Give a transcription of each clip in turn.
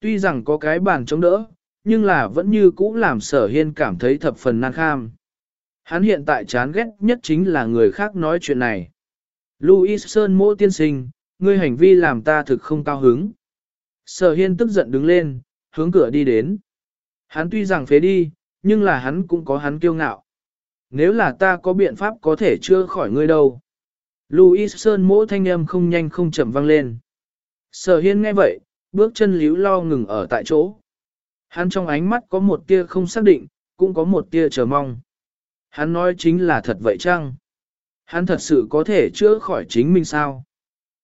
Tuy rằng có cái bàn chống đỡ, nhưng là vẫn như cũ làm sở hiên cảm thấy thập phần nan kham. Hắn hiện tại chán ghét nhất chính là người khác nói chuyện này. Louis Sơn mỗ tiên sinh, ngươi hành vi làm ta thực không cao hứng. Sở hiên tức giận đứng lên, hướng cửa đi đến. Hắn tuy rằng phế đi, nhưng là hắn cũng có hắn kiêu ngạo. Nếu là ta có biện pháp có thể chưa khỏi ngươi đâu. Louis Sơn mỗ thanh âm không nhanh không chậm vang lên. Sở hiên nghe vậy, bước chân líu lo ngừng ở tại chỗ. Hắn trong ánh mắt có một tia không xác định, cũng có một tia chờ mong. Hắn nói chính là thật vậy chăng? Hắn thật sự có thể chữa khỏi chính mình sao?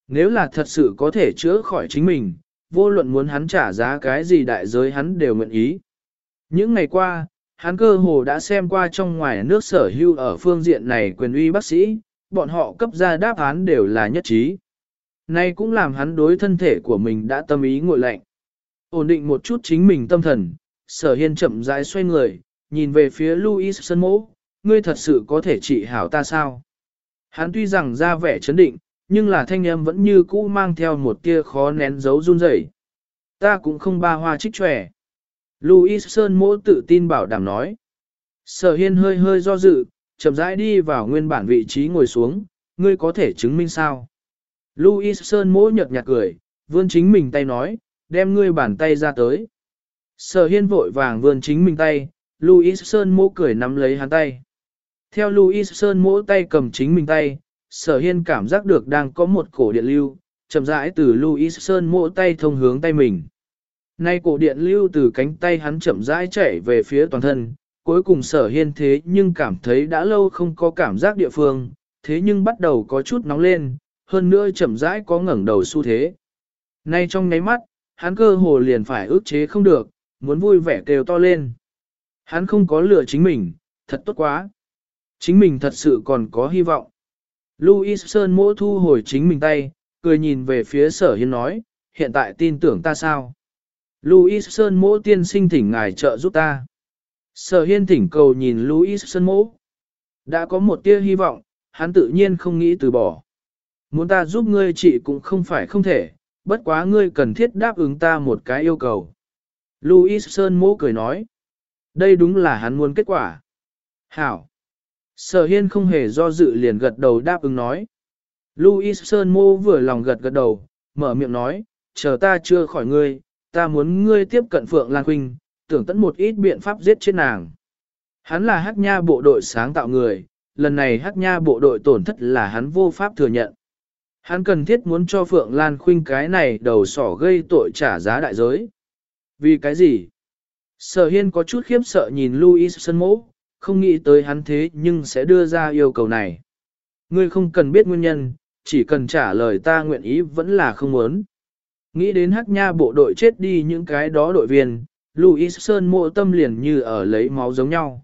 Nếu là thật sự có thể chữa khỏi chính mình, vô luận muốn hắn trả giá cái gì đại giới hắn đều nguyện ý. Những ngày qua, hắn cơ hồ đã xem qua trong ngoài nước sở hưu ở phương diện này quyền uy bác sĩ, bọn họ cấp ra đáp án đều là nhất trí. Nay cũng làm hắn đối thân thể của mình đã tâm ý ngội lạnh. Ổn định một chút chính mình tâm thần, sở hiên chậm rãi xoay người, nhìn về phía Louis Sơn Mỗ, ngươi thật sự có thể trị hảo ta sao? Hắn tuy rằng ra vẻ chấn định, nhưng là thanh âm vẫn như cũ mang theo một tia khó nén giấu run rẩy. Ta cũng không ba hoa trích trẻ. Louis Sơn Mỗ tự tin bảo đảm nói. Sở hiên hơi hơi do dự, chậm rãi đi vào nguyên bản vị trí ngồi xuống, ngươi có thể chứng minh sao? Louis Sơn Mỗ nhợt nhạt cười, vươn chính mình tay nói, đem ngươi bàn tay ra tới. Sở hiên vội vàng vươn chính mình tay, Louis Sơn Mỗ cười nắm lấy hắn tay. Theo Louis Sơn Mỗ tay cầm chính mình tay, sở hiên cảm giác được đang có một cổ điện lưu, chậm rãi từ Louis Sơn Mỗ tay thông hướng tay mình. Nay cổ điện lưu từ cánh tay hắn chậm rãi chạy về phía toàn thân, cuối cùng sở hiên thế nhưng cảm thấy đã lâu không có cảm giác địa phương, thế nhưng bắt đầu có chút nóng lên, hơn nữa chậm rãi có ngẩng đầu xu thế. Nay trong nháy mắt, hắn cơ hồ liền phải ước chế không được, muốn vui vẻ kêu to lên. Hắn không có lựa chính mình, thật tốt quá. Chính mình thật sự còn có hy vọng. Louis Sơn mỗ thu hồi chính mình tay, cười nhìn về phía sở hiên nói, hiện tại tin tưởng ta sao? Louis Sơn mỗ tiên sinh thỉnh ngài trợ giúp ta. Sở hiên thỉnh cầu nhìn Louis Sơn mỗ. Đã có một tia hy vọng, hắn tự nhiên không nghĩ từ bỏ. Muốn ta giúp ngươi chị cũng không phải không thể, bất quá ngươi cần thiết đáp ứng ta một cái yêu cầu. Louis Sơn mỗ cười nói. Đây đúng là hắn muốn kết quả. Hảo. Sở hiên không hề do dự liền gật đầu đáp ứng nói. Louis Sơn mô vừa lòng gật gật đầu, mở miệng nói, chờ ta chưa khỏi ngươi, ta muốn ngươi tiếp cận Phượng Lan Quynh, tưởng tận một ít biện pháp giết chết nàng. Hắn là hắc nha bộ đội sáng tạo người, lần này hắc nha bộ đội tổn thất là hắn vô pháp thừa nhận. Hắn cần thiết muốn cho Phượng Lan Khuynh cái này đầu sỏ gây tội trả giá đại giới. Vì cái gì? Sở Hiên có chút khiếp sợ nhìn Louis Sơn Mỗ, không nghĩ tới hắn thế nhưng sẽ đưa ra yêu cầu này. Ngươi không cần biết nguyên nhân, chỉ cần trả lời ta nguyện ý vẫn là không muốn. Nghĩ đến hắc nha bộ đội chết đi những cái đó đội viên, Louis Sơn mộ tâm liền như ở lấy máu giống nhau.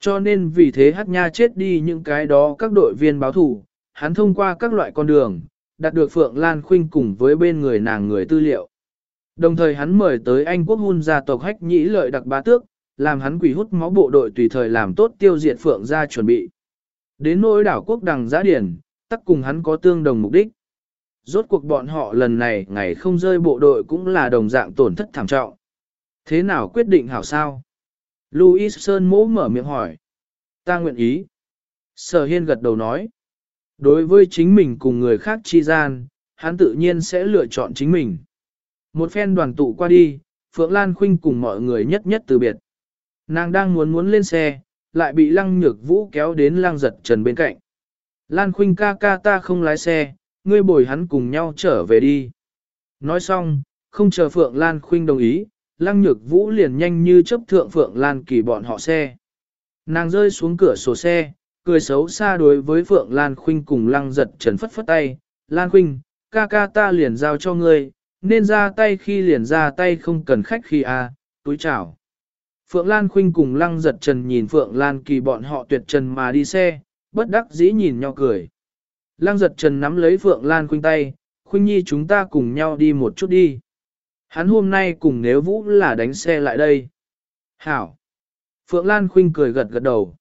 Cho nên vì thế hắc nha chết đi những cái đó các đội viên báo thủ, hắn thông qua các loại con đường, đạt được Phượng Lan Khuynh cùng với bên người nàng người tư liệu. Đồng thời hắn mời tới Anh quốc Hun gia tộc hách nhĩ lợi đặc bá tước, làm hắn quỷ hút máu bộ đội tùy thời làm tốt tiêu diệt Phượng gia chuẩn bị. Đến nỗi đảo quốc đằng giã điển, tắc cùng hắn có tương đồng mục đích. Rốt cuộc bọn họ lần này ngày không rơi bộ đội cũng là đồng dạng tổn thất thảm trọng. Thế nào quyết định hảo sao? Louis Sơn mỗ mở miệng hỏi. Ta nguyện ý. Sở Hiên gật đầu nói. Đối với chính mình cùng người khác chi gian, hắn tự nhiên sẽ lựa chọn chính mình. Một phen đoàn tụ qua đi, Phượng Lan Khuynh cùng mọi người nhất nhất từ biệt. Nàng đang muốn muốn lên xe, lại bị Lăng Nhược Vũ kéo đến Lăng Giật Trần bên cạnh. Lan Khuynh ca ca ta không lái xe, ngươi bồi hắn cùng nhau trở về đi. Nói xong, không chờ Phượng Lan Khuynh đồng ý, Lăng Nhược Vũ liền nhanh như chấp thượng Phượng Lan kỳ bọn họ xe. Nàng rơi xuống cửa sổ xe, cười xấu xa đối với Phượng Lan Khuynh cùng Lăng giật trần phất phất tay. Lan Khuynh, ca ca ta liền giao cho ngươi, nên ra tay khi liền ra tay không cần khách khi a à, túi chào. Phượng Lan Khuynh cùng Lăng giật trần nhìn Phượng Lan kỳ bọn họ tuyệt trần mà đi xe, bất đắc dĩ nhìn nhau cười. Lăng giật trần nắm lấy Phượng Lan Khuynh tay, Khuynh Nhi chúng ta cùng nhau đi một chút đi. Hắn hôm nay cùng nếu Vũ là đánh xe lại đây. Hảo. Phượng Lan Khuynh cười gật gật đầu.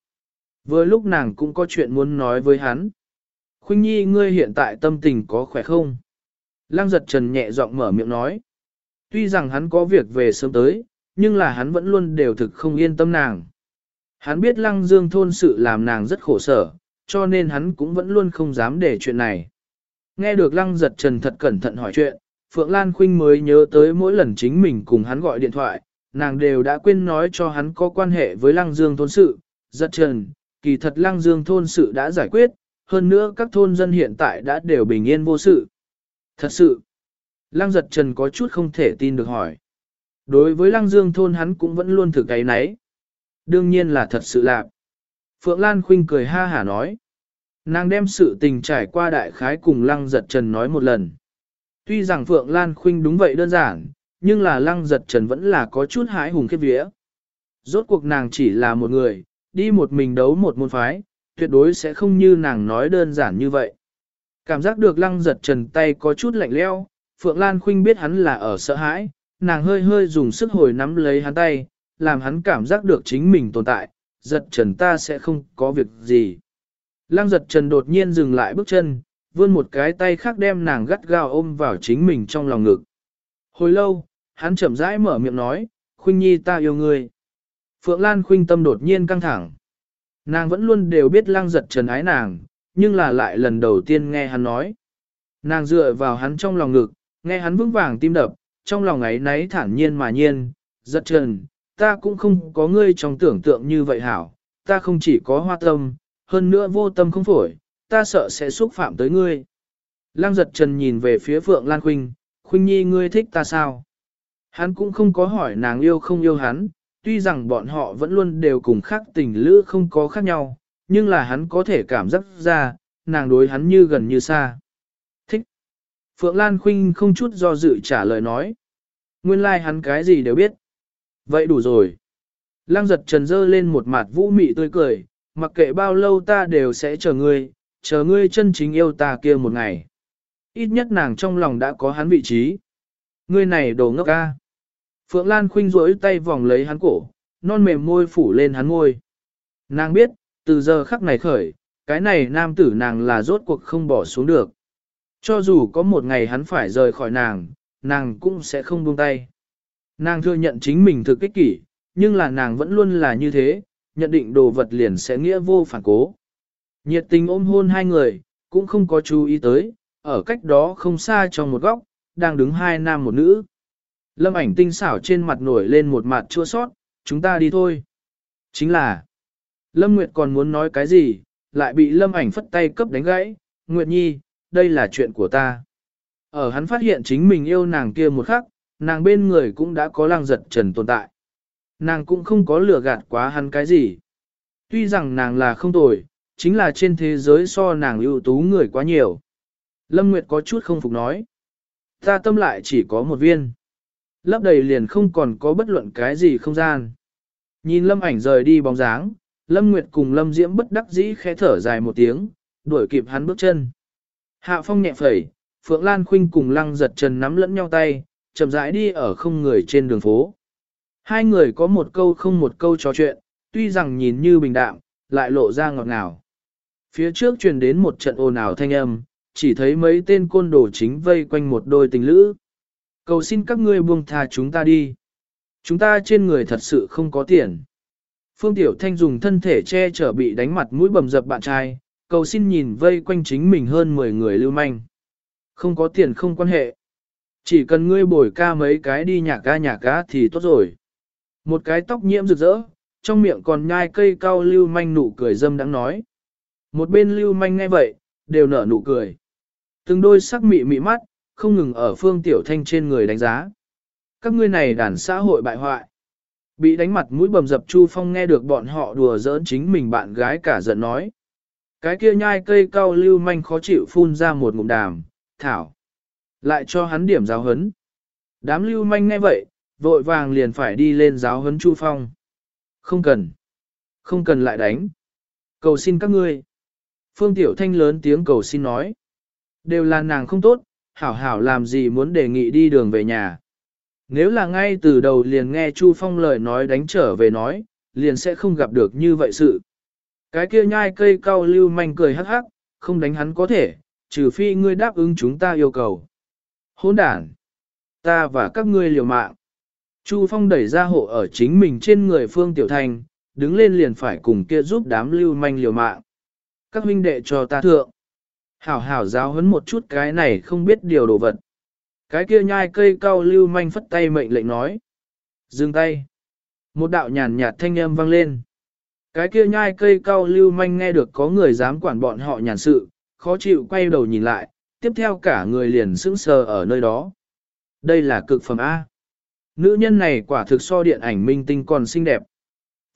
Vừa lúc nàng cũng có chuyện muốn nói với hắn. Khuynh Nhi ngươi hiện tại tâm tình có khỏe không? Lăng giật trần nhẹ giọng mở miệng nói. Tuy rằng hắn có việc về sớm tới, nhưng là hắn vẫn luôn đều thực không yên tâm nàng. Hắn biết lăng dương thôn sự làm nàng rất khổ sở, cho nên hắn cũng vẫn luôn không dám để chuyện này. Nghe được lăng giật trần thật cẩn thận hỏi chuyện, Phượng Lan Khuynh mới nhớ tới mỗi lần chính mình cùng hắn gọi điện thoại, nàng đều đã quên nói cho hắn có quan hệ với lăng dương thôn sự. Giật trần, kỳ thật lăng dương thôn sự đã giải quyết, hơn nữa các thôn dân hiện tại đã đều bình yên vô sự. Thật sự, lăng giật trần có chút không thể tin được hỏi. Đối với lăng dương thôn hắn cũng vẫn luôn thử cái nấy. Đương nhiên là thật sự lạc. Phượng Lan Khuynh cười ha hả nói. Nàng đem sự tình trải qua đại khái cùng lăng giật trần nói một lần. Tuy rằng Phượng Lan Khuynh đúng vậy đơn giản, nhưng là lăng giật trần vẫn là có chút hái hùng kết vía. Rốt cuộc nàng chỉ là một người, đi một mình đấu một môn phái, tuyệt đối sẽ không như nàng nói đơn giản như vậy. Cảm giác được lăng giật trần tay có chút lạnh leo, Phượng Lan Khuynh biết hắn là ở sợ hãi, nàng hơi hơi dùng sức hồi nắm lấy hắn tay, làm hắn cảm giác được chính mình tồn tại, giật trần ta sẽ không có việc gì. Lăng giật trần đột nhiên dừng lại bước chân, vươn một cái tay khác đem nàng gắt gao ôm vào chính mình trong lòng ngực. Hồi lâu, hắn chậm rãi mở miệng nói, Khuynh Nhi ta yêu ngươi. Phượng Lan Khuynh tâm đột nhiên căng thẳng. Nàng vẫn luôn đều biết lăng giật trần ái nàng, nhưng là lại lần đầu tiên nghe hắn nói. Nàng dựa vào hắn trong lòng ngực, nghe hắn vững vàng tim đập, trong lòng ấy náy thản nhiên mà nhiên, giật trần, ta cũng không có ngươi trong tưởng tượng như vậy hảo, ta không chỉ có hoa tâm, hơn nữa vô tâm không phổi, ta sợ sẽ xúc phạm tới ngươi. Lăng giật trần nhìn về phía Phượng Lan Khuynh, Khuynh Nhi ngươi thích ta sao? Hắn cũng không có hỏi nàng yêu không yêu hắn, tuy rằng bọn họ vẫn luôn đều cùng khác tình lữ không có khác nhau, nhưng là hắn có thể cảm giác ra, nàng đối hắn như gần như xa. Thích. Phượng Lan Khuynh không chút do dự trả lời nói. Nguyên lai like hắn cái gì đều biết. Vậy đủ rồi. Lăng giật trần dơ lên một mặt vũ mị tươi cười, mặc kệ bao lâu ta đều sẽ chờ ngươi, chờ ngươi chân chính yêu ta kia một ngày. Ít nhất nàng trong lòng đã có hắn vị trí. Ngươi này đồ ngốc ca. Phượng Lan khinh rỗi tay vòng lấy hắn cổ, non mềm môi phủ lên hắn môi. Nàng biết, từ giờ khắc này khởi, cái này nam tử nàng là rốt cuộc không bỏ xuống được. Cho dù có một ngày hắn phải rời khỏi nàng, nàng cũng sẽ không buông tay. Nàng thừa nhận chính mình thực kích kỷ, nhưng là nàng vẫn luôn là như thế, nhận định đồ vật liền sẽ nghĩa vô phản cố. Nhiệt tình ôm hôn hai người, cũng không có chú ý tới, ở cách đó không xa trong một góc, đang đứng hai nam một nữ. Lâm ảnh tinh xảo trên mặt nổi lên một mặt chua sót, chúng ta đi thôi. Chính là, Lâm Nguyệt còn muốn nói cái gì, lại bị Lâm ảnh phất tay cấp đánh gãy, Nguyệt Nhi, đây là chuyện của ta. Ở hắn phát hiện chính mình yêu nàng kia một khắc, nàng bên người cũng đã có lang giật trần tồn tại. Nàng cũng không có lừa gạt quá hắn cái gì. Tuy rằng nàng là không tồi, chính là trên thế giới so nàng ưu tú người quá nhiều. Lâm Nguyệt có chút không phục nói. Ta tâm lại chỉ có một viên. Lấp đầy liền không còn có bất luận cái gì không gian. Nhìn Lâm ảnh rời đi bóng dáng, Lâm Nguyệt cùng Lâm Diễm bất đắc dĩ khẽ thở dài một tiếng, đuổi kịp hắn bước chân. Hạ phong nhẹ phẩy, Phượng Lan Khuynh cùng lăng giật trần nắm lẫn nhau tay, chậm rãi đi ở không người trên đường phố. Hai người có một câu không một câu trò chuyện, tuy rằng nhìn như bình đạm, lại lộ ra ngọt ngào. Phía trước truyền đến một trận ồn ào thanh âm, chỉ thấy mấy tên côn đồ chính vây quanh một đôi tình lữ. Cầu xin các ngươi buông tha chúng ta đi. Chúng ta trên người thật sự không có tiền. Phương Tiểu Thanh dùng thân thể che chở bị đánh mặt mũi bầm dập bạn trai, cầu xin nhìn vây quanh chính mình hơn 10 người lưu manh. Không có tiền không quan hệ. Chỉ cần ngươi bồi ca mấy cái đi nhà ca nhà ca thì tốt rồi. Một cái tóc nhiễm rực rỡ, trong miệng còn nhai cây cao lưu manh nụ cười dâm đáng nói. Một bên lưu manh nghe vậy, đều nở nụ cười. Từng đôi sắc mị mị mắt, không ngừng ở phương tiểu thanh trên người đánh giá. Các ngươi này đàn xã hội bại hoại. Bị đánh mặt mũi bầm dập Chu Phong nghe được bọn họ đùa giỡn chính mình bạn gái cả giận nói. Cái kia nhai cây cao lưu manh khó chịu phun ra một ngụm đàm, thảo. Lại cho hắn điểm giáo hấn. Đám lưu manh nghe vậy, vội vàng liền phải đi lên giáo hấn Chu Phong. Không cần. Không cần lại đánh. Cầu xin các ngươi. Phương Tiểu Thanh lớn tiếng cầu xin nói. Đều là nàng không tốt, hảo hảo làm gì muốn đề nghị đi đường về nhà. Nếu là ngay từ đầu liền nghe Chu Phong lời nói đánh trở về nói, liền sẽ không gặp được như vậy sự. Cái kia nhai cây cao lưu manh cười hắc hắc, không đánh hắn có thể, trừ phi ngươi đáp ứng chúng ta yêu cầu. Hôn đản. Ta và các ngươi liều mạng. Chu Phong đẩy ra hộ ở chính mình trên người Phương Tiểu Thanh, đứng lên liền phải cùng kia giúp đám lưu manh liều mạng. Các huynh đệ cho ta thượng. Hảo hảo giáo huấn một chút cái này không biết điều đồ vật. Cái kia nhai cây cao lưu manh phất tay mệnh lệnh nói. Dừng tay. Một đạo nhàn nhạt thanh âm vang lên. Cái kia nhai cây cao lưu manh nghe được có người dám quản bọn họ nhàn sự, khó chịu quay đầu nhìn lại, tiếp theo cả người liền sững sờ ở nơi đó. Đây là cực phẩm A. Nữ nhân này quả thực so điện ảnh minh tinh còn xinh đẹp.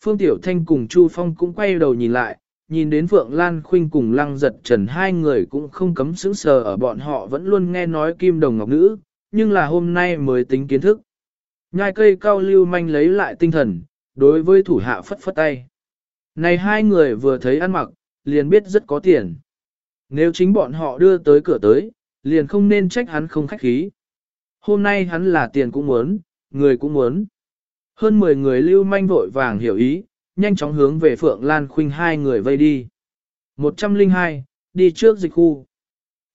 Phương Tiểu Thanh cùng Chu Phong cũng quay đầu nhìn lại, nhìn đến Phượng Lan Khuynh cùng Lăng Giật Trần hai người cũng không cấm sững sờ ở bọn họ vẫn luôn nghe nói kim đồng ngọc nữ, nhưng là hôm nay mới tính kiến thức. Nhai cây cao lưu manh lấy lại tinh thần, đối với thủ hạ phất phất tay. Này hai người vừa thấy ăn mặc, liền biết rất có tiền. Nếu chính bọn họ đưa tới cửa tới, liền không nên trách hắn không khách khí. Hôm nay hắn là tiền cũng muốn, người cũng muốn. Hơn 10 người lưu manh vội vàng hiểu ý, nhanh chóng hướng về Phượng Lan Khuynh hai người vây đi. 102, đi trước dịch khu.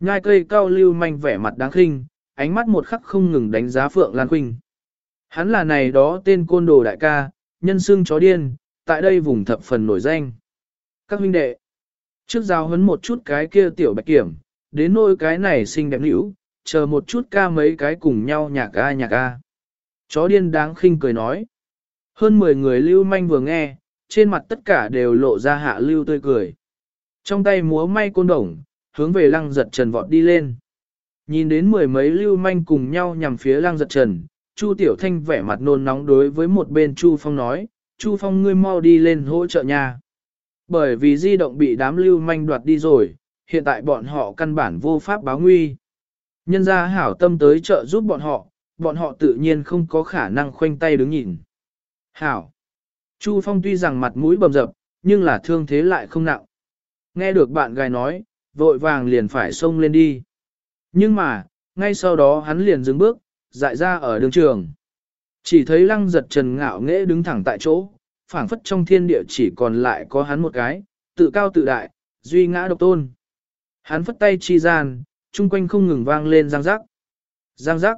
Nhai cây cao lưu manh vẻ mặt đáng khinh, ánh mắt một khắc không ngừng đánh giá Phượng Lan Khuynh. Hắn là này đó tên côn đồ đại ca, nhân xương chó điên, tại đây vùng thập phần nổi danh. Các huynh đệ, trước giao hấn một chút cái kia tiểu bạch kiểm, đến nôi cái này xinh đẹp nữ, chờ một chút ca mấy cái cùng nhau nhạc ca nhạc ca. Chó điên đáng khinh cười nói. Hơn 10 người lưu manh vừa nghe, trên mặt tất cả đều lộ ra hạ lưu tươi cười. Trong tay múa may côn đồng, hướng về lăng giật trần vọt đi lên. Nhìn đến mười mấy lưu manh cùng nhau nhằm phía lăng giật trần, Chu Tiểu Thanh vẻ mặt nôn nóng đối với một bên Chu Phong nói, Chu Phong ngươi mau đi lên hỗ trợ nhà. Bởi vì di động bị đám lưu manh đoạt đi rồi, hiện tại bọn họ căn bản vô pháp báo nguy. Nhân ra hảo tâm tới trợ giúp bọn họ, bọn họ tự nhiên không có khả năng khoanh tay đứng nhìn. Hảo. Chu Phong tuy rằng mặt mũi bầm dập, nhưng là thương thế lại không nặng. Nghe được bạn gái nói, vội vàng liền phải xông lên đi. Nhưng mà, ngay sau đó hắn liền dừng bước, dại ra ở đường trường. Chỉ thấy lăng giật trần ngạo nghễ đứng thẳng tại chỗ, phảng phất trong thiên địa chỉ còn lại có hắn một cái, tự cao tự đại, duy ngã độc tôn. Hắn phất tay chi gian, chung quanh không ngừng vang lên giang giác. Giang giác.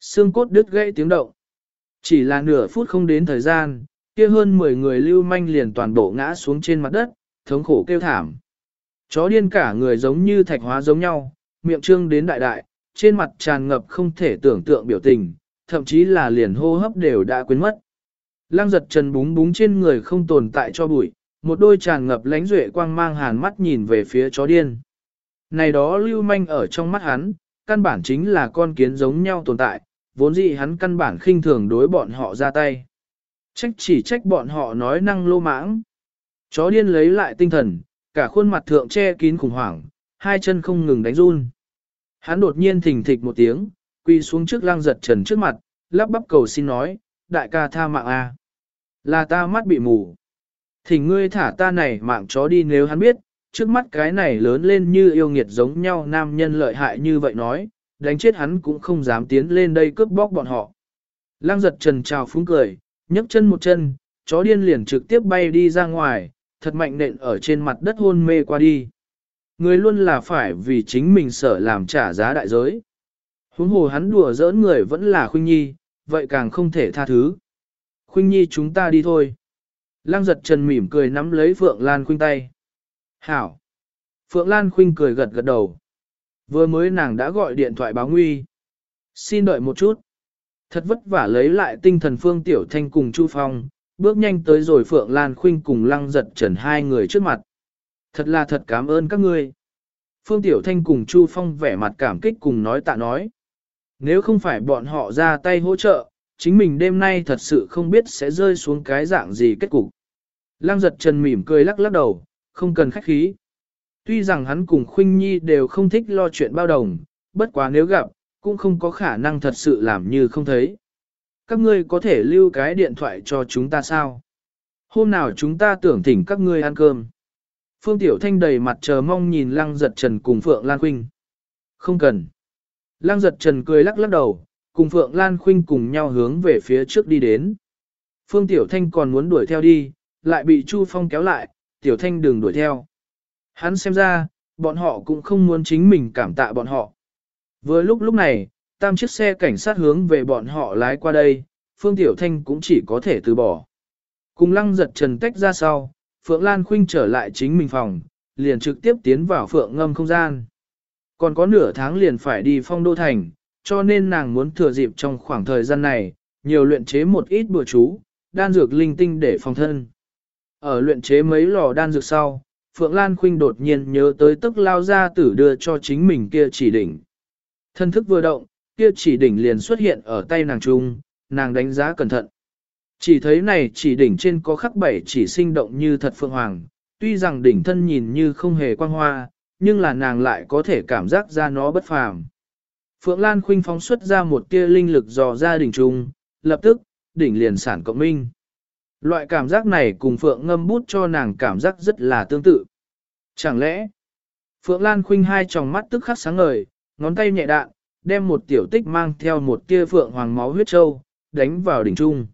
Xương cốt đứt gãy tiếng động. Chỉ là nửa phút không đến thời gian, kia hơn 10 người lưu manh liền toàn bộ ngã xuống trên mặt đất, thống khổ kêu thảm. Chó điên cả người giống như thạch hóa giống nhau, miệng trương đến đại đại, trên mặt tràn ngập không thể tưởng tượng biểu tình, thậm chí là liền hô hấp đều đã quên mất. Lăng giật trần búng búng trên người không tồn tại cho bụi, một đôi tràn ngập lánh duệ quang mang hàn mắt nhìn về phía chó điên. Này đó lưu manh ở trong mắt hắn, căn bản chính là con kiến giống nhau tồn tại, vốn dĩ hắn căn bản khinh thường đối bọn họ ra tay. Trách chỉ trách bọn họ nói năng lô mãng. Chó điên lấy lại tinh thần, cả khuôn mặt thượng che kín khủng hoảng, hai chân không ngừng đánh run. Hắn đột nhiên thình thịch một tiếng, quỳ xuống trước lang giật trần trước mặt, lắp bắp cầu xin nói, đại ca tha mạng a, Là ta mắt bị mù. Thỉnh ngươi thả ta này mạng chó đi nếu hắn biết, trước mắt cái này lớn lên như yêu nghiệt giống nhau nam nhân lợi hại như vậy nói, đánh chết hắn cũng không dám tiến lên đây cướp bóc bọn họ. Lang giật trần trào phúng cười, nhấc chân một chân, chó điên liền trực tiếp bay đi ra ngoài, thật mạnh nện ở trên mặt đất hôn mê qua đi. Người luôn là phải vì chính mình sợ làm trả giá đại giới. Huống hồ hắn đùa giỡn người vẫn là Khuynh Nhi, vậy càng không thể tha thứ. Khuynh Nhi chúng ta đi thôi. Lăng giật trần mỉm cười nắm lấy Phượng Lan Khuynh tay. Hảo. Phượng Lan Khuynh cười gật gật đầu. Vừa mới nàng đã gọi điện thoại báo nguy. Xin đợi một chút. Thật vất vả lấy lại tinh thần Phương Tiểu Thanh cùng Chu Phong, bước nhanh tới rồi Phượng Lan Khuynh cùng lăng giật trần hai người trước mặt. Thật là thật cảm ơn các ngươi. Phương Tiểu Thanh cùng Chu Phong vẻ mặt cảm kích cùng nói tạ nói. Nếu không phải bọn họ ra tay hỗ trợ, chính mình đêm nay thật sự không biết sẽ rơi xuống cái dạng gì kết cục. Lăng giật trần mỉm cười lắc lắc đầu, không cần khách khí. Tuy rằng hắn cùng Khuynh Nhi đều không thích lo chuyện bao đồng, bất quá nếu gặp, cũng không có khả năng thật sự làm như không thấy. Các ngươi có thể lưu cái điện thoại cho chúng ta sao? Hôm nào chúng ta tưởng thỉnh các ngươi ăn cơm. Phương Tiểu Thanh đầy mặt chờ mong nhìn Lăng Giật Trần cùng Phượng Lan Khuynh. Không cần. Lăng Giật Trần cười lắc lắc đầu, cùng Phượng Lan Khuynh cùng nhau hướng về phía trước đi đến. Phương Tiểu Thanh còn muốn đuổi theo đi, lại bị Chu Phong kéo lại, Tiểu Thanh đừng đuổi theo. Hắn xem ra, bọn họ cũng không muốn chính mình cảm tạ bọn họ. Vừa lúc lúc này, tam chiếc xe cảnh sát hướng về bọn họ lái qua đây, Phương Tiểu Thanh cũng chỉ có thể từ bỏ. Cùng lăng giật trần tách ra sau, Phượng Lan Khuynh trở lại chính mình phòng, liền trực tiếp tiến vào Phượng ngâm không gian. Còn có nửa tháng liền phải đi phong đô thành, cho nên nàng muốn thừa dịp trong khoảng thời gian này, nhiều luyện chế một ít bữa chú, đan dược linh tinh để phòng thân. Ở luyện chế mấy lò đan dược sau, Phượng Lan Khuynh đột nhiên nhớ tới tức lao ra tử đưa cho chính mình kia chỉ đỉnh. Thân thức vừa động, kia chỉ đỉnh liền xuất hiện ở tay nàng trung, nàng đánh giá cẩn thận. Chỉ thấy này chỉ đỉnh trên có khắc bảy chỉ sinh động như thật phượng hoàng, tuy rằng đỉnh thân nhìn như không hề quang hoa, nhưng là nàng lại có thể cảm giác ra nó bất phàm. Phượng Lan khuynh phóng xuất ra một tia linh lực dò ra đỉnh trung, lập tức, đỉnh liền sản cộng minh. Loại cảm giác này cùng Phượng ngâm bút cho nàng cảm giác rất là tương tự. Chẳng lẽ, Phượng Lan khuynh hai tròng mắt tức khắc sáng ngời, ngón tay nhẹ đạn, đem một tiểu tích mang theo một tia Phượng hoàng máu huyết châu, đánh vào đỉnh trung.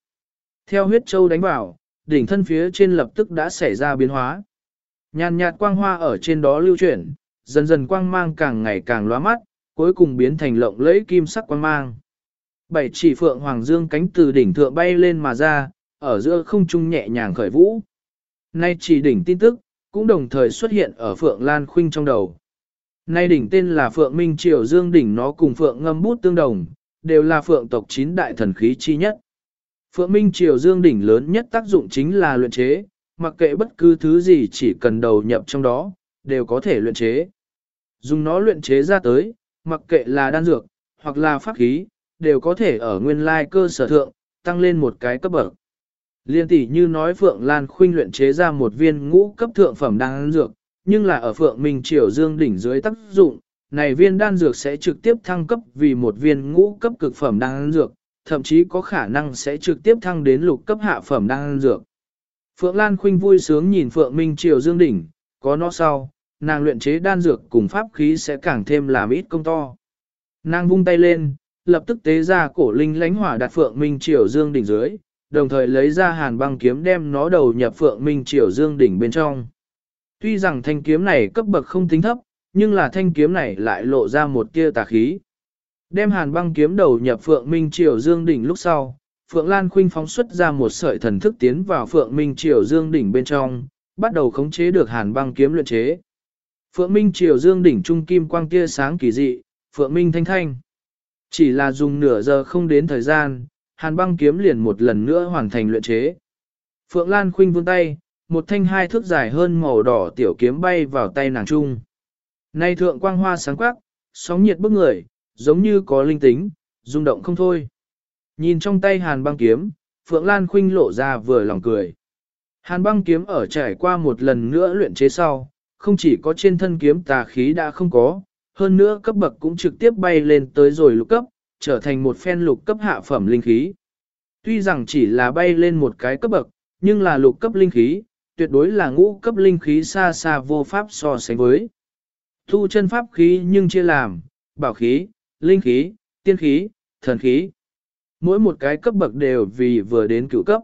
Theo huyết châu đánh vào, đỉnh thân phía trên lập tức đã xảy ra biến hóa. Nhàn nhạt quang hoa ở trên đó lưu chuyển, dần dần quang mang càng ngày càng lóa mắt, cuối cùng biến thành lộng lẫy kim sắc quang mang. Bảy chỉ phượng hoàng dương cánh từ đỉnh thượng bay lên mà ra, ở giữa không trung nhẹ nhàng khởi vũ. Nay chỉ đỉnh tin tức, cũng đồng thời xuất hiện ở phượng lan khuynh trong đầu. Nay đỉnh tên là phượng minh triều dương đỉnh nó cùng phượng ngâm bút tương đồng, đều là phượng tộc chín đại thần khí chi nhất. Phượng Minh Triều Dương đỉnh lớn nhất tác dụng chính là luyện chế, mặc kệ bất cứ thứ gì chỉ cần đầu nhập trong đó, đều có thể luyện chế. Dùng nó luyện chế ra tới, mặc kệ là đan dược, hoặc là pháp khí, đều có thể ở nguyên lai cơ sở thượng, tăng lên một cái cấp bậc. Liên tỷ như nói Phượng Lan Khuynh luyện chế ra một viên ngũ cấp thượng phẩm đan dược, nhưng là ở Phượng Minh Triều Dương đỉnh dưới tác dụng, này viên đan dược sẽ trực tiếp thăng cấp vì một viên ngũ cấp cực phẩm đan dược, thậm chí có khả năng sẽ trực tiếp thăng đến lục cấp hạ phẩm đan dược. Phượng Lan Khuynh vui sướng nhìn Phượng Minh Triều Dương đỉnh, có nó sau, nàng luyện chế đan dược cùng pháp khí sẽ càng thêm làm ít công to. Nàng vung tay lên, lập tức tế ra cổ linh lánh hỏa đặt Phượng Minh Triều Dương đỉnh dưới, đồng thời lấy ra hàn băng kiếm đem nó đầu nhập Phượng Minh Triều Dương đỉnh bên trong. Tuy rằng thanh kiếm này cấp bậc không tính thấp, nhưng là thanh kiếm này lại lộ ra một tia tà khí. Đem hàn băng kiếm đầu nhập Phượng Minh Triều Dương đỉnh lúc sau, Phượng Lan Khuynh phóng xuất ra một sợi thần thức tiến vào Phượng Minh Triều Dương đỉnh bên trong, bắt đầu khống chế được hàn băng kiếm luyện chế. Phượng Minh Triều Dương đỉnh trung kim quang tia sáng kỳ dị, Phượng Minh thanh thanh. Chỉ là dùng nửa giờ không đến thời gian, hàn băng kiếm liền một lần nữa hoàn thành luyện chế. Phượng Lan Khuynh vươn tay, một thanh hai thước dài hơn màu đỏ tiểu kiếm bay vào tay nàng trung. Nay thượng quang hoa sáng quắc, sóng nhiệt bức người, giống như có linh tính, rung động không thôi. Nhìn trong tay hàn băng kiếm, Phượng Lan Khuynh lộ ra vừa lòng cười. Hàn băng kiếm ở trải qua một lần nữa luyện chế sau, không chỉ có trên thân kiếm tà khí đã không có, hơn nữa cấp bậc cũng trực tiếp bay lên tới rồi lục cấp, trở thành một phen lục cấp hạ phẩm linh khí. Tuy rằng chỉ là bay lên một cái cấp bậc, nhưng là lục cấp linh khí, tuyệt đối là ngũ cấp linh khí xa xa vô pháp so sánh với. Thu chân pháp khí nhưng chia làm, bảo khí, linh khí, tiên khí, thần khí. Mỗi một cái cấp bậc đều vì vừa đến cửu cấp.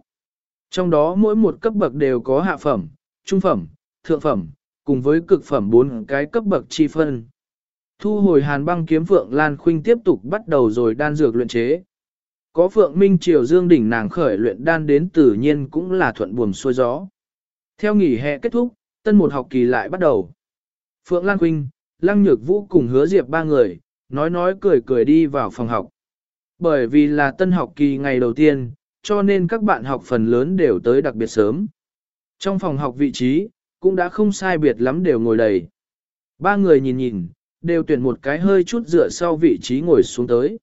Trong đó mỗi một cấp bậc đều có hạ phẩm, trung phẩm, thượng phẩm, cùng với cực phẩm bốn cái cấp bậc chi phân. Thu hồi hàn băng kiếm Phượng Lan Khuynh tiếp tục bắt đầu rồi đan dược luyện chế. Có Phượng Minh Triều Dương đỉnh nàng khởi luyện đan đến tự nhiên cũng là thuận buồm xuôi gió. Theo nghỉ hè kết thúc, tân một học kỳ lại bắt đầu. Phượng Lan Quynh, Lăng Nhược Vũ cùng hứa diệp ba người, nói nói cười cười đi vào phòng học. Bởi vì là tân học kỳ ngày đầu tiên, cho nên các bạn học phần lớn đều tới đặc biệt sớm. Trong phòng học vị trí, cũng đã không sai biệt lắm đều ngồi đầy. Ba người nhìn nhìn, đều tuyển một cái hơi chút dựa sau vị trí ngồi xuống tới.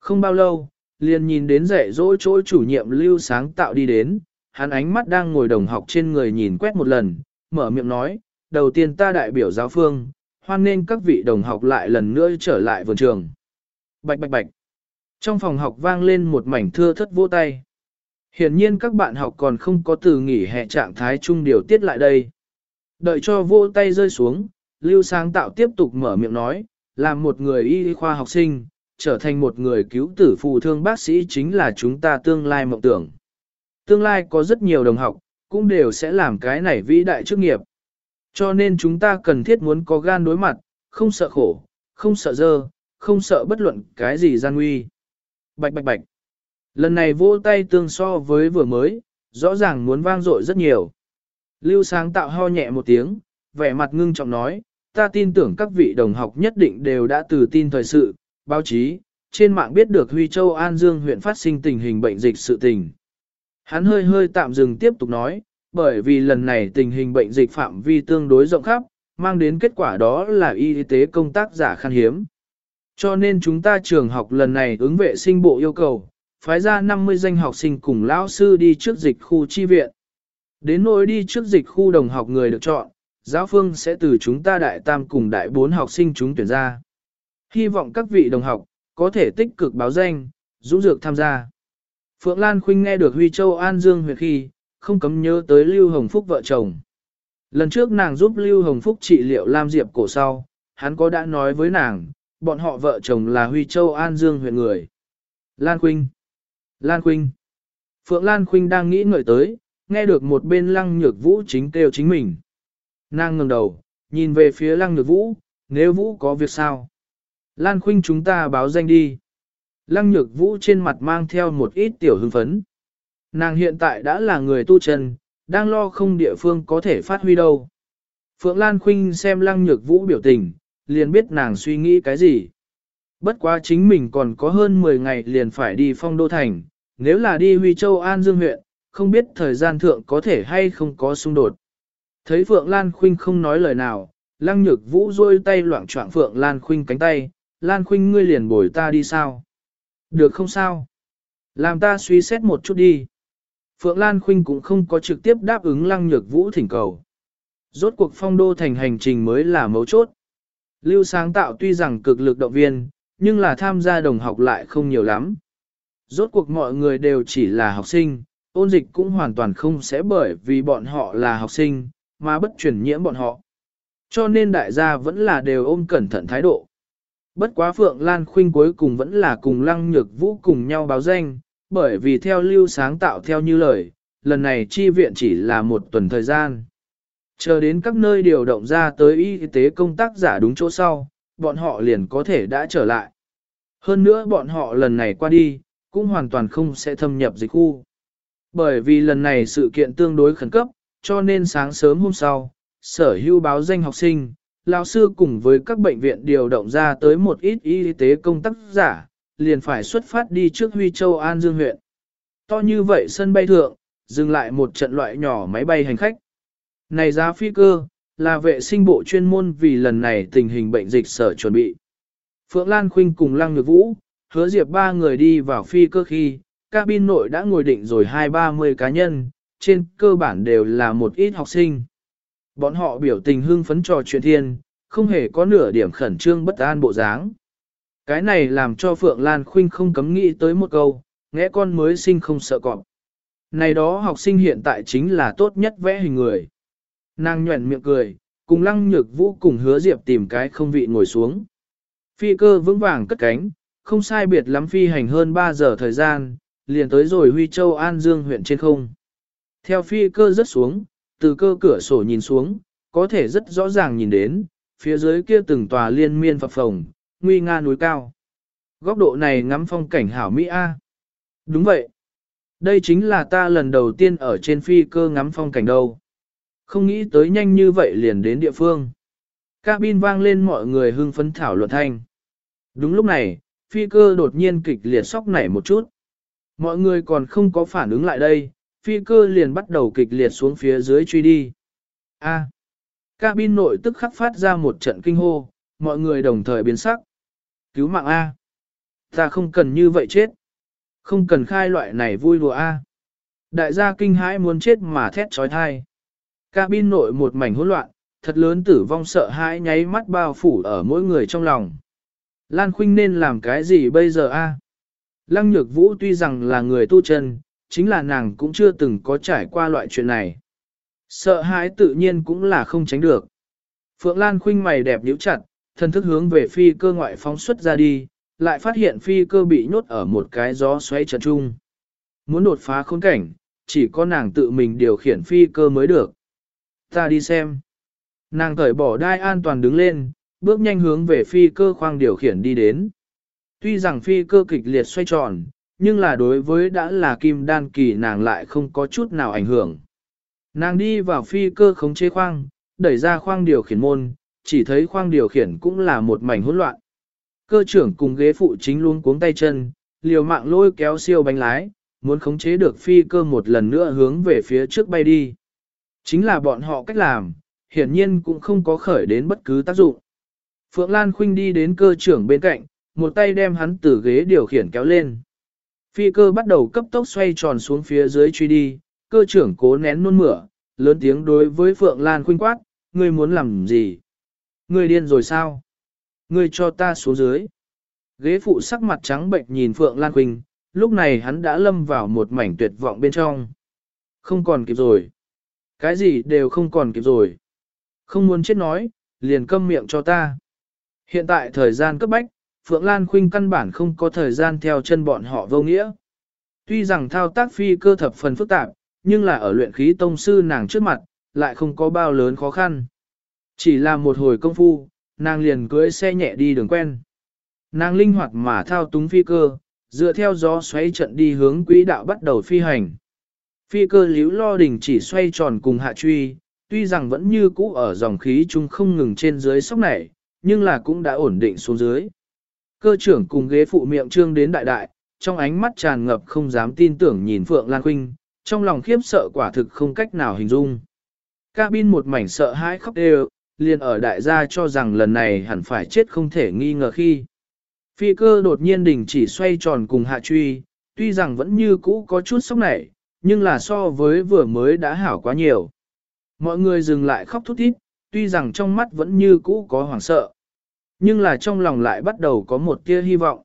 Không bao lâu, liền nhìn đến dạy dỗ chỗ chủ nhiệm lưu sáng tạo đi đến, hắn ánh mắt đang ngồi đồng học trên người nhìn quét một lần, mở miệng nói, đầu tiên ta đại biểu giáo phương, hoan nên các vị đồng học lại lần nữa trở lại vườn trường. Bạch bạch bạch. Trong phòng học vang lên một mảnh thưa thất vỗ tay. Hiển nhiên các bạn học còn không có từ nghỉ hè trạng thái chung điều tiết lại đây. Đợi cho vỗ tay rơi xuống, Lưu Sáng Tạo tiếp tục mở miệng nói, làm một người y khoa học sinh, trở thành một người cứu tử phù thương bác sĩ chính là chúng ta tương lai mộng tưởng. Tương lai có rất nhiều đồng học, cũng đều sẽ làm cái này vĩ đại chức nghiệp. Cho nên chúng ta cần thiết muốn có gan đối mặt, không sợ khổ, không sợ dơ, không sợ bất luận cái gì gian nguy. Bạch bạch bạch. Lần này vỗ tay tương so với vừa mới, rõ ràng muốn vang dội rất nhiều. Lưu sáng tạo ho nhẹ một tiếng, vẻ mặt ngưng trọng nói, ta tin tưởng các vị đồng học nhất định đều đã từ tin thời sự, báo chí, trên mạng biết được Huy Châu An Dương huyện phát sinh tình hình bệnh dịch sự tình. Hắn hơi hơi tạm dừng tiếp tục nói, bởi vì lần này tình hình bệnh dịch phạm vi tương đối rộng khắp, mang đến kết quả đó là y tế công tác giả khan hiếm. Cho nên chúng ta trường học lần này ứng vệ sinh bộ yêu cầu, phái ra 50 danh học sinh cùng lão sư đi trước dịch khu chi viện. Đến nỗi đi trước dịch khu đồng học người được chọn, giáo phương sẽ từ chúng ta đại tam cùng đại bốn học sinh chúng tuyển ra. Hy vọng các vị đồng học, có thể tích cực báo danh, dũng dược tham gia. Phượng Lan Khuynh nghe được Huy Châu An Dương huyệt khi, không cấm nhớ tới Lưu Hồng Phúc vợ chồng. Lần trước nàng giúp Lưu Hồng Phúc trị liệu Lam Diệp cổ sau, hắn có đã nói với nàng, bọn họ vợ chồng là Huy Châu An Dương huyện người. Lan Khuynh Lan Khuynh Phượng Lan Khuynh đang nghĩ ngợi tới, nghe được một bên lăng nhược vũ chính kêu chính mình. Nàng ngẩng đầu, nhìn về phía lăng nhược vũ, nếu vũ có việc sao? Lan Khuynh chúng ta báo danh đi. Lăng nhược vũ trên mặt mang theo một ít tiểu hưng phấn. Nàng hiện tại đã là người tu chân, đang lo không địa phương có thể phát huy đâu. Phượng Lan Khuynh xem lăng nhược vũ biểu tình, liền biết nàng suy nghĩ cái gì. Bất quá chính mình còn có hơn 10 ngày liền phải đi phong đô thành, nếu là đi Huy Châu An Dương huyện, không biết thời gian thượng có thể hay không có xung đột. Thấy Phượng Lan Khuynh không nói lời nào, lăng nhược vũ rôi tay loạn trọng Phượng Lan Khuynh cánh tay, Lan Khuynh ngươi liền bồi ta đi sao? Được không sao? Làm ta suy xét một chút đi. Phượng Lan Khuynh cũng không có trực tiếp đáp ứng lăng nhược vũ thỉnh cầu. Rốt cuộc phong đô thành hành trình mới là mấu chốt. Lưu sáng tạo tuy rằng cực lực động viên, nhưng là tham gia đồng học lại không nhiều lắm. Rốt cuộc mọi người đều chỉ là học sinh, ôn dịch cũng hoàn toàn không sẽ bởi vì bọn họ là học sinh, mà bất chuyển nhiễm bọn họ. Cho nên đại gia vẫn là đều ôm cẩn thận thái độ. Bất quá Phượng Lan Khuynh cuối cùng vẫn là cùng Lăng Nhược Vũ cùng nhau báo danh, bởi vì theo lưu sáng tạo theo như lời, lần này chi viện chỉ là một tuần thời gian. Chờ đến các nơi điều động ra tới y tế công tác giả đúng chỗ sau, bọn họ liền có thể đã trở lại. Hơn nữa bọn họ lần này qua đi, cũng hoàn toàn không sẽ thâm nhập dịch khu. Bởi vì lần này sự kiện tương đối khẩn cấp, cho nên sáng sớm hôm sau, sở hữu báo danh học sinh, lão sư cùng với các bệnh viện điều động ra tới một ít y tế công tác giả, liền phải xuất phát đi trước Huy Châu An Dương huyện. To như vậy sân bay thượng, dừng lại một trận loại nhỏ máy bay hành khách. Này giá phi cơ, là vệ sinh bộ chuyên môn vì lần này tình hình bệnh dịch sở chuẩn bị. Phượng Lan Khuynh cùng Lăng Nhược Vũ, hứa diệp ba người đi vào phi cơ khi, cabin nội đã ngồi định rồi hai ba mươi cá nhân, trên cơ bản đều là một ít học sinh. Bọn họ biểu tình hưng phấn trò chuyện thiên, không hề có nửa điểm khẩn trương bất an bộ dáng. Cái này làm cho Phượng Lan Khuynh không cấm nghĩ tới một câu, ngẽ con mới sinh không sợ cọp. Này đó học sinh hiện tại chính là tốt nhất vẽ hình người. Nàng nhuẩn miệng cười, cùng lăng nhược vũ cùng hứa diệp tìm cái không vị ngồi xuống. Phi cơ vững vàng cất cánh, không sai biệt lắm phi hành hơn 3 giờ thời gian, liền tới rồi Huy Châu An Dương huyện trên không. Theo phi cơ rớt xuống, từ cơ cửa sổ nhìn xuống, có thể rất rõ ràng nhìn đến, phía dưới kia từng tòa liên miên phập phồng, nguy nga núi cao. Góc độ này ngắm phong cảnh hảo Mỹ A. Đúng vậy. Đây chính là ta lần đầu tiên ở trên phi cơ ngắm phong cảnh đâu. Không nghĩ tới nhanh như vậy liền đến địa phương. Cabin vang lên mọi người hưng phấn thảo luận thanh. Đúng lúc này, phi cơ đột nhiên kịch liệt sóc nảy một chút. Mọi người còn không có phản ứng lại đây, phi cơ liền bắt đầu kịch liệt xuống phía dưới truy đi. A. À, cabin nội tức khắc phát ra một trận kinh hô, mọi người đồng thời biến sắc. Cứu mạng A. Ta không cần như vậy chết. Không cần khai loại này vui đùa A. Đại gia kinh hãi muốn chết mà thét trói thai. Cabin nội một mảnh hỗn loạn, thật lớn tử vong sợ hãi nháy mắt bao phủ ở mỗi người trong lòng. Lan Khuynh nên làm cái gì bây giờ a? Lăng Nhược Vũ tuy rằng là người tu chân, chính là nàng cũng chưa từng có trải qua loại chuyện này. Sợ hãi tự nhiên cũng là không tránh được. Phượng Lan khinh mày đẹp nhíu chặt, thân thức hướng về phi cơ ngoại phóng xuất ra đi, lại phát hiện phi cơ bị nhốt ở một cái gió xoáy trần trung. Muốn đột phá khốn cảnh, chỉ có nàng tự mình điều khiển phi cơ mới được. Ta đi xem. Nàng cởi bỏ đai an toàn đứng lên, bước nhanh hướng về phi cơ khoang điều khiển đi đến. Tuy rằng phi cơ kịch liệt xoay tròn, nhưng là đối với đã là kim đan kỳ nàng lại không có chút nào ảnh hưởng. Nàng đi vào phi cơ khống chế khoang, đẩy ra khoang điều khiển môn, chỉ thấy khoang điều khiển cũng là một mảnh hỗn loạn. Cơ trưởng cùng ghế phụ chính luôn cuống tay chân, liều mạng lôi kéo siêu bánh lái, muốn khống chế được phi cơ một lần nữa hướng về phía trước bay đi. Chính là bọn họ cách làm, hiển nhiên cũng không có khởi đến bất cứ tác dụng. Phượng Lan Khuynh đi đến cơ trưởng bên cạnh, một tay đem hắn từ ghế điều khiển kéo lên. Phi cơ bắt đầu cấp tốc xoay tròn xuống phía dưới truy đi, cơ trưởng cố nén nôn mửa, lớn tiếng đối với Phượng Lan Khuynh quát, ngươi muốn làm gì? Ngươi điên rồi sao? Ngươi cho ta xuống dưới. Ghế phụ sắc mặt trắng bệnh nhìn Phượng Lan Khuynh, lúc này hắn đã lâm vào một mảnh tuyệt vọng bên trong. Không còn kịp rồi. Cái gì đều không còn kịp rồi. Không muốn chết nói, liền câm miệng cho ta. Hiện tại thời gian cấp bách, Phượng Lan Khuynh căn bản không có thời gian theo chân bọn họ vô nghĩa. Tuy rằng thao tác phi cơ thập phần phức tạp, nhưng là ở luyện khí tông sư nàng trước mặt, lại không có bao lớn khó khăn. Chỉ là một hồi công phu, nàng liền cưỡi xe nhẹ đi đường quen. Nàng linh hoạt mà thao túng phi cơ, dựa theo gió xoáy trận đi hướng quỹ đạo bắt đầu phi hành. Phi cơ liễu lo đỉnh chỉ xoay tròn cùng hạ truy, tuy rằng vẫn như cũ ở dòng khí chung không ngừng trên dưới sóc này, nhưng là cũng đã ổn định xuống dưới. Cơ trưởng cùng ghế phụ miệng trương đến đại đại, trong ánh mắt tràn ngập không dám tin tưởng nhìn Phượng Lan Khuynh, trong lòng khiếp sợ quả thực không cách nào hình dung. Cabin một mảnh sợ hãi khóc đều, liền ở đại gia cho rằng lần này hẳn phải chết không thể nghi ngờ khi. Phi cơ đột nhiên đình chỉ xoay tròn cùng hạ truy, tuy rằng vẫn như cũ có chút sốc nảy, nhưng là so với vừa mới đã hảo quá nhiều. Mọi người dừng lại khóc thút thít, tuy rằng trong mắt vẫn như cũ có hoảng sợ. Nhưng là trong lòng lại bắt đầu có một tia hy vọng.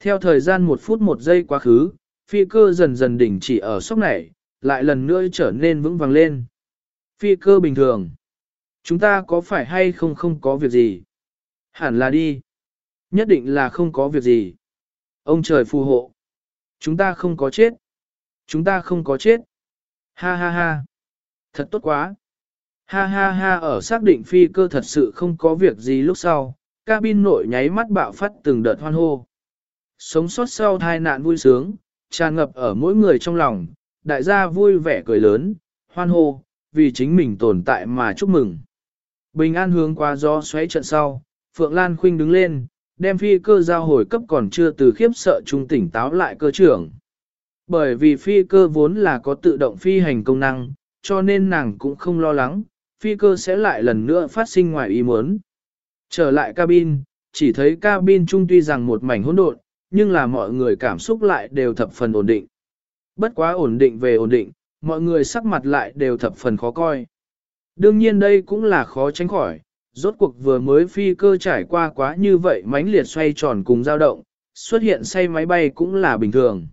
Theo thời gian một phút một giây quá khứ, phi cơ dần dần đỉnh chỉ ở sốc này, lại lần nữa trở nên vững vàng lên. Phi cơ bình thường. Chúng ta có phải hay không không có việc gì? Hẳn là đi. Nhất định là không có việc gì. Ông trời phù hộ. Chúng ta không có chết. Chúng ta không có chết. Ha ha ha. Thật tốt quá. Ha ha ha ở xác định phi cơ thật sự không có việc gì lúc sau, cabin nội nháy mắt bạo phát từng đợt hoan hô. Sống sót sau tai nạn vui sướng, tràn ngập ở mỗi người trong lòng, đại gia vui vẻ cười lớn, hoan hô, vì chính mình tồn tại mà chúc mừng. Bình an hướng qua gió xoáy trận sau, Phượng Lan Khuynh đứng lên, đem phi cơ giao hồi cấp còn chưa từ khiếp sợ trung tỉnh táo lại cơ trưởng. Bởi vì phi cơ vốn là có tự động phi hành công năng, cho nên nàng cũng không lo lắng, phi cơ sẽ lại lần nữa phát sinh ngoài ý muốn. Trở lại cabin, chỉ thấy cabin chung tuy rằng một mảnh hỗn độn, nhưng là mọi người cảm xúc lại đều thập phần ổn định. Bất quá ổn định về ổn định, mọi người sắc mặt lại đều thập phần khó coi. Đương nhiên đây cũng là khó tránh khỏi, rốt cuộc vừa mới phi cơ trải qua quá như vậy mãnh liệt xoay tròn cùng dao động, xuất hiện say máy bay cũng là bình thường.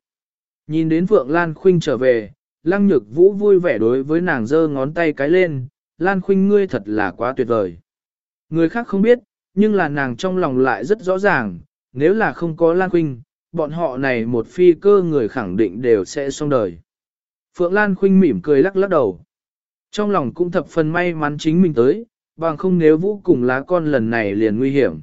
Nhìn đến Phượng Lan Khuynh trở về, Lăng Nhược Vũ vui vẻ đối với nàng giơ ngón tay cái lên, Lan Khuynh ngươi thật là quá tuyệt vời. Người khác không biết, nhưng là nàng trong lòng lại rất rõ ràng, nếu là không có Lan Khuynh, bọn họ này một phi cơ người khẳng định đều sẽ xong đời. Phượng Lan Khuynh mỉm cười lắc lắc đầu. Trong lòng cũng thập phần may mắn chính mình tới, bằng không nếu vũ cùng lá con lần này liền nguy hiểm.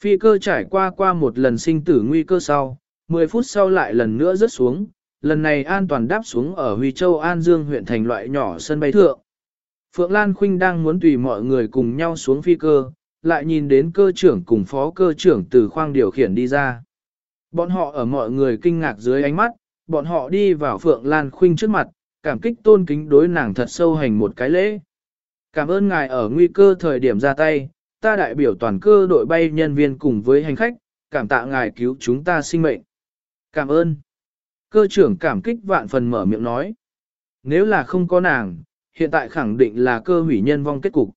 Phi cơ trải qua qua một lần sinh tử nguy cơ sau, 10 phút sau lại lần nữa rớt xuống, lần này an toàn đáp xuống ở Huy Châu An Dương huyện thành loại nhỏ sân bay thượng. Phượng Lan Khuynh đang muốn tùy mọi người cùng nhau xuống phi cơ, lại nhìn đến cơ trưởng cùng phó cơ trưởng từ khoang điều khiển đi ra. Bọn họ ở mọi người kinh ngạc dưới ánh mắt, bọn họ đi vào Phượng Lan Khuynh trước mặt, cảm kích tôn kính đối nàng thật sâu hành một cái lễ. Cảm ơn ngài ở nguy cơ thời điểm ra tay, ta đại biểu toàn cơ đội bay nhân viên cùng với hành khách, cảm tạ ngài cứu chúng ta sinh mệnh. Cảm ơn. Cơ trưởng cảm kích vạn phần mở miệng nói. Nếu là không có nàng, hiện tại khẳng định là cơ hủy nhân vong kết cục.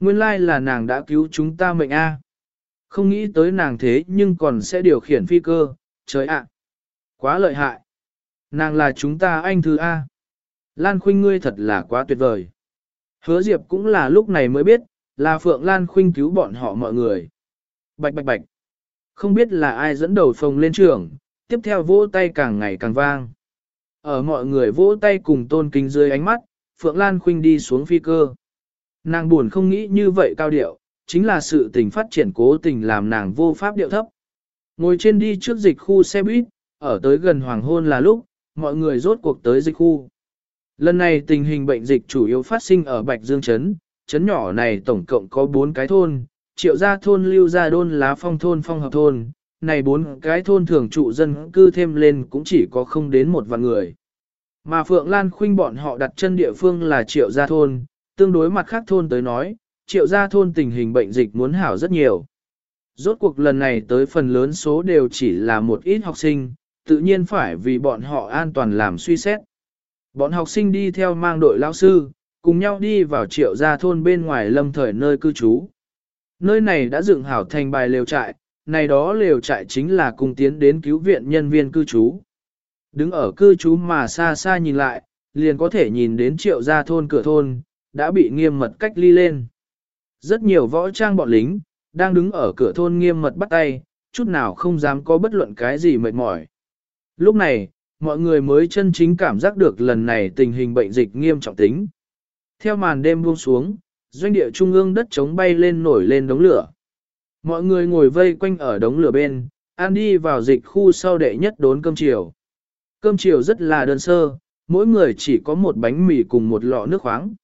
Nguyên lai là nàng đã cứu chúng ta mệnh A. Không nghĩ tới nàng thế nhưng còn sẽ điều khiển phi cơ, trời ạ. Quá lợi hại. Nàng là chúng ta anh thứ A. Lan Khuynh ngươi thật là quá tuyệt vời. Hứa Diệp cũng là lúc này mới biết, là Phượng Lan Khuynh cứu bọn họ mọi người. Bạch bạch bạch. Không biết là ai dẫn đầu phòng lên trường, tiếp theo vỗ tay càng ngày càng vang. Ở mọi người vỗ tay cùng tôn kính dưới ánh mắt, Phượng Lan Khuynh đi xuống phi cơ. Nàng buồn không nghĩ như vậy cao điệu, chính là sự tình phát triển cố tình làm nàng vô pháp điệu thấp. Ngồi trên đi trước dịch khu xe buýt, ở tới gần hoàng hôn là lúc, mọi người rốt cuộc tới dịch khu. Lần này tình hình bệnh dịch chủ yếu phát sinh ở Bạch Dương Trấn, trấn nhỏ này tổng cộng có 4 cái thôn, triệu gia thôn lưu gia đôn lá phong thôn phong hợp thôn, này bốn cái thôn thường trụ dân cư thêm lên cũng chỉ có không đến một vạn người. Mà Phượng Lan Khuynh bọn họ đặt chân địa phương là triệu gia thôn, tương đối mặt khác thôn tới nói, triệu gia thôn tình hình bệnh dịch muốn hảo rất nhiều. Rốt cuộc lần này tới phần lớn số đều chỉ là một ít học sinh, tự nhiên phải vì bọn họ an toàn làm suy xét. Bọn học sinh đi theo mang đội lao sư, cùng nhau đi vào triệu gia thôn bên ngoài lâm thời nơi cư trú. Nơi này đã dựng hảo thành bài lều trại, này đó lều trại chính là cùng tiến đến cứu viện nhân viên cư trú. Đứng ở cư trú mà xa xa nhìn lại, liền có thể nhìn đến triệu gia thôn cửa thôn, đã bị nghiêm mật cách ly lên. Rất nhiều võ trang bọn lính, đang đứng ở cửa thôn nghiêm mật bắt tay, chút nào không dám có bất luận cái gì mệt mỏi. Lúc này, mọi người mới chân chính cảm giác được lần này tình hình bệnh dịch nghiêm trọng tính. Theo màn đêm buông xuống, doanh địa trung ương đất trống bay lên nổi lên đống lửa. Mọi người ngồi vây quanh ở đống lửa bên, ăn đi vào dịch khu sau đệ nhất đốn cơm chiều. Cơm chiều rất là đơn sơ, mỗi người chỉ có một bánh mì cùng một lọ nước khoáng.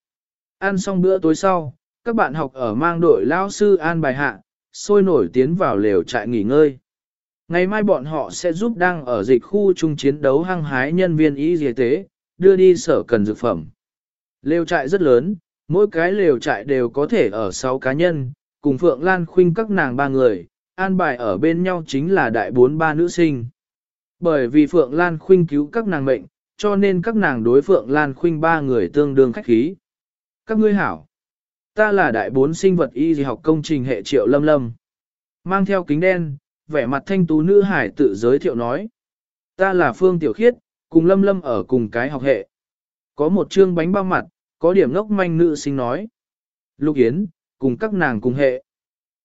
Ăn xong bữa tối sau, các bạn học ở mang đội lao sư an bài hạ, sôi nổi tiến vào lều trại nghỉ ngơi. Ngày mai bọn họ sẽ giúp đang ở dịch khu chung chiến đấu hăng hái nhân viên y y tế, đưa đi sở cần dược phẩm. Lều trại rất lớn, mỗi cái lều trại đều có thể ở 6 cá nhân, cùng Phượng Lan Khuynh các nàng ba người, an bài ở bên nhau chính là đại bốn ba nữ sinh. Bởi vì Phượng Lan Khuynh cứu các nàng mệnh, cho nên các nàng đối Phượng Lan Khuynh ba người tương đương khách khí. Các ngươi hảo. Ta là đại bốn sinh vật y học công trình hệ triệu lâm lâm. Mang theo kính đen, vẻ mặt thanh tú nữ hải tự giới thiệu nói. Ta là Phương Tiểu Khiết, cùng lâm lâm ở cùng cái học hệ. Có một chương bánh bao mặt, có điểm ngốc manh nữ sinh nói. Lục Yến, cùng các nàng cùng hệ.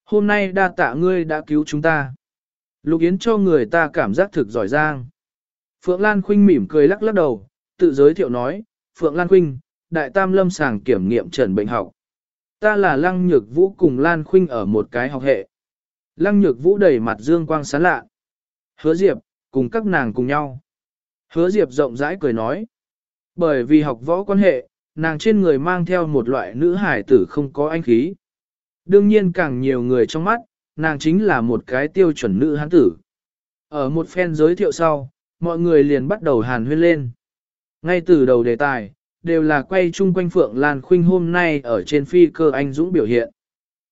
Hôm nay đa tạ ngươi đã cứu chúng ta. Lục Yến cho người ta cảm giác thực giỏi giang. Phượng Lan Khuynh mỉm cười lắc lắc đầu, tự giới thiệu nói, Phượng Lan Khuynh, đại tam lâm sàng kiểm nghiệm trần bệnh học. Ta là Lăng Nhược Vũ cùng Lan Khuynh ở một cái học hệ. Lăng Nhược Vũ đầy mặt dương quang sáng lạ. Hứa Diệp, cùng các nàng cùng nhau. Hứa Diệp rộng rãi cười nói. Bởi vì học võ quan hệ, nàng trên người mang theo một loại nữ hải tử không có anh khí. Đương nhiên càng nhiều người trong mắt, nàng chính là một cái tiêu chuẩn nữ hán tử. Ở một phen giới thiệu sau, mọi người liền bắt đầu hàn huyên lên. Ngay từ đầu đề tài, đều là quay chung quanh Phượng Lan Khuynh hôm nay ở trên phi cơ anh Dũng biểu hiện.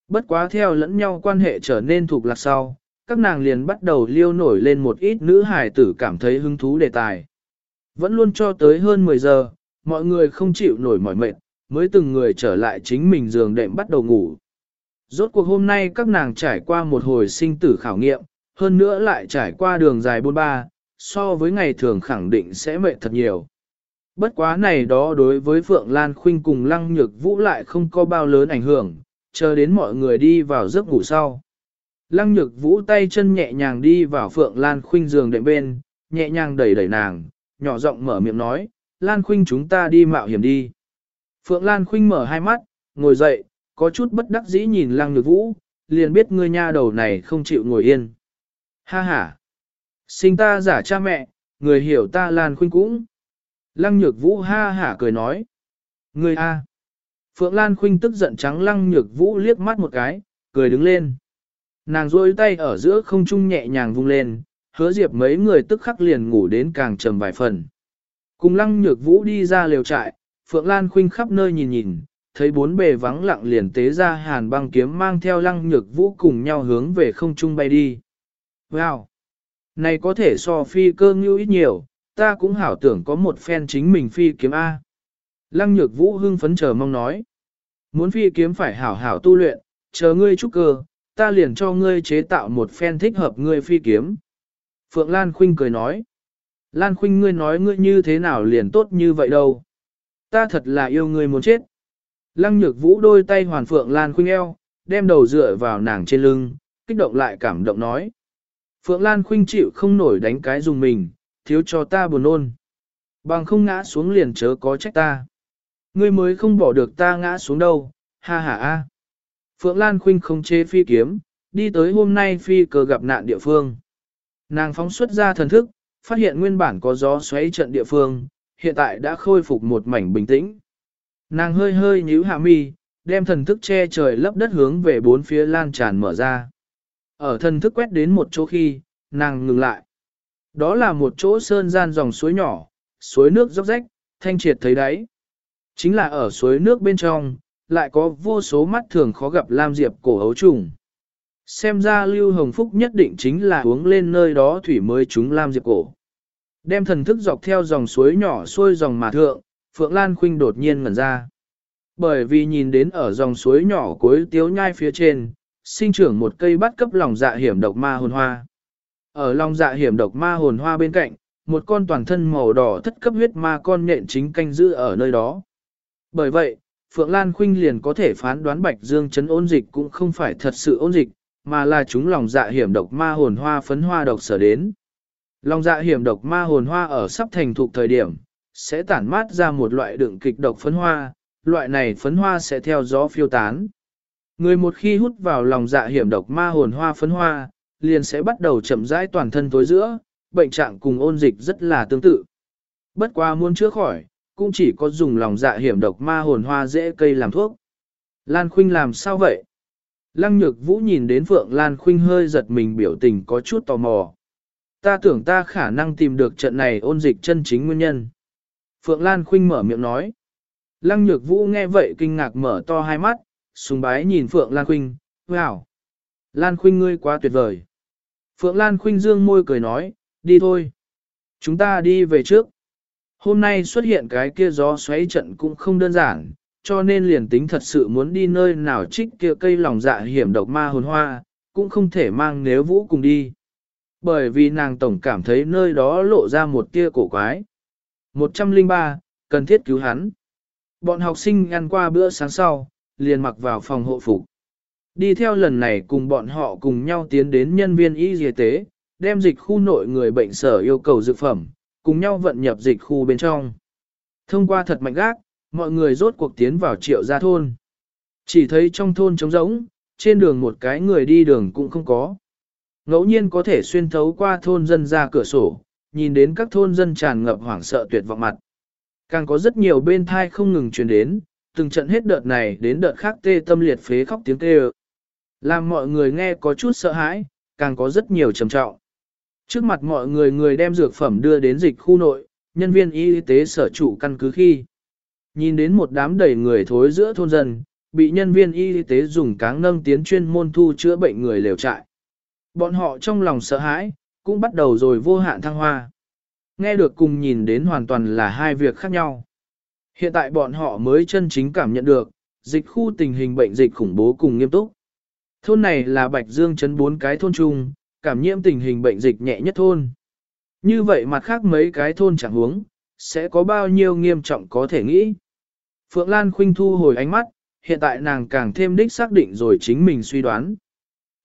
Bất quá theo lẫn nhau quan hệ trở nên thuộc lạc sau, các nàng liền bắt đầu liêu nổi lên một ít nữ hài tử cảm thấy hứng thú đề tài. Vẫn luôn cho tới hơn 10 giờ, mọi người không chịu nổi mỏi mệt, mới từng người trở lại chính mình giường đệm bắt đầu ngủ. Rốt cuộc hôm nay các nàng trải qua một hồi sinh tử khảo nghiệm, hơn nữa lại trải qua đường dài bôn ba, so với ngày thường khẳng định sẽ mệt thật nhiều. Bất quá này đó đối với Phượng Lan Khuynh cùng Lăng Nhược Vũ lại không có bao lớn ảnh hưởng, chờ đến mọi người đi vào giấc ngủ sau. Lăng Nhược Vũ tay chân nhẹ nhàng đi vào Phượng Lan Khuynh giường đệm bên, nhẹ nhàng đẩy đẩy nàng, nhỏ giọng mở miệng nói, Lan Khuynh chúng ta đi mạo hiểm đi. Phượng Lan Khuynh mở hai mắt, ngồi dậy, có chút bất đắc dĩ nhìn Lăng Nhược Vũ, liền biết ngươi nha đầu này không chịu ngồi yên. Ha ha! Sinh ta giả cha mẹ, người hiểu ta Lan Khuynh cũng. Lăng Nhược Vũ ha hả cười nói. Ngươi a! Phượng Lan Khuynh tức giận trắng Lăng Nhược Vũ liếc mắt một cái, cười đứng lên. Nàng rôi tay ở giữa không trung nhẹ nhàng vung lên, hứa diệp mấy người tức khắc liền ngủ đến càng trầm vài phần. Cùng Lăng Nhược Vũ đi ra lều trại, Phượng Lan Khuynh khắp nơi nhìn nhìn, thấy bốn bề vắng lặng liền tế ra hàn băng kiếm mang theo Lăng Nhược Vũ cùng nhau hướng về không trung bay đi. Wow! Này có thể so phi cơ ngưu ít nhiều, ta cũng hảo tưởng có một phen chính mình phi kiếm A. Lăng nhược vũ hưng phấn chờ mong nói. Muốn phi kiếm phải hảo hảo tu luyện, chờ ngươi trúc cơ, ta liền cho ngươi chế tạo một phen thích hợp ngươi phi kiếm. Phượng Lan Khuynh cười nói. Lan Khuynh ngươi nói ngươi như thế nào liền tốt như vậy đâu. Ta thật là yêu ngươi muốn chết. Lăng nhược vũ đôi tay hoàn Phượng Lan Khuynh eo, đem đầu dựa vào nàng trên lưng, kích động lại cảm động nói. Phượng Lan Khuynh chịu không nổi đánh cái dùng mình, thiếu cho ta buồn ôn. Bằng không ngã xuống liền chớ có trách ta. Ngươi mới không bỏ được ta ngã xuống đâu, ha ha a. Phượng Lan Khuynh không chế phi kiếm, đi tới hôm nay phi cờ gặp nạn địa phương. Nàng phóng xuất ra thần thức, phát hiện nguyên bản có gió xoáy trận địa phương, hiện tại đã khôi phục một mảnh bình tĩnh. Nàng hơi hơi nhíu hạ mi, đem thần thức che trời lấp đất hướng về bốn phía lan tràn mở ra. Ở thần thức quét đến một chỗ khi, nàng ngừng lại. Đó là một chỗ sơn gian dòng suối nhỏ, suối nước róc rách, thanh triệt thấy đáy. Chính là ở suối nước bên trong, lại có vô số mắt thường khó gặp lam diệp cổ hấu trùng. Xem ra Lưu Hồng Phúc nhất định chính là uống lên nơi đó thủy mới chúng lam diệp cổ. Đem thần thức dọc theo dòng suối nhỏ xuôi dòng mà thượng, Phượng Lan Khuynh đột nhiên ngẩn ra. Bởi vì nhìn đến ở dòng suối nhỏ cuối tiếu nhai phía trên, sinh trưởng một cây bắt cấp lòng dạ hiểm độc ma hồn hoa. Ở lòng dạ hiểm độc ma hồn hoa bên cạnh, một con toàn thân màu đỏ thất cấp huyết ma con nhện chính canh giữ ở nơi đó. Bởi vậy, Phượng Lan Khuynh liền có thể phán đoán Bạch Dương chấn ôn dịch cũng không phải thật sự ôn dịch, mà là chúng lòng dạ hiểm độc ma hồn hoa phấn hoa độc sở đến. Lòng dạ hiểm độc ma hồn hoa ở sắp thành thục thời điểm, sẽ tản mát ra một loại đựng kịch độc phấn hoa, loại này phấn hoa sẽ theo gió phiêu tán. Người một khi hút vào lòng dạ hiểm độc ma hồn hoa phấn hoa, liền sẽ bắt đầu chậm rãi toàn thân tối giữa, bệnh trạng cùng ôn dịch rất là tương tự. Bất qua muốn chữa khỏi, cũng chỉ có dùng lòng dạ hiểm độc ma hồn hoa dễ cây làm thuốc. Lan Khuynh làm sao vậy? Lăng nhược vũ nhìn đến Phượng Lan Khuynh hơi giật mình biểu tình có chút tò mò. Ta tưởng ta khả năng tìm được trận này ôn dịch chân chính nguyên nhân. Phượng Lan Khuynh mở miệng nói. Lăng nhược vũ nghe vậy kinh ngạc mở to hai mắt, sùng bái nhìn Phượng Lan Khuynh, wow. Lan Khuynh ngươi quá tuyệt vời. Phượng Lan Khuynh dương môi cười nói, đi thôi. Chúng ta đi về trước. Hôm nay xuất hiện cái kia gió xoáy trận cũng không đơn giản, cho nên liền tính thật sự muốn đi nơi nào trích kia cây lòng dạ hiểm độc ma hồn hoa, cũng không thể mang nếu vũ cùng đi. Bởi vì nàng tổng cảm thấy nơi đó lộ ra một tia cổ quái. 103, cần thiết cứu hắn. Bọn học sinh ăn qua bữa sáng sau, liền mặc vào phòng hộ phục. Đi theo lần này cùng bọn họ cùng nhau tiến đến nhân viên y y tế, đem dịch khu nội người bệnh sở yêu cầu dược phẩm, cùng nhau vận nhập dịch khu bên trong. Thông qua thật mạnh gác, mọi người rốt cuộc tiến vào triệu gia thôn. Chỉ thấy trong thôn trống rỗng, trên đường một cái người đi đường cũng không có. Ngẫu nhiên có thể xuyên thấu qua thôn dân ra cửa sổ, nhìn đến các thôn dân tràn ngập hoảng sợ tuyệt vọng mặt. Càng có rất nhiều bên thai không ngừng truyền đến, từng trận hết đợt này đến đợt khác tê tâm liệt phế khóc tiếng kêu. Làm mọi người nghe có chút sợ hãi, càng có rất nhiều trầm trọng. Trước mặt mọi người người đem dược phẩm đưa đến dịch khu nội, nhân viên y tế sở trụ căn cứ khi. Nhìn đến một đám đầy người thối giữa thôn dân, bị nhân viên y tế dùng cáng nâng tiến chuyên môn thu chữa bệnh người liều trại. Bọn họ trong lòng sợ hãi, cũng bắt đầu rồi vô hạn thăng hoa. Nghe được cùng nhìn đến hoàn toàn là hai việc khác nhau. Hiện tại bọn họ mới chân chính cảm nhận được, dịch khu tình hình bệnh dịch khủng bố cùng nghiêm túc. Thôn này là Bạch Dương chấn bốn cái thôn chung, cảm nhiễm tình hình bệnh dịch nhẹ nhất thôn. Như vậy mặt khác mấy cái thôn chẳng huống, sẽ có bao nhiêu nghiêm trọng có thể nghĩ. Phượng Lan Khuynh thu hồi ánh mắt, hiện tại nàng càng thêm đích xác định rồi chính mình suy đoán.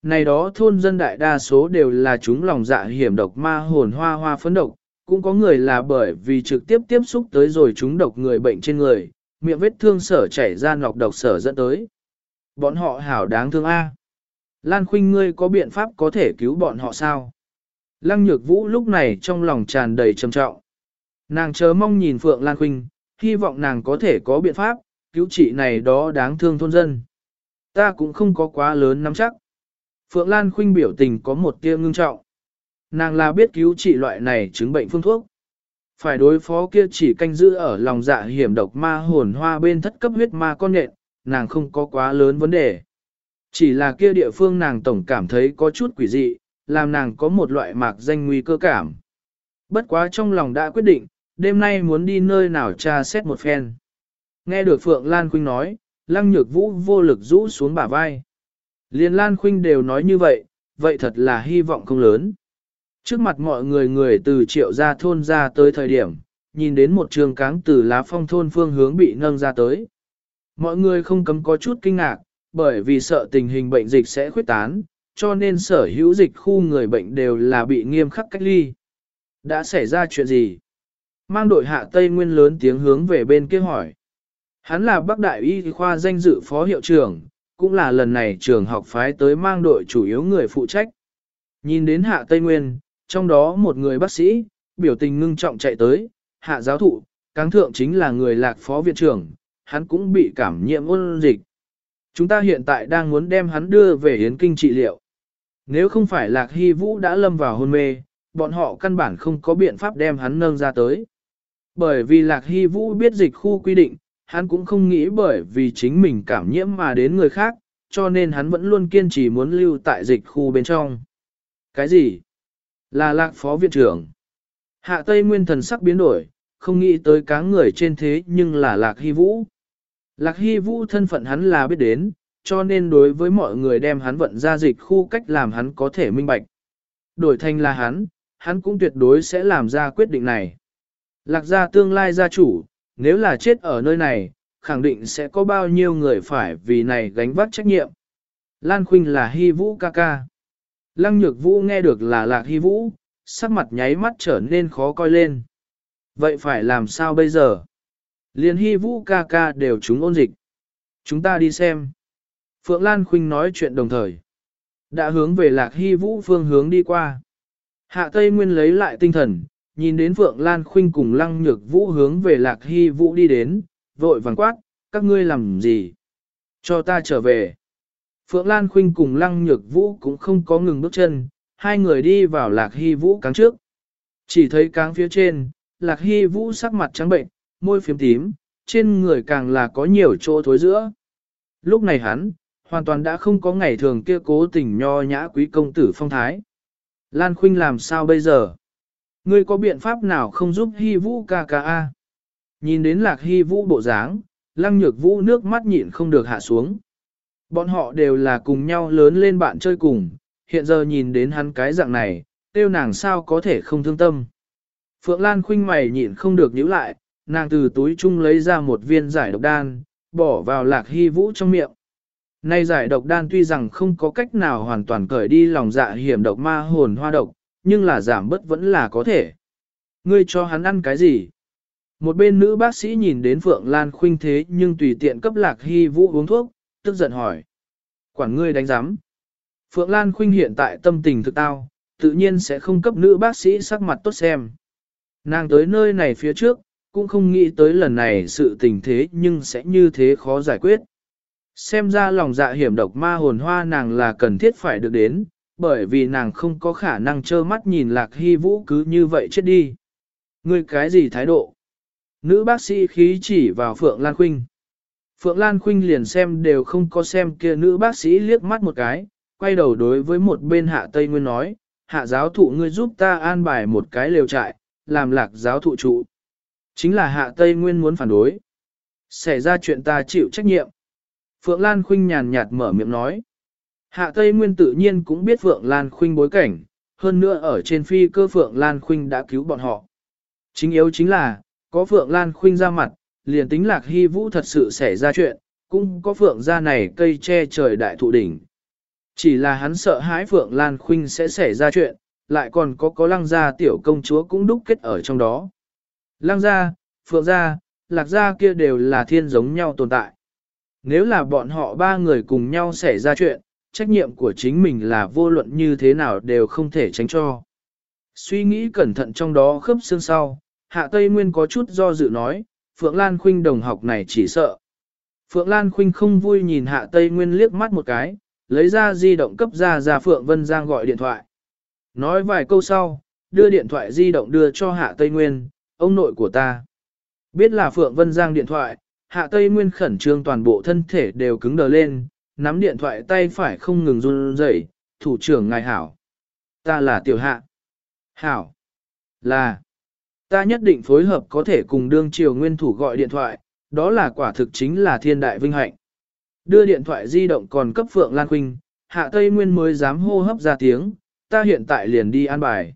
Này đó thôn dân đại đa số đều là chúng lòng dạ hiểm độc ma hồn hoa hoa phấn độc, cũng có người là bởi vì trực tiếp tiếp xúc tới rồi chúng độc người bệnh trên người, miệng vết thương sở chảy ra ngọc độc sở dẫn tới. Bọn họ hảo đáng thương A. Lan Khuynh ngươi có biện pháp có thể cứu bọn họ sao? Lăng Nhược Vũ lúc này trong lòng tràn đầy trầm trọng. Nàng chớ mong nhìn Phượng Lan Khuynh, hy vọng nàng có thể có biện pháp, cứu trị này đó đáng thương thôn dân. Ta cũng không có quá lớn nắm chắc. Phượng Lan Khuynh biểu tình có một tia ngưng trọng. Nàng là biết cứu trị loại này chứng bệnh phương thuốc. Phải đối phó kia chỉ canh giữ ở lòng dạ hiểm độc ma hồn hoa bên thất cấp huyết ma con nện, nàng không có quá lớn vấn đề. Chỉ là kia địa phương nàng tổng cảm thấy có chút quỷ dị, làm nàng có một loại mạc danh nguy cơ cảm. Bất quá trong lòng đã quyết định, đêm nay muốn đi nơi nào tra xét một phen. Nghe được Phượng Lan Khuynh nói, Lăng Nhược Vũ vô lực rũ xuống bả vai. Liên Lan Khuynh đều nói như vậy, vậy thật là hy vọng không lớn. Trước mặt mọi người người từ triệu gia thôn ra tới thời điểm, nhìn đến một trường cáng từ lá phong thôn phương hướng bị nâng ra tới. Mọi người không cấm có chút kinh ngạc, bởi vì sợ tình hình bệnh dịch sẽ khuyết tán, cho nên sở hữu dịch khu người bệnh đều là bị nghiêm khắc cách ly. Đã xảy ra chuyện gì? Mang đội hạ Tây Nguyên lớn tiếng hướng về bên kia hỏi. Hắn là bác đại y khoa danh dự phó hiệu trưởng, cũng là lần này trường học phái tới mang đội chủ yếu người phụ trách. Nhìn đến hạ Tây Nguyên, trong đó một người bác sĩ, biểu tình ngưng trọng chạy tới, hạ giáo thụ, cáng thượng chính là người lạc phó viện trưởng, hắn cũng bị cảm nhiễm ôn dịch. Chúng ta hiện tại đang muốn đem hắn đưa về Yến Kinh trị liệu. Nếu không phải Lạc Hy Vũ đã lâm vào hôn mê, bọn họ căn bản không có biện pháp đem hắn nâng ra tới. Bởi vì Lạc Hy Vũ biết dịch khu quy định, hắn cũng không nghĩ bởi vì chính mình cảm nhiễm mà đến người khác, cho nên hắn vẫn luôn kiên trì muốn lưu tại dịch khu bên trong. Cái gì? Là Lạc Phó Viện trưởng. Hạ Tây Nguyên thần sắc biến đổi, không nghĩ tới cá người trên thế nhưng là Lạc Hy Vũ. Lạc Hy Vũ thân phận hắn là biết đến, cho nên đối với mọi người đem hắn vận ra dịch khu cách làm hắn có thể minh bạch. Đổi thành là hắn, hắn cũng tuyệt đối sẽ làm ra quyết định này. Lạc gia tương lai gia chủ, nếu là chết ở nơi này, khẳng định sẽ có bao nhiêu người phải vì này gánh vác trách nhiệm. Lan Khuynh là Hy Vũ ca ca. Lăng Nhược Vũ nghe được là Lạc Hy Vũ, sắc mặt nháy mắt trở nên khó coi lên. Vậy phải làm sao bây giờ? Liên Hy Vũ ca ca đều chúng ôn dịch. Chúng ta đi xem. Phượng Lan Khuynh nói chuyện đồng thời. Đã hướng về Lạc Hy Vũ phương hướng đi qua. Hạ Tây Nguyên lấy lại tinh thần, nhìn đến Phượng Lan Khuynh cùng Lăng Nhược Vũ hướng về Lạc Hy Vũ đi đến, vội vàng quát, các ngươi làm gì? Cho ta trở về. Phượng Lan Khuynh cùng Lăng Nhược Vũ cũng không có ngừng bước chân, hai người đi vào Lạc Hy Vũ cáng trước. Chỉ thấy cáng phía trên, Lạc Hy Vũ sắc mặt trắng bệnh, môi phiếm tím, trên người càng là có nhiều chỗ thối giữa. Lúc này hắn, hoàn toàn đã không có ngày thường kia cố tình nho nhã quý công tử phong thái. Lan Khuynh làm sao bây giờ? Ngươi có biện pháp nào không giúp Hy Vũ ca ca a? Nhìn đến lạc Hy Vũ bộ dáng, lăng nhược vũ nước mắt nhịn không được hạ xuống. Bọn họ đều là cùng nhau lớn lên bạn chơi cùng, hiện giờ nhìn đến hắn cái dạng này, tiêu nàng sao có thể không thương tâm. Phượng Lan khinh mày nhịn không được nhíu lại, nàng từ túi chung lấy ra một viên giải độc đan, bỏ vào lạc hy vũ trong miệng. Nay giải độc đan tuy rằng không có cách nào hoàn toàn cởi đi lòng dạ hiểm độc ma hồn hoa độc, nhưng là giảm bớt vẫn là có thể. Ngươi cho hắn ăn cái gì? Một bên nữ bác sĩ nhìn đến Phượng Lan khuynh thế nhưng tùy tiện cấp lạc hy vũ uống thuốc, tức giận hỏi. Quản ngươi đánh giám. Phượng Lan khuynh hiện tại tâm tình thực tao, tự nhiên sẽ không cấp nữ bác sĩ sắc mặt tốt xem. Nàng tới nơi này phía trước, cũng không nghĩ tới lần này sự tình thế nhưng sẽ như thế khó giải quyết. Xem ra lòng dạ hiểm độc ma hồn hoa nàng là cần thiết phải được đến, bởi vì nàng không có khả năng trơ mắt nhìn lạc hy vũ cứ như vậy chết đi. Ngươi cái gì thái độ? Nữ bác sĩ khí chỉ vào Phượng Lan Khuynh. Phượng Lan Khuynh liền xem đều không có xem kia nữ bác sĩ liếc mắt một cái, quay đầu đối với một bên hạ Tây Nguyên nói, hạ giáo thụ ngươi giúp ta an bài một cái lều trại, làm lạc giáo thụ trụ. Chính là hạ Tây Nguyên muốn phản đối. Xảy ra chuyện ta chịu trách nhiệm. Phượng Lan Khuynh nhàn nhạt mở miệng nói. Hạ Tây Nguyên tự nhiên cũng biết Phượng Lan Khuynh bối cảnh, hơn nữa ở trên phi cơ Phượng Lan Khuynh đã cứu bọn họ. Chính yếu chính là, có Phượng Lan Khuynh ra mặt, liền tính lạc hy vũ thật sự xảy ra chuyện, cũng có Phượng ra này cây che trời đại thụ đỉnh. Chỉ là hắn sợ hãi Phượng Lan Khuynh sẽ xảy ra chuyện, lại còn có có lăng gia tiểu công chúa cũng đúc kết ở trong đó. Lăng gia, Phượng gia, Lạc gia kia đều là thiên giống nhau tồn tại. Nếu là bọn họ ba người cùng nhau xảy ra chuyện, trách nhiệm của chính mình là vô luận như thế nào đều không thể tránh cho. Suy nghĩ cẩn thận trong đó khớp xương sau, Hạ Tây Nguyên có chút do dự nói, Phượng Lan Khuynh đồng học này chỉ sợ. Phượng Lan Khuynh không vui nhìn Hạ Tây Nguyên liếc mắt một cái, lấy ra di động cấp ra ra Phượng Vân Giang gọi điện thoại. Nói vài câu sau, đưa điện thoại di động đưa cho Hạ Tây Nguyên, ông nội của ta. Biết là Phượng Vân Giang điện thoại, Hạ Tây Nguyên khẩn trương toàn bộ thân thể đều cứng đờ lên, nắm điện thoại tay phải không ngừng run rẩy, thủ trưởng ngài hảo. Ta là tiểu hạ. Hảo. Là. Ta nhất định phối hợp có thể cùng đương triều nguyên thủ gọi điện thoại, đó là quả thực chính là thiên đại vinh hạnh. Đưa điện thoại di động còn cấp Phượng Lan Khuynh, Hạ Tây Nguyên mới dám hô hấp ra tiếng, ta hiện tại liền đi an bài.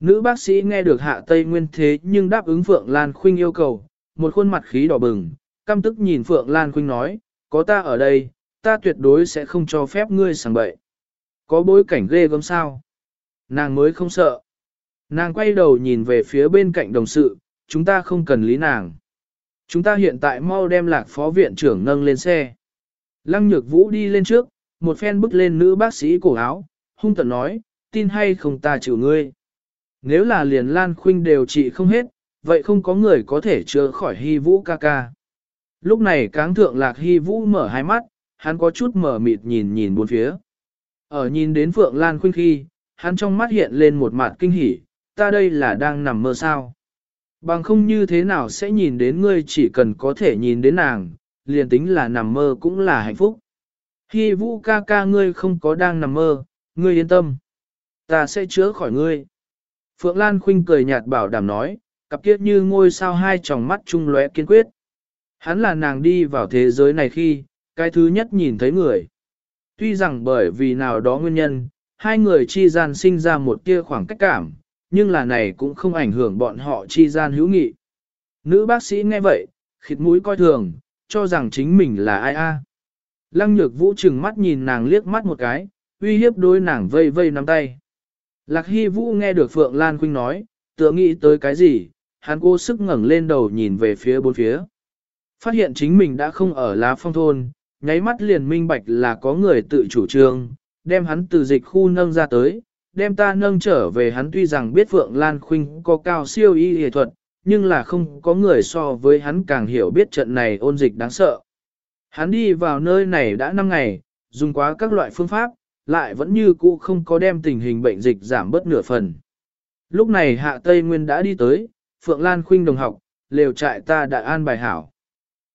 Nữ bác sĩ nghe được Hạ Tây Nguyên thế nhưng đáp ứng Phượng Lan Khuynh yêu cầu, một khuôn mặt khí đỏ bừng, căm tức nhìn Phượng Lan Khuynh nói, có ta ở đây, ta tuyệt đối sẽ không cho phép ngươi sảng bậy. Có bối cảnh ghê gớm sao? Nàng mới không sợ. Nàng quay đầu nhìn về phía bên cạnh đồng sự, chúng ta không cần lý nàng. Chúng ta hiện tại mau đem lạc phó viện trưởng nâng lên xe. Lăng nhược vũ đi lên trước, một phen bước lên nữ bác sĩ cổ áo, hung tận nói, tin hay không ta chịu ngươi. Nếu là liền Lan Khuynh đều trị không hết, vậy không có người có thể chữa khỏi hy vũ ca ca. Lúc này cáng thượng lạc hy vũ mở hai mắt, hắn có chút mở mịt nhìn nhìn bốn phía. Ở nhìn đến Phượng Lan Khuynh khi, hắn trong mắt hiện lên một mặt kinh hỉ, ta đây là đang nằm mơ sao. Bằng không như thế nào sẽ nhìn đến ngươi chỉ cần có thể nhìn đến nàng, liền tính là nằm mơ cũng là hạnh phúc. Hi vũ ca ca ngươi không có đang nằm mơ, ngươi yên tâm. Ta sẽ chữa khỏi ngươi. Phượng Lan Khuynh cười nhạt bảo đảm nói, cặp kiết như ngôi sao hai tròng mắt trung lóe kiên quyết. Hắn là nàng đi vào thế giới này khi, cái thứ nhất nhìn thấy người. Tuy rằng bởi vì nào đó nguyên nhân, hai người chi gian sinh ra một tia khoảng cách cảm, nhưng là này cũng không ảnh hưởng bọn họ chi gian hữu nghị. Nữ bác sĩ nghe vậy, khịt mũi coi thường, cho rằng chính mình là ai a. Lăng nhược vũ trừng mắt nhìn nàng liếc mắt một cái, uy hiếp đối nàng vây vây nắm tay. Lạc Hy Vũ nghe được Phượng Lan Khuynh nói, tựa nghĩ tới cái gì, hắn cố sức ngẩng lên đầu nhìn về phía bốn phía. Phát hiện chính mình đã không ở lá phong thôn, nháy mắt liền minh bạch là có người tự chủ trương, đem hắn từ dịch khu nâng ra tới, đem ta nâng trở về hắn tuy rằng biết Phượng Lan Khuynh có cao siêu y y thuật, nhưng là không có người so với hắn càng hiểu biết trận này ôn dịch đáng sợ. Hắn đi vào nơi này đã 5 ngày, dùng quá các loại phương pháp, lại vẫn như cũ không có đem tình hình bệnh dịch giảm bớt nửa phần. Lúc này Hạ Tây Nguyên đã đi tới, Phượng Lan Khuynh đồng học, lều trại ta đã an bài hảo.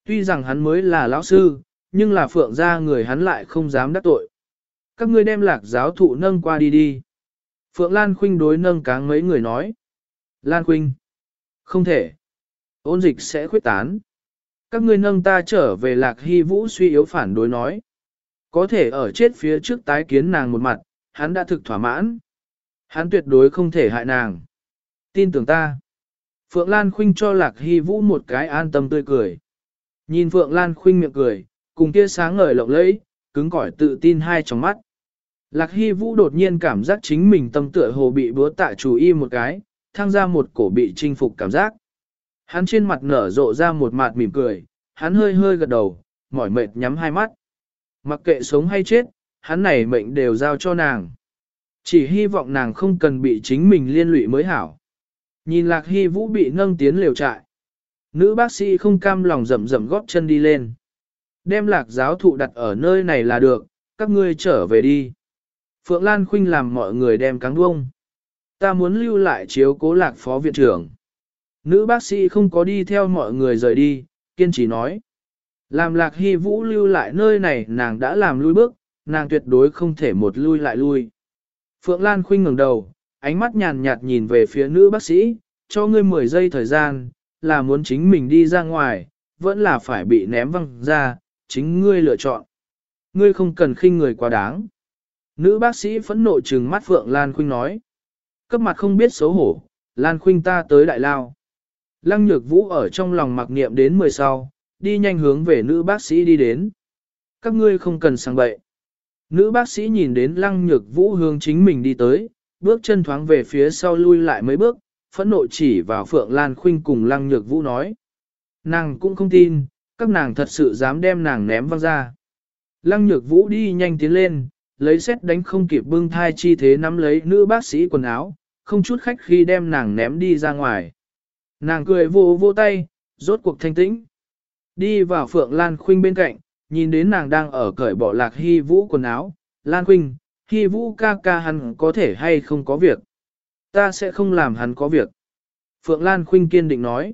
Tuy rằng hắn mới là lão sư, nhưng là Phượng gia người hắn lại không dám đắc tội. Các ngươi đem lạc giáo thụ nâng qua đi đi. Phượng Lan Khuynh đối nâng cáng mấy người nói. Lan Khuynh. Không thể. Ôn dịch sẽ khuyết tán. Các ngươi nâng ta trở về lạc hy vũ suy yếu phản đối nói. Có thể ở chết phía trước tái kiến nàng một mặt, hắn đã thực thỏa mãn. Hắn tuyệt đối không thể hại nàng. Tin tưởng ta. Phượng Lan Khuynh cho Lạc Hy Vũ một cái an tâm tươi cười. Nhìn Phượng Lan Khuynh miệng cười, cùng kia sáng ngời lộng lẫy, cứng cỏi tự tin hai trong mắt. Lạc Hy Vũ đột nhiên cảm giác chính mình tâm tựa hồ bị búa tạ chủ y một cái, thăng ra một cổ bị chinh phục cảm giác. Hắn trên mặt nở rộ ra một mặt mỉm cười, hắn hơi hơi gật đầu, mỏi mệt nhắm hai mắt. Mặc kệ sống hay chết, hắn này mệnh đều giao cho nàng. Chỉ hy vọng nàng không cần bị chính mình liên lụy mới hảo. Nhìn Lạc Hy Vũ bị nâng tiến liều trại. Nữ bác sĩ không cam lòng rậm rậm góp chân đi lên. Đem lạc giáo thụ đặt ở nơi này là được, các ngươi trở về đi. Phượng Lan Khuynh làm mọi người đem cáng bông. Ta muốn lưu lại chiếu cố lạc phó viện trưởng. Nữ bác sĩ không có đi theo mọi người rời đi, kiên trì nói. Làm lạc hy vũ lưu lại nơi này nàng đã làm lui bước, nàng tuyệt đối không thể một lui lại lui. Phượng Lan Khuynh ngẩng đầu, ánh mắt nhàn nhạt nhìn về phía nữ bác sĩ, cho ngươi 10 giây thời gian, là muốn chính mình đi ra ngoài, vẫn là phải bị ném văng ra, chính ngươi lựa chọn. Ngươi không cần khinh người quá đáng. Nữ bác sĩ phẫn nộ trừng mắt Phượng Lan Khuynh nói. Cấp mặt không biết xấu hổ, Lan Khuynh ta tới đại lao. Lăng nhược vũ ở trong lòng mặc niệm đến 10 sau, đi nhanh hướng về nữ bác sĩ đi đến. Các ngươi không cần sang bậy. Nữ bác sĩ nhìn đến lăng nhược vũ hướng chính mình đi tới, bước chân thoáng về phía sau lui lại mấy bước, phẫn nộ chỉ vào Phượng Lan Khuynh cùng lăng nhược vũ nói. Nàng cũng không tin, các nàng thật sự dám đem nàng ném văng ra. Lăng nhược vũ đi nhanh tiến lên, lấy xét đánh không kịp bưng thai chi thế nắm lấy nữ bác sĩ quần áo, không chút khách khi đem nàng ném đi ra ngoài. Nàng cười vô vô tay, rốt cuộc thanh tĩnh. Đi vào Phượng Lan Khuynh bên cạnh, nhìn đến nàng đang ở cởi bỏ lạc hy vũ quần áo. Lan Khuynh, hy vũ ca ca hắn có thể hay không có việc. Ta sẽ không làm hắn có việc. Phượng Lan Khuynh kiên định nói.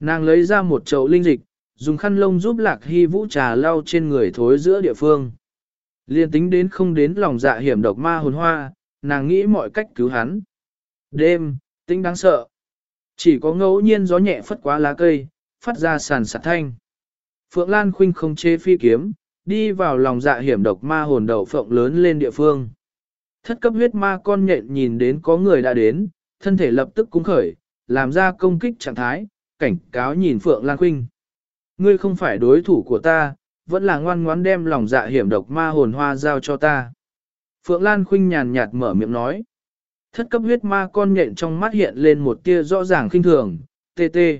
Nàng lấy ra một chậu linh dịch, dùng khăn lông giúp lạc hy vũ trà lau trên người thối giữa địa phương. Liên tính đến không đến lòng dạ hiểm độc ma hồn hoa, nàng nghĩ mọi cách cứu hắn. Đêm, tính đáng sợ. Chỉ có ngẫu nhiên gió nhẹ phất quá lá cây, phát ra sàn sạt thanh. Phượng Lan Khuynh không chế phi kiếm, đi vào lòng dạ hiểm độc ma hồn đầu phộng lớn lên địa phương. Thất cấp huyết ma con nhện nhìn đến có người đã đến, thân thể lập tức cúng khởi, làm ra công kích trạng thái, cảnh cáo nhìn Phượng Lan Khuynh. Ngươi không phải đối thủ của ta, vẫn là ngoan ngoãn đem lòng dạ hiểm độc ma hồn hoa giao cho ta. Phượng Lan Khinh nhàn nhạt mở miệng nói. Thất cấp huyết ma con nhện trong mắt hiện lên một tia rõ ràng khinh thường, tê tê.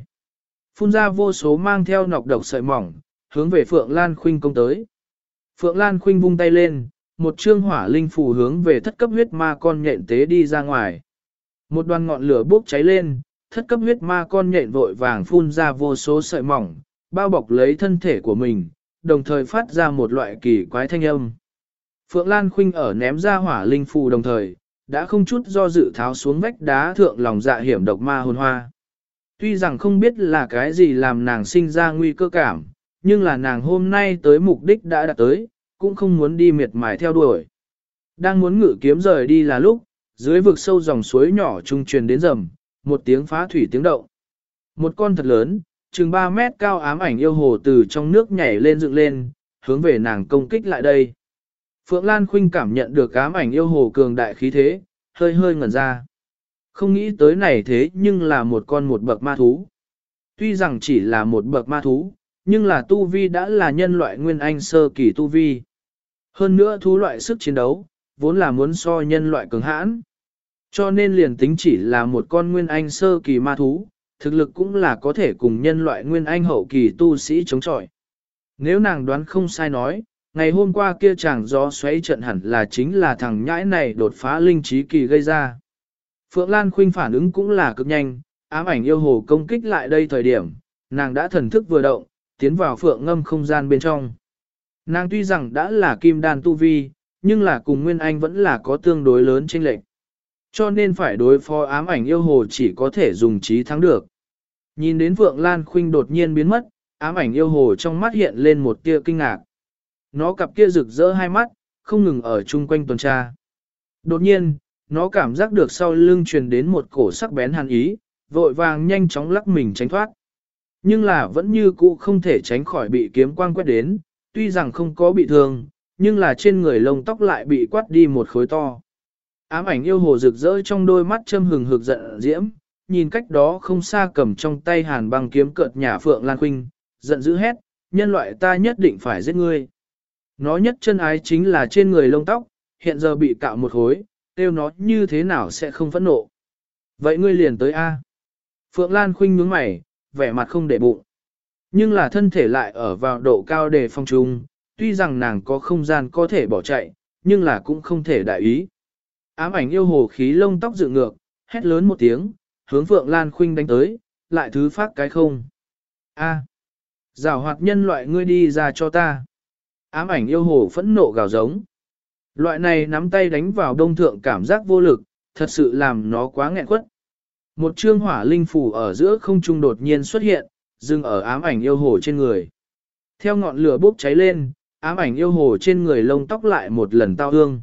Phun ra vô số mang theo nọc độc sợi mỏng, hướng về Phượng Lan Khinh công tới. Phượng Lan Khinh vung tay lên, một trương hỏa linh phù hướng về thất cấp huyết ma con nhện tế đi ra ngoài. Một đoàn ngọn lửa bốc cháy lên, thất cấp huyết ma con nhện vội vàng phun ra vô số sợi mỏng, bao bọc lấy thân thể của mình, đồng thời phát ra một loại kỳ quái thanh âm. Phượng Lan Khuynh ở ném ra hỏa linh phù đồng thời, đã không chút do dự tháo xuống vách đá thượng lòng dạ hiểm độc ma hồn hoa. Tuy rằng không biết là cái gì làm nàng sinh ra nguy cơ cảm, nhưng là nàng hôm nay tới mục đích đã đạt tới, cũng không muốn đi miệt mài theo đuổi. Đang muốn ngự kiếm rời đi là lúc, dưới vực sâu dòng suối nhỏ trung truyền đến rầm, một tiếng phá thủy tiếng động. Một con thật lớn, chừng 3 mét cao ám ảnh yêu hồ từ trong nước nhảy lên dựng lên, hướng về nàng công kích lại đây. Phượng Lan Khuynh cảm nhận được ám ảnh yêu hồ cường đại khí thế, hơi hơi ngẩn ra. Không nghĩ tới này thế nhưng là một con một bậc ma thú. Tuy rằng chỉ là một bậc ma thú, nhưng là tu vi đã là nhân loại nguyên anh sơ kỳ tu vi. Hơn nữa thú loại sức chiến đấu, vốn là muốn so nhân loại cường hãn. Cho nên liền tính chỉ là một con nguyên anh sơ kỳ ma thú, thực lực cũng là có thể cùng nhân loại nguyên anh hậu kỳ tu sĩ chống chọi. Nếu nàng đoán không sai nói, ngày hôm qua kia chàng gió xoáy trận hẳn là chính là thằng nhãi này đột phá linh trí kỳ gây ra. Phượng Lan Khuynh phản ứng cũng là cực nhanh, ám ảnh yêu hồ công kích lại đây thời điểm, nàng đã thần thức vừa động, tiến vào phượng ngâm không gian bên trong. Nàng tuy rằng đã là kim đan tu vi, nhưng là cùng Nguyên Anh vẫn là có tương đối lớn chênh lệch. Cho nên phải đối phó ám ảnh yêu hồ chỉ có thể dùng trí thắng được. Nhìn đến vượng Lan Khuynh đột nhiên biến mất, ám ảnh yêu hồ trong mắt hiện lên một tia kinh ngạc. Nó cặp kia rực rỡ hai mắt, không ngừng ở chung quanh tuần tra. Đột nhiên, nó cảm giác được sau lưng truyền đến một cổ sắc bén hàn ý, vội vàng nhanh chóng lắc mình tránh thoát. Nhưng là vẫn như cũ không thể tránh khỏi bị kiếm quang quét đến, tuy rằng không có bị thương, nhưng là trên người lông tóc lại bị quát đi một khối to. Ám ảnh yêu hồ rực rỡ trong đôi mắt châm hừng hực giận diễm, nhìn cách đó không xa cầm trong tay hàn băng kiếm cợt nhà Phượng Lan Khuynh, giận dữ hét, nhân loại ta nhất định phải giết ngươi. Nó nhất chân ái chính là trên người lông tóc, hiện giờ bị cạo một khối, tiêu nó như thế nào sẽ không phẫn nộ. Vậy ngươi liền tới A. Phượng Lan Khuynh nhướng mày, vẻ mặt không để bụng. Nhưng là thân thể lại ở vào độ cao để phong trung, tuy rằng nàng có không gian có thể bỏ chạy, nhưng là cũng không thể đại ý. Ám ảnh yêu hồ khí lông tóc dựng ngược, hét lớn một tiếng, hướng Phượng Lan Khuynh đánh tới, lại thứ phát cái không. A, rào hoạt nhân loại ngươi đi ra cho ta. Ám ảnh yêu hồ phẫn nộ gào giống. Loại này nắm tay đánh vào đông thượng cảm giác vô lực, thật sự làm nó quá nghẹn quất. Một trương hỏa linh phủ ở giữa không trung đột nhiên xuất hiện, dừng ở ám ảnh yêu hồ trên người. Theo ngọn lửa bốc cháy lên, ám ảnh yêu hồ trên người lông tóc lại một lần tao hương.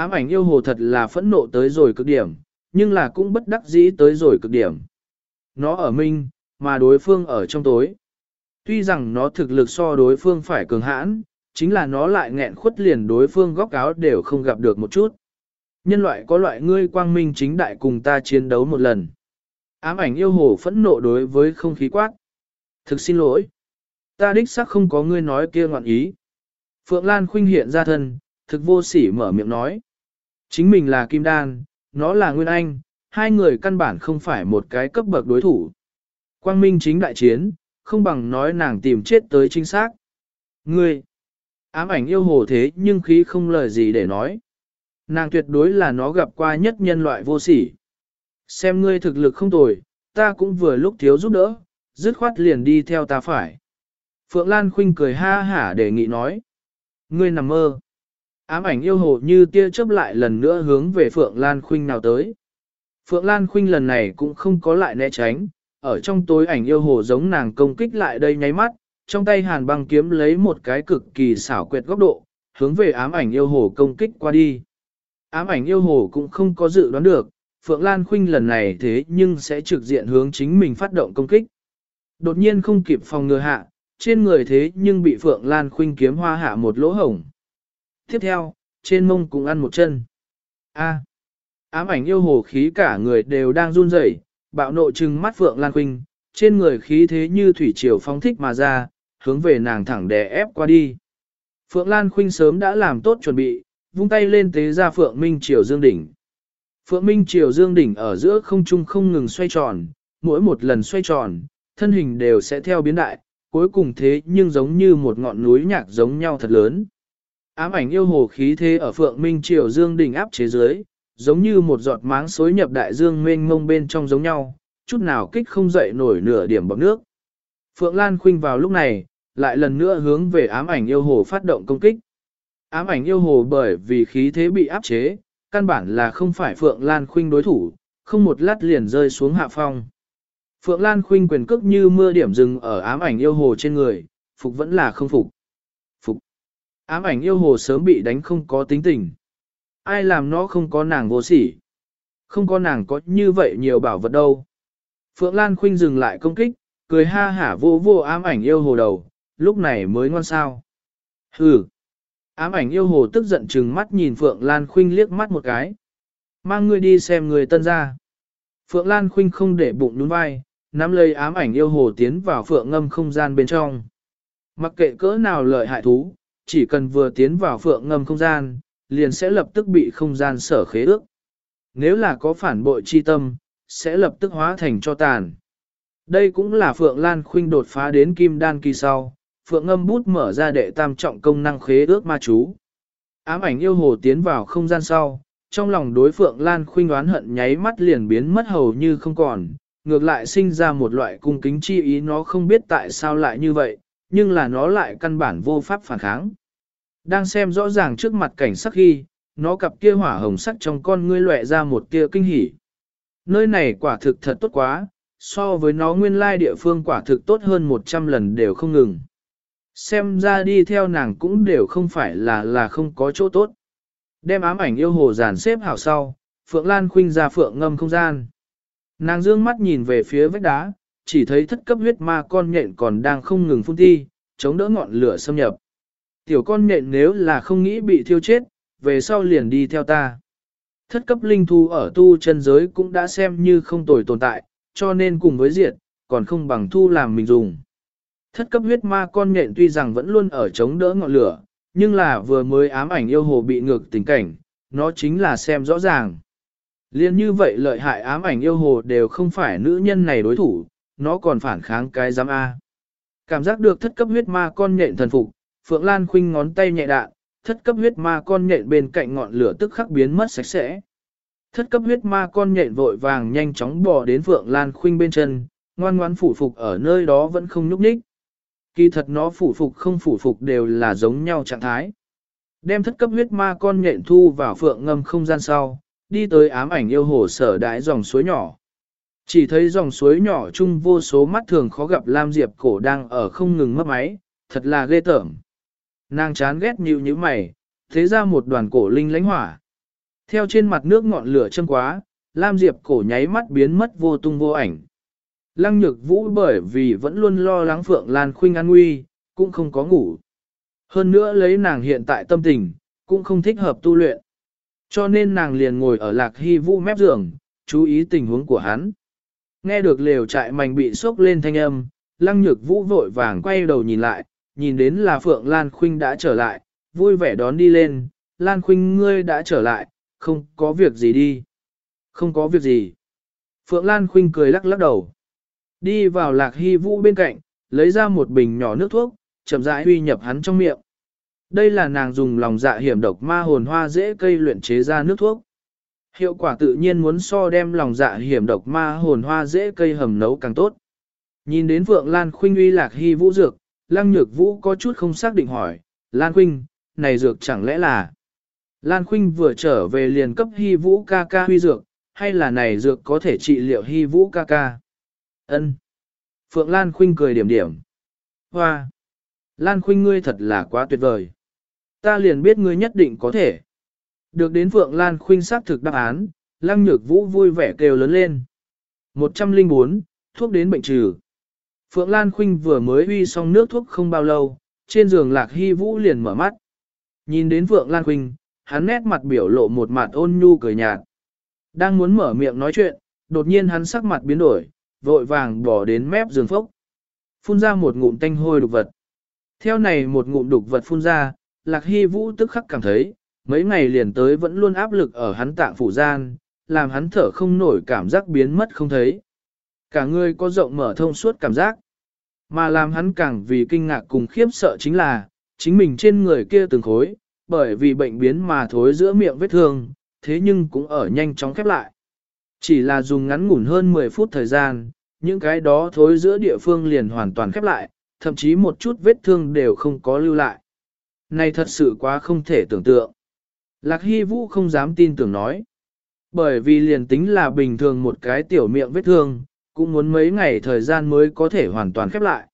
Ám ảnh yêu hồ thật là phẫn nộ tới rồi cực điểm, nhưng là cũng bất đắc dĩ tới rồi cực điểm. Nó ở minh, mà đối phương ở trong tối. Tuy rằng nó thực lực so đối phương phải cường hãn, chính là nó lại nghẹn khuất liền đối phương góc áo đều không gặp được một chút. Nhân loại có loại ngươi quang minh chính đại cùng ta chiến đấu một lần. Ám ảnh yêu hồ phẫn nộ đối với không khí quát. Thực xin lỗi. Ta đích xác không có ngươi nói kia ngoạn ý. Phượng Lan khuynh hiện ra thân, thực vô sỉ mở miệng nói. Chính mình là Kim Đan, nó là Nguyên Anh, hai người căn bản không phải một cái cấp bậc đối thủ. Quang minh chính đại chiến, không bằng nói nàng tìm chết tới chính xác. Ngươi, ám ảnh yêu hồ thế nhưng khí không lời gì để nói. Nàng tuyệt đối là nó gặp qua nhất nhân loại vô sỉ. Xem ngươi thực lực không tồi, ta cũng vừa lúc thiếu giúp đỡ, dứt khoát liền đi theo ta phải. Phượng Lan Khuynh cười ha hả đề nghị nói. Ngươi nằm mơ. Ám ảnh yêu hồ như tia chớp lại lần nữa hướng về Phượng Lan Khuynh nào tới. Phượng Lan Khuynh lần này cũng không có lại né tránh, ở trong tối ảnh yêu hồ giống nàng công kích lại đây nháy mắt, trong tay hàn băng kiếm lấy một cái cực kỳ xảo quyệt góc độ, hướng về ám ảnh yêu hồ công kích qua đi. Ám ảnh yêu hồ cũng không có dự đoán được, Phượng Lan Khuynh lần này thế nhưng sẽ trực diện hướng chính mình phát động công kích. Đột nhiên không kịp phòng ngừa hạ, trên người thế nhưng bị Phượng Lan Khuynh kiếm hoa hạ một lỗ hổng. Tiếp theo, trên mông cũng ăn một chân. A. ám ảnh yêu hồ khí cả người đều đang run rẩy, bạo nộ trừng mắt Phượng Lan Khuynh, trên người khí thế như thủy triều phóng thích mà ra, hướng về nàng thẳng đè ép qua đi. Phượng Lan Khuynh sớm đã làm tốt chuẩn bị, vung tay lên tế ra Phượng Minh Triều Dương Đỉnh. Phượng Minh Triều Dương Đỉnh ở giữa không trung không ngừng xoay tròn, mỗi một lần xoay tròn, thân hình đều sẽ theo biến đại, cuối cùng thế nhưng giống như một ngọn núi nhạc giống nhau thật lớn. Ám ảnh yêu hồ khí thế ở Phượng Minh Triều Dương đỉnh áp chế dưới, giống như một giọt máng xối nhập đại dương mênh mông bên trong giống nhau, chút nào kích không dậy nổi nửa điểm bọc nước. Phượng Lan Khuynh vào lúc này, lại lần nữa hướng về ám ảnh yêu hồ phát động công kích. Ám ảnh yêu hồ bởi vì khí thế bị áp chế, căn bản là không phải Phượng Lan Khuynh đối thủ, không một lát liền rơi xuống hạ phong. Phượng Lan Khuynh quyền cước như mưa điểm rừng ở ám ảnh yêu hồ trên người, phục vẫn là không phục. Phục. Ám ảnh yêu hồ sớm bị đánh không có tính tình. Ai làm nó không có nàng vô sỉ. Không có nàng có như vậy nhiều bảo vật đâu. Phượng Lan Khuynh dừng lại công kích, cười ha hả vô vô ám ảnh yêu hồ đầu, lúc này mới ngoan sao. Hừ. Ám ảnh yêu hồ tức giận chừng mắt nhìn Phượng Lan Khuynh liếc mắt một cái. Mang ngươi đi xem người tân ra. Phượng Lan Khuynh không để bụng nhún vai, nắm lấy ám ảnh yêu hồ tiến vào phượng ngâm không gian bên trong. Mặc kệ cỡ nào lợi hại thú, chỉ cần vừa tiến vào phượng ngâm không gian, liền sẽ lập tức bị không gian sở khế ước. Nếu là có phản bội chi tâm, sẽ lập tức hóa thành cho tàn. Đây cũng là Phượng Lan Khuynh đột phá đến kim đan kỳ sau, Phượng ngâm bút mở ra đệ tam trọng công năng khế ước ma chú. Ám ảnh yêu hồ tiến vào không gian sau, trong lòng đối Phượng Lan Khuynh đoán hận nháy mắt liền biến mất hầu như không còn, ngược lại sinh ra một loại cung kính chi ý nó không biết tại sao lại như vậy, nhưng là nó lại căn bản vô pháp phản kháng. Đang xem rõ ràng trước mặt cảnh sắc khi, nó cặp kia hỏa hồng sắc trong con ngươi lệ ra một tia kinh hỉ. Nơi này quả thực thật tốt quá, so với nó nguyên lai địa phương quả thực tốt hơn 100 lần đều không ngừng. Xem ra đi theo nàng cũng đều không phải là là không có chỗ tốt. Đem ám ảnh yêu hồ dàn xếp hảo sau, Phượng Lan khuynh ra Phượng ngâm không gian. Nàng dương mắt nhìn về phía vách đá, chỉ thấy thất cấp huyết ma con nhện còn đang không ngừng phun thi, chống đỡ ngọn lửa xâm nhập. Tiểu con nhện nếu là không nghĩ bị thiêu chết, về sau liền đi theo ta. Thất cấp linh thu ở tu chân giới cũng đã xem như không tồi tồn tại, cho nên cùng với diệt, còn không bằng thu làm mình dùng. Thất cấp huyết ma con nhện tuy rằng vẫn luôn ở chống đỡ ngọn lửa, nhưng là vừa mới ám ảnh yêu hồ bị ngược tình cảnh, nó chính là xem rõ ràng. Liên như vậy lợi hại ám ảnh yêu hồ đều không phải nữ nhân này đối thủ, nó còn phản kháng cái giám A. Cảm giác được thất cấp huyết ma con nhện thần phục, Phượng Lan khinh ngón tay nhẹ đạn, thất cấp huyết ma con nhện bên cạnh ngọn lửa tức khắc biến mất sạch sẽ. Thất cấp huyết ma con nhện vội vàng nhanh chóng bò đến Phượng Lan khinh bên chân, ngoan ngoan phủ phục ở nơi đó vẫn không nhúc nhích. Kỳ thật nó phủ phục không phủ phục đều là giống nhau trạng thái. Đem thất cấp huyết ma con nhện thu vào phượng ngâm không gian sau, đi tới ám ảnh yêu hồ sở đại dòng suối nhỏ. Chỉ thấy dòng suối nhỏ chung vô số mắt thường khó gặp Lam Diệp cổ đang ở không ngừng mất máy, thật là ghê tởm. Nàng chán ghét nhịu như mày, thế ra một đoàn cổ linh lánh hỏa. Theo trên mặt nước ngọn lửa châm quá, Lam Diệp cổ nháy mắt biến mất vô tung vô ảnh. Lăng nhược vũ bởi vì vẫn luôn lo lắng Phượng Lan Khuynh an nguy, cũng không có ngủ. Hơn nữa lấy nàng hiện tại tâm tình, cũng không thích hợp tu luyện. Cho nên nàng liền ngồi ở lạc hy vũ mép giường, chú ý tình huống của hắn. Nghe được lều trại mảnh bị sốc lên thanh âm, lăng nhược vũ vội vàng quay đầu nhìn lại, nhìn đến là Phượng Lan Khuynh đã trở lại, vui vẻ đón đi lên, Lan Khuynh ngươi đã trở lại, không có việc gì đi. Không có việc gì. Phượng Lan Khuynh cười lắc lắc đầu. Đi vào lạc hy vũ bên cạnh, lấy ra một bình nhỏ nước thuốc, chậm rãi huy nhập hắn trong miệng. Đây là nàng dùng lòng dạ hiểm độc ma hồn hoa dễ cây luyện chế ra nước thuốc. Hiệu quả tự nhiên muốn so đem lòng dạ hiểm độc ma hồn hoa dễ cây hầm nấu càng tốt. Nhìn đến Phượng Lan Khuynh uy lạc hy vũ dược, Lăng Nhược Vũ có chút không xác định hỏi, Lan Khuynh, này dược chẳng lẽ là... Lan Khuynh vừa trở về liền cấp hy vũ ca ca huy dược, hay là này dược có thể trị liệu hy vũ ca ca? Ân. Phượng Lan Khuynh cười điểm điểm. Hoa. Lan Khuynh ngươi thật là quá tuyệt vời. Ta liền biết ngươi nhất định có thể. Được đến Phượng Lan Khuynh xác thực đáp án, Lăng Nhược Vũ vui vẻ kêu lớn lên. 104, thuốc đến bệnh trừ. Phượng Lan Khuynh vừa mới uy xong nước thuốc không bao lâu, trên giường Lạc Hy Vũ liền mở mắt. Nhìn đến Phượng Lan Khuynh, hắn nét mặt biểu lộ một mặt ôn nhu cười nhạt. Đang muốn mở miệng nói chuyện, đột nhiên hắn sắc mặt biến đổi, vội vàng bỏ đến mép giường phốc. Phun ra một ngụm tanh hôi đục vật. Theo này một ngụm đục vật phun ra, Lạc Hy Vũ tức khắc cảm thấy, mấy ngày liền tới vẫn luôn áp lực ở hắn tạng phủ gian, làm hắn thở không nổi cảm giác biến mất không thấy. Cả người có rộng mở thông suốt cảm giác, mà làm hắn càng vì kinh ngạc cùng khiếp sợ chính là, chính mình trên người kia từng khối, bởi vì bệnh biến mà thối giữa miệng vết thương, thế nhưng cũng ở nhanh chóng khép lại. Chỉ là dùng ngắn ngủn hơn 10 phút thời gian, những cái đó thối giữa địa phương liền hoàn toàn khép lại, thậm chí một chút vết thương đều không có lưu lại. Này thật sự quá không thể tưởng tượng. Lạc Hy Vũ không dám tin tưởng nói. Bởi vì liền tính là bình thường một cái tiểu miệng vết thương, cũng muốn mấy ngày thời gian mới có thể hoàn toàn khép lại.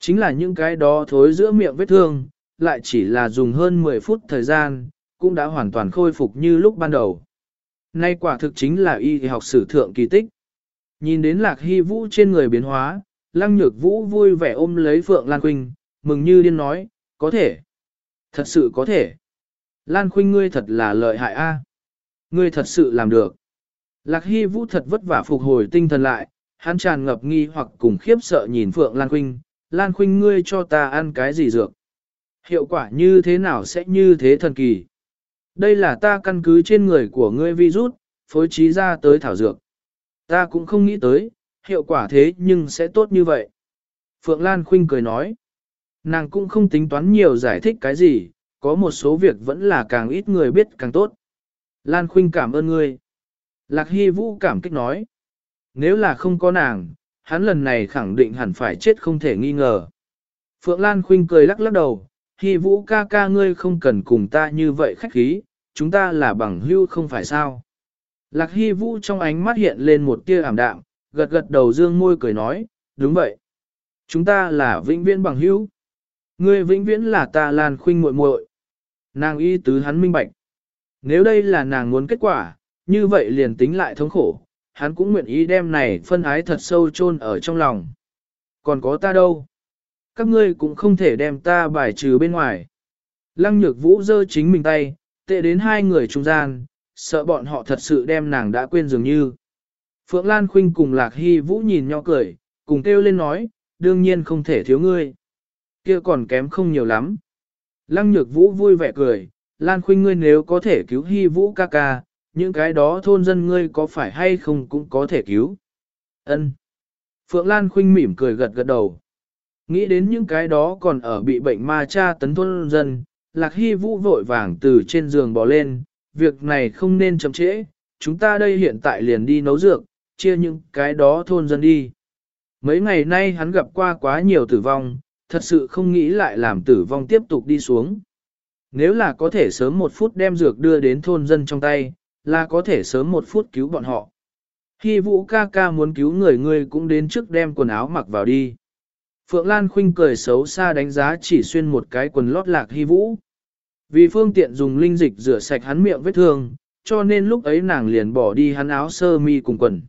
Chính là những cái đó thối giữa miệng vết thương, lại chỉ là dùng hơn 10 phút thời gian, cũng đã hoàn toàn khôi phục như lúc ban đầu. Nay quả thực chính là y học sử thượng kỳ tích. Nhìn đến lạc hy vũ trên người biến hóa, lăng nhược vũ vui vẻ ôm lấy Phượng Lan Khuynh, mừng như điên nói, có thể. Thật sự có thể. Lan Khuynh ngươi thật là lợi hại a. Ngươi thật sự làm được. Lạc Hy Vũ thật vất vả phục hồi tinh thần lại, hắn tràn ngập nghi hoặc cùng khiếp sợ nhìn Phượng Lan Khuynh, Lan Khuynh ngươi cho ta ăn cái gì dược? Hiệu quả như thế nào sẽ như thế thần kỳ? Đây là ta căn cứ trên người của ngươi virus, phối trí ra tới thảo dược. Ta cũng không nghĩ tới, hiệu quả thế nhưng sẽ tốt như vậy. Phượng Lan Khuynh cười nói, nàng cũng không tính toán nhiều giải thích cái gì, có một số việc vẫn là càng ít người biết càng tốt. Lan Khuynh cảm ơn ngươi. Lạc Hy Vũ cảm kích nói, nếu là không có nàng, hắn lần này khẳng định hẳn phải chết không thể nghi ngờ. Phượng Lan Khuynh cười lắc lắc đầu, Hi Vũ ca ca ngươi không cần cùng ta như vậy khách khí, chúng ta là bằng hữu không phải sao. Lạc Hi Vũ trong ánh mắt hiện lên một tia ảm đạm, gật gật đầu dương môi cười nói, đúng vậy. Chúng ta là vĩnh viễn bằng hữu. Ngươi vĩnh viễn là ta Lan Khuynh muội muội. Nàng y tứ hắn minh bạch. Nếu đây là nàng muốn kết quả, như vậy liền tính lại thống khổ, hắn cũng nguyện ý đem này phân ái thật sâu chôn ở trong lòng. Còn có ta đâu? Các ngươi cũng không thể đem ta bài trừ bên ngoài. Lăng nhược vũ giơ chính mình tay, tệ đến hai người trung gian, sợ bọn họ thật sự đem nàng đã quên dường như. Phượng Lan Khuynh cùng Lạc Hy Vũ nhìn nhau cười, cùng kêu lên nói, đương nhiên không thể thiếu ngươi. kia còn kém không nhiều lắm. Lăng nhược vũ vui vẻ cười, Lan Khuynh ngươi nếu có thể cứu Hy Vũ ca ca, những cái đó thôn dân ngươi có phải hay không cũng có thể cứu. Ân. Phượng Lan khinh mỉm cười gật gật đầu. Nghĩ đến những cái đó còn ở bị bệnh ma cha tấn thôn dân, Lạc Hy Vũ vội vàng từ trên giường bò lên, việc này không nên chậm trễ, chúng ta đây hiện tại liền đi nấu dược, chia những cái đó thôn dân đi. Mấy ngày nay hắn gặp qua quá nhiều tử vong, thật sự không nghĩ lại làm tử vong tiếp tục đi xuống. Nếu là có thể sớm một phút đem dược đưa đến thôn dân trong tay, là có thể sớm một phút cứu bọn họ. Khi vũ ca ca muốn cứu người ngươi cũng đến trước đem quần áo mặc vào đi. Phượng Lan Khuynh cười xấu xa đánh giá chỉ xuyên một cái quần lót lạc hy vũ. Vì phương tiện dùng linh dịch rửa sạch hắn miệng vết thương, cho nên lúc ấy nàng liền bỏ đi hắn áo sơ mi cùng quần.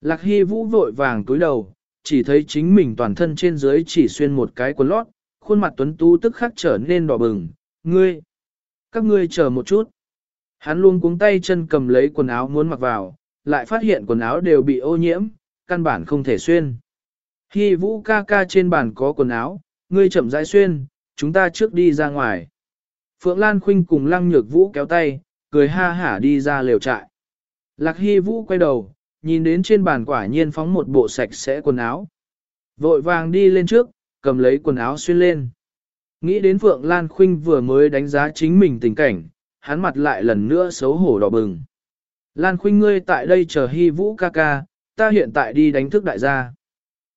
Lạc hy vũ vội vàng túi đầu, chỉ thấy chính mình toàn thân trên dưới chỉ xuyên một cái quần lót, khuôn mặt tuấn tú tức khắc trở nên đỏ bừng. Ngươi! Các ngươi chờ một chút. Hắn luôn cuống tay chân cầm lấy quần áo muốn mặc vào, lại phát hiện quần áo đều bị ô nhiễm, căn bản không thể xuyên. Hy vũ ca ca trên bàn có quần áo, ngươi chậm rãi xuyên, chúng ta trước đi ra ngoài. Phượng Lan Khuynh cùng lăng nhược vũ kéo tay, cười ha hả đi ra lều trại. Lạc hy vũ quay đầu, nhìn đến trên bàn quả nhiên phóng một bộ sạch sẽ quần áo. Vội vàng đi lên trước, cầm lấy quần áo xuyên lên. Nghĩ đến Phượng Lan Khuynh vừa mới đánh giá chính mình tình cảnh, hắn mặt lại lần nữa xấu hổ đỏ bừng. Lan Khuynh ngươi tại đây chờ Hi Vũ ca ca, ta hiện tại đi đánh thức đại gia.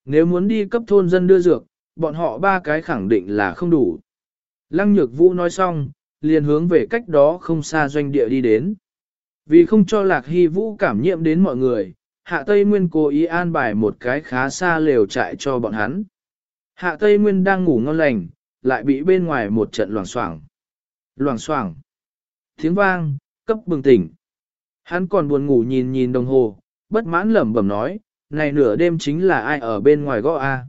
Nếu muốn đi cấp thôn dân đưa dược, bọn họ ba cái khẳng định là không đủ. Lăng Nhược Vũ nói xong, liền hướng về cách đó không xa doanh địa đi đến. Vì không cho Lạc Hy Vũ cảm nhiễm đến mọi người, Hạ Tây Nguyên cố ý an bài một cái khá xa lều trại cho bọn hắn. Hạ Tây Nguyên đang ngủ ngon lành, lại bị bên ngoài một trận loảng xoảng. Loảng xoảng. Tiếng vang, cấp bừng tỉnh. Hắn còn buồn ngủ nhìn nhìn đồng hồ, bất mãn lẩm bẩm nói, này nửa đêm chính là ai ở bên ngoài gõ a?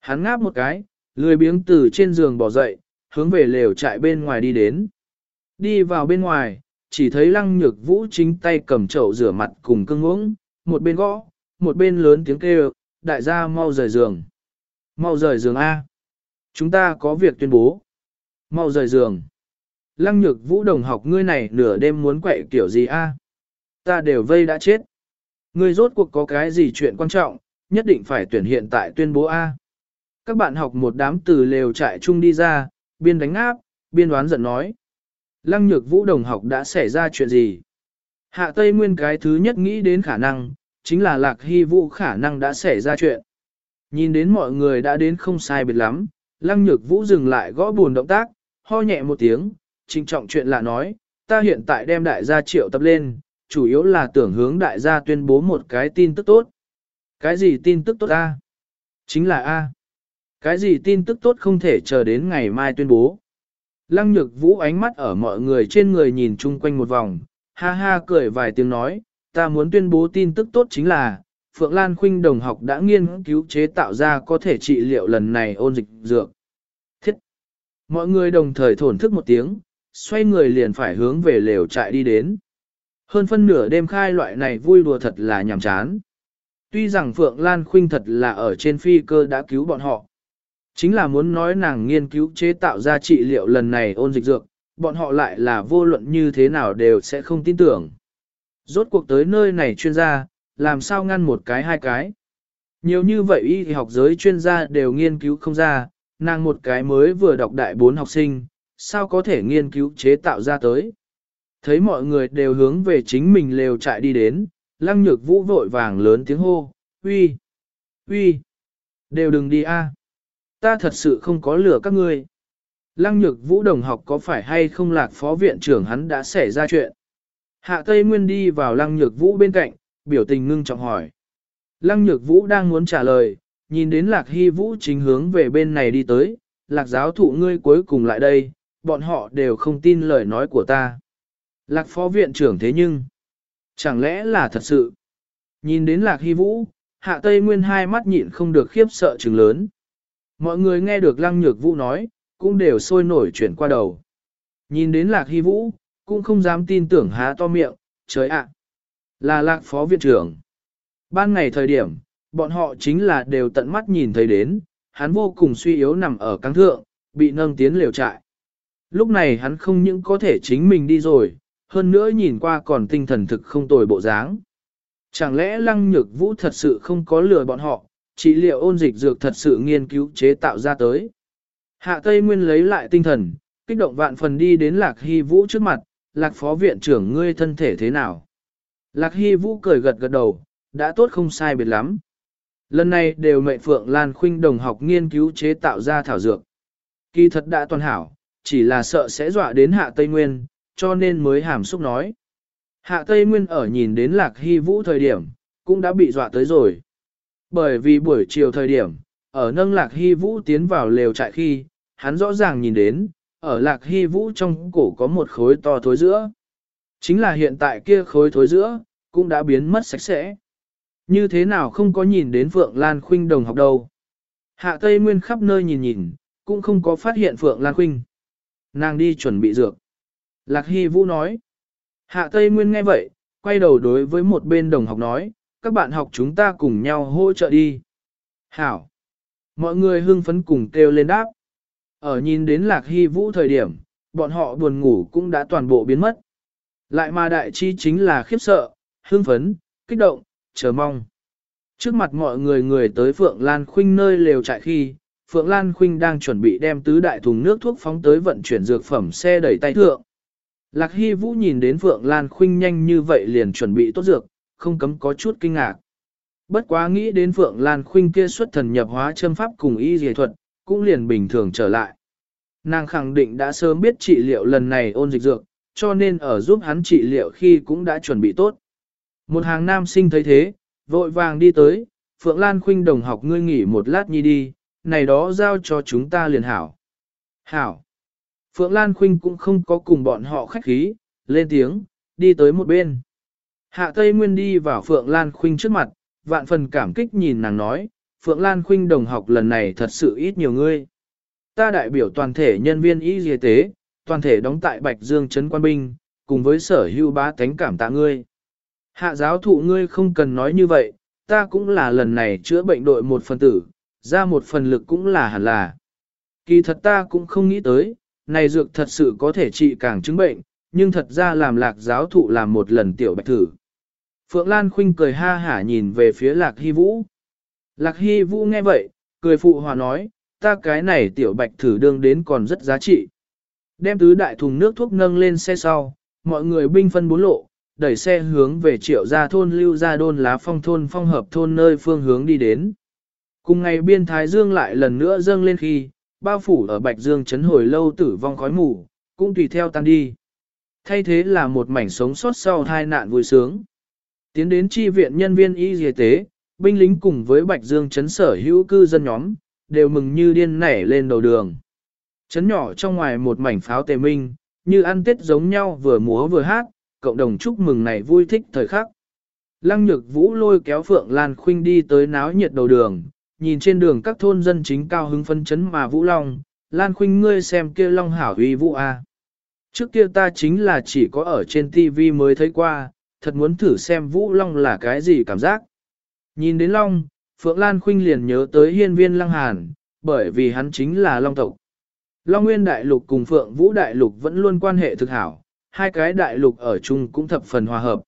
Hắn ngáp một cái, lười biếng từ trên giường bỏ dậy, hướng về lều trại bên ngoài đi đến. Đi vào bên ngoài, chỉ thấy lăng nhược vũ chính tay cầm chậu rửa mặt cùng cưng uống, một bên gõ, một bên lớn tiếng kêu, đại gia mau rời giường. Mau rời giường A. Chúng ta có việc tuyên bố. Mau rời giường. Lăng nhược vũ đồng học ngươi này nửa đêm muốn quậy kiểu gì A. Ta đều vây đã chết. Ngươi rốt cuộc có cái gì chuyện quan trọng, nhất định phải tuyển hiện tại tuyên bố A. Các bạn học một đám từ lều trại chung đi ra, biên đánh áp, biên đoán giận nói. Lăng nhược vũ đồng học đã xảy ra chuyện gì? Hạ Tây Nguyên cái thứ nhất nghĩ đến khả năng, chính là Lạc Hy Vũ khả năng đã xảy ra chuyện. Nhìn đến mọi người đã đến không sai biệt lắm, Lăng Nhược Vũ dừng lại gõ buồn động tác, ho nhẹ một tiếng, trinh trọng chuyện lạ nói, ta hiện tại đem đại gia triệu tập lên, chủ yếu là tưởng hướng đại gia tuyên bố một cái tin tức tốt. Cái gì tin tức tốt A? Chính là A. Cái gì tin tức tốt không thể chờ đến ngày mai tuyên bố. Lăng nhược vũ ánh mắt ở mọi người trên người nhìn chung quanh một vòng, ha ha cười vài tiếng nói, ta muốn tuyên bố tin tức tốt chính là, Phượng Lan Khuynh đồng học đã nghiên cứu chế tạo ra có thể trị liệu lần này ôn dịch dược. Thiết! Mọi người đồng thời thổn thức một tiếng, xoay người liền phải hướng về lều trại đi đến. Hơn phân nửa đêm khai loại này vui đùa thật là nhàm chán. Tuy rằng Phượng Lan Khuynh thật là ở trên phi cơ đã cứu bọn họ. Chính là muốn nói nàng nghiên cứu chế tạo ra trị liệu lần này ôn dịch dược, bọn họ lại là vô luận như thế nào đều sẽ không tin tưởng. Rốt cuộc tới nơi này chuyên gia, làm sao ngăn một cái hai cái. Nhiều như vậy y học giới chuyên gia đều nghiên cứu không ra, nàng một cái mới vừa đọc đại bốn học sinh, sao có thể nghiên cứu chế tạo ra tới. Thấy mọi người đều hướng về chính mình lều trại đi đến, lăng nhược vũ vội vàng lớn tiếng hô, uy, uy, đều đừng đi a, ta thật sự không có lửa các ngươi. Lăng nhược vũ đồng học có phải hay không lạc phó viện trưởng hắn đã xảy ra chuyện. Hạ Tây Nguyên đi vào lăng nhược vũ bên cạnh, biểu tình ngưng trọng hỏi. Lăng nhược vũ đang muốn trả lời, nhìn đến lạc hy vũ chính hướng về bên này đi tới, lạc giáo thụ ngươi cuối cùng lại đây, bọn họ đều không tin lời nói của ta. Lạc phó viện trưởng thế nhưng, chẳng lẽ là thật sự? Nhìn đến lạc hy vũ, hạ tây nguyên hai mắt nhịn không được khiếp sợ trừng lớn. Mọi người nghe được lăng nhược vũ nói, cũng đều sôi nổi chuyển qua đầu. Nhìn đến lạc hy vũ, cũng không dám tin tưởng há to miệng, trời ạ, là lạc phó viện trưởng. Ban ngày thời điểm, bọn họ chính là đều tận mắt nhìn thấy đến, hắn vô cùng suy yếu nằm ở căng thượng, bị nâng tiến liều trại. Lúc này hắn không những có thể chính mình đi rồi, hơn nữa nhìn qua còn tinh thần thực không tồi bộ dáng. Chẳng lẽ lăng nhược vũ thật sự không có lừa bọn họ, chỉ liệu ôn dịch dược thật sự nghiên cứu chế tạo ra tới. Hạ Tây Nguyên lấy lại tinh thần, kích động vạn phần đi đến Lạc Hy Vũ trước mặt, Lạc Phó Viện trưởng ngươi thân thể thế nào? Lạc Hy Vũ cười gật gật đầu, đã tốt không sai biệt lắm. Lần này đều mệnh Phượng Lan Khuynh đồng học nghiên cứu chế tạo ra thảo dược. Kỳ thật đã toàn hảo, chỉ là sợ sẽ dọa đến Hạ Tây Nguyên, cho nên mới hàm xúc nói. Hạ Tây Nguyên ở nhìn đến Lạc Hy Vũ thời điểm, cũng đã bị dọa tới rồi. Bởi vì buổi chiều thời điểm, ở nâng Lạc Hy Vũ tiến vào lều trại khi, hắn rõ ràng nhìn đến, ở Lạc Hy Vũ trong cổ có một khối to thối giữa. Chính là hiện tại kia khối thối giữa, cũng đã biến mất sạch sẽ. Như thế nào không có nhìn đến Phượng Lan Khuynh đồng học đâu. Hạ Tây Nguyên khắp nơi nhìn nhìn, cũng không có phát hiện Phượng Lan Khuynh. Nàng đi chuẩn bị dược. Lạc Hy Vũ nói. Hạ Tây Nguyên nghe vậy, quay đầu đối với một bên đồng học nói, các bạn học chúng ta cùng nhau hỗ trợ đi. Hảo. Mọi người hưng phấn cùng kêu lên đáp. Ở nhìn đến Lạc Hy Vũ thời điểm, bọn họ buồn ngủ cũng đã toàn bộ biến mất. Lại mà đại chi chính là khiếp sợ, hưng phấn, kích động, chờ mong. Trước mặt mọi người người tới Phượng Lan Khuynh nơi lều trại khi, Phượng Lan Khuynh đang chuẩn bị đem tứ đại thùng nước thuốc phóng tới vận chuyển dược phẩm xe đẩy tay thượng. Lạc Hy Vũ nhìn đến Phượng Lan Khuynh nhanh như vậy liền chuẩn bị tốt dược, không cấm có chút kinh ngạc. Bất quá nghĩ đến Phượng Lan Khuynh kia xuất thần nhập hóa châm pháp cùng y dề thuật, cũng liền bình thường trở lại. Nàng khẳng định đã sớm biết trị liệu lần này ôn dịch dược, cho nên ở giúp hắn trị liệu khi cũng đã chuẩn bị tốt. Một hàng nam sinh thấy thế, vội vàng đi tới, Phượng Lan Khuynh đồng học ngươi nghỉ một lát nhi đi, này đó giao cho chúng ta liền hảo. Hảo. Phượng Lan Khuynh cũng không có cùng bọn họ khách khí, lên tiếng, đi tới một bên. Hạ Tây Nguyên đi vào Phượng Lan Khuynh trước mặt, vạn phần cảm kích nhìn nàng nói, Phượng Lan Khuynh đồng học lần này thật sự ít nhiều ngươi. Ta đại biểu toàn thể nhân viên y y tế, toàn thể đóng tại Bạch Dương Trấn Quan Binh, cùng với sở hưu bá tánh cảm tạ ngươi. Hạ giáo thụ ngươi không cần nói như vậy, ta cũng là lần này chữa bệnh đội một phần tử, ra một phần lực cũng là hẳn là. Kỳ thật ta cũng không nghĩ tới, này dược thật sự có thể trị càng chứng bệnh, nhưng thật ra làm lạc giáo thụ làm một lần tiểu bạch thử. Phượng Lan Khuynh cười ha hả nhìn về phía lạc hy vũ. Lạc hy vũ nghe vậy, cười phụ hòa nói, ta cái này tiểu bạch thử đương đến còn rất giá trị. đem tứ đại thùng nước thuốc nâng lên xe sau, mọi người binh phân bốn lộ, đẩy xe hướng về triệu gia thôn lưu gia đôn lá phong thôn phong hợp thôn nơi phương hướng đi đến. Cùng ngày biên thái dương lại lần nữa dâng lên khi, bao phủ ở bạch dương chấn hồi lâu tử vong khói mù, cũng tùy theo tan đi. Thay thế là một mảnh sống sót sau hai nạn vui sướng. Tiến đến chi viện nhân viên y y tế, binh lính cùng với bạch dương chấn sở hữu cư dân nhóm, đều mừng như điên nảy lên đầu đường. Chấn nhỏ trong ngoài một mảnh pháo tề minh, như ăn tết giống nhau vừa múa vừa hát, cộng đồng chúc mừng này vui thích thời khắc. Lăng nhược vũ lôi kéo Phượng Lan Khuynh đi tới náo nhiệt đầu đường, nhìn trên đường các thôn dân chính cao hứng phân chấn mà Vũ Long, Lan Khuynh ngươi xem kia Long hảo uy vũ a. Trước kia ta chính là chỉ có ở trên TV mới thấy qua, thật muốn thử xem Vũ Long là cái gì cảm giác. Nhìn đến Long, Phượng Lan Khuynh liền nhớ tới hiên viên Lăng Hàn, bởi vì hắn chính là Long tộc. Long Nguyên Đại Lục cùng Phượng Vũ Đại Lục vẫn luôn quan hệ thực hảo, hai cái đại lục ở chung cũng thập phần hòa hợp.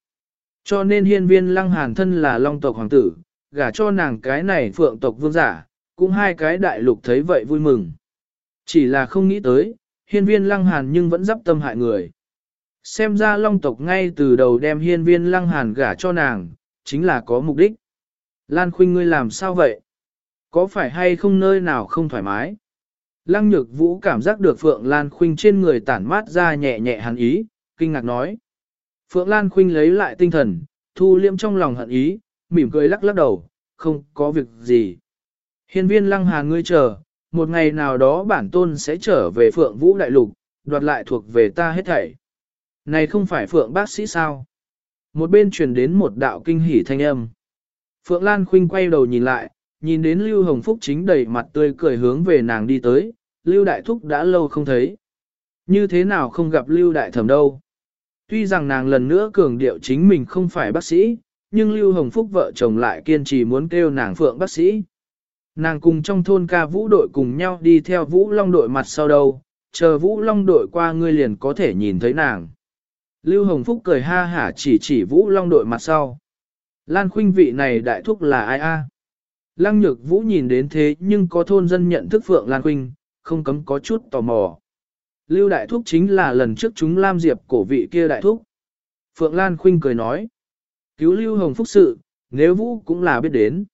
Cho nên hiên viên Lăng Hàn thân là Long tộc hoàng tử, gả cho nàng cái này Phượng tộc vương giả, cũng hai cái đại lục thấy vậy vui mừng. Chỉ là không nghĩ tới, hiên viên Lăng Hàn nhưng vẫn dắp tâm hại người. Xem ra Long tộc ngay từ đầu đem hiên viên Lăng Hàn gả cho nàng, chính là có mục đích. Lan Khuynh ngươi làm sao vậy? Có phải hay không nơi nào không thoải mái? Lăng nhược vũ cảm giác được Phượng Lan Khuynh trên người tản mát ra nhẹ nhẹ hàn ý, kinh ngạc nói. Phượng Lan Khuynh lấy lại tinh thần, thu liêm trong lòng hận ý, mỉm cười lắc lắc đầu, không có việc gì. Hiên viên lăng hà ngươi chờ, một ngày nào đó bản tôn sẽ trở về Phượng Vũ Đại Lục, đoạt lại thuộc về ta hết thảy. Này không phải Phượng bác sĩ sao? Một bên truyền đến một đạo kinh hỉ thanh âm. Phượng Lan Khuynh quay đầu nhìn lại, nhìn đến Lưu Hồng Phúc chính đầy mặt tươi cười hướng về nàng đi tới, Lưu Đại Thúc đã lâu không thấy. Như thế nào không gặp Lưu Đại Thẩm đâu? Tuy rằng nàng lần nữa cường điệu chính mình không phải bác sĩ, nhưng Lưu Hồng Phúc vợ chồng lại kiên trì muốn kêu nàng Phượng bác sĩ. Nàng cùng trong thôn ca vũ đội cùng nhau đi theo vũ long đội mặt sau đâu, chờ vũ long đội qua ngươi liền có thể nhìn thấy nàng. Lưu Hồng Phúc cười ha hả chỉ chỉ vũ long đội mặt sau. Lan khuynh vị này đại thúc là ai a? Lăng nhược vũ nhìn đến thế nhưng có thôn dân nhận thức Phượng Lan khuynh, không cấm có chút tò mò. Lưu đại thúc chính là lần trước chúng Lam Diệp cổ vị kia đại thúc. Phượng Lan khuynh cười nói. Cứu Lưu Hồng Phúc sự, nếu vũ cũng là biết đến.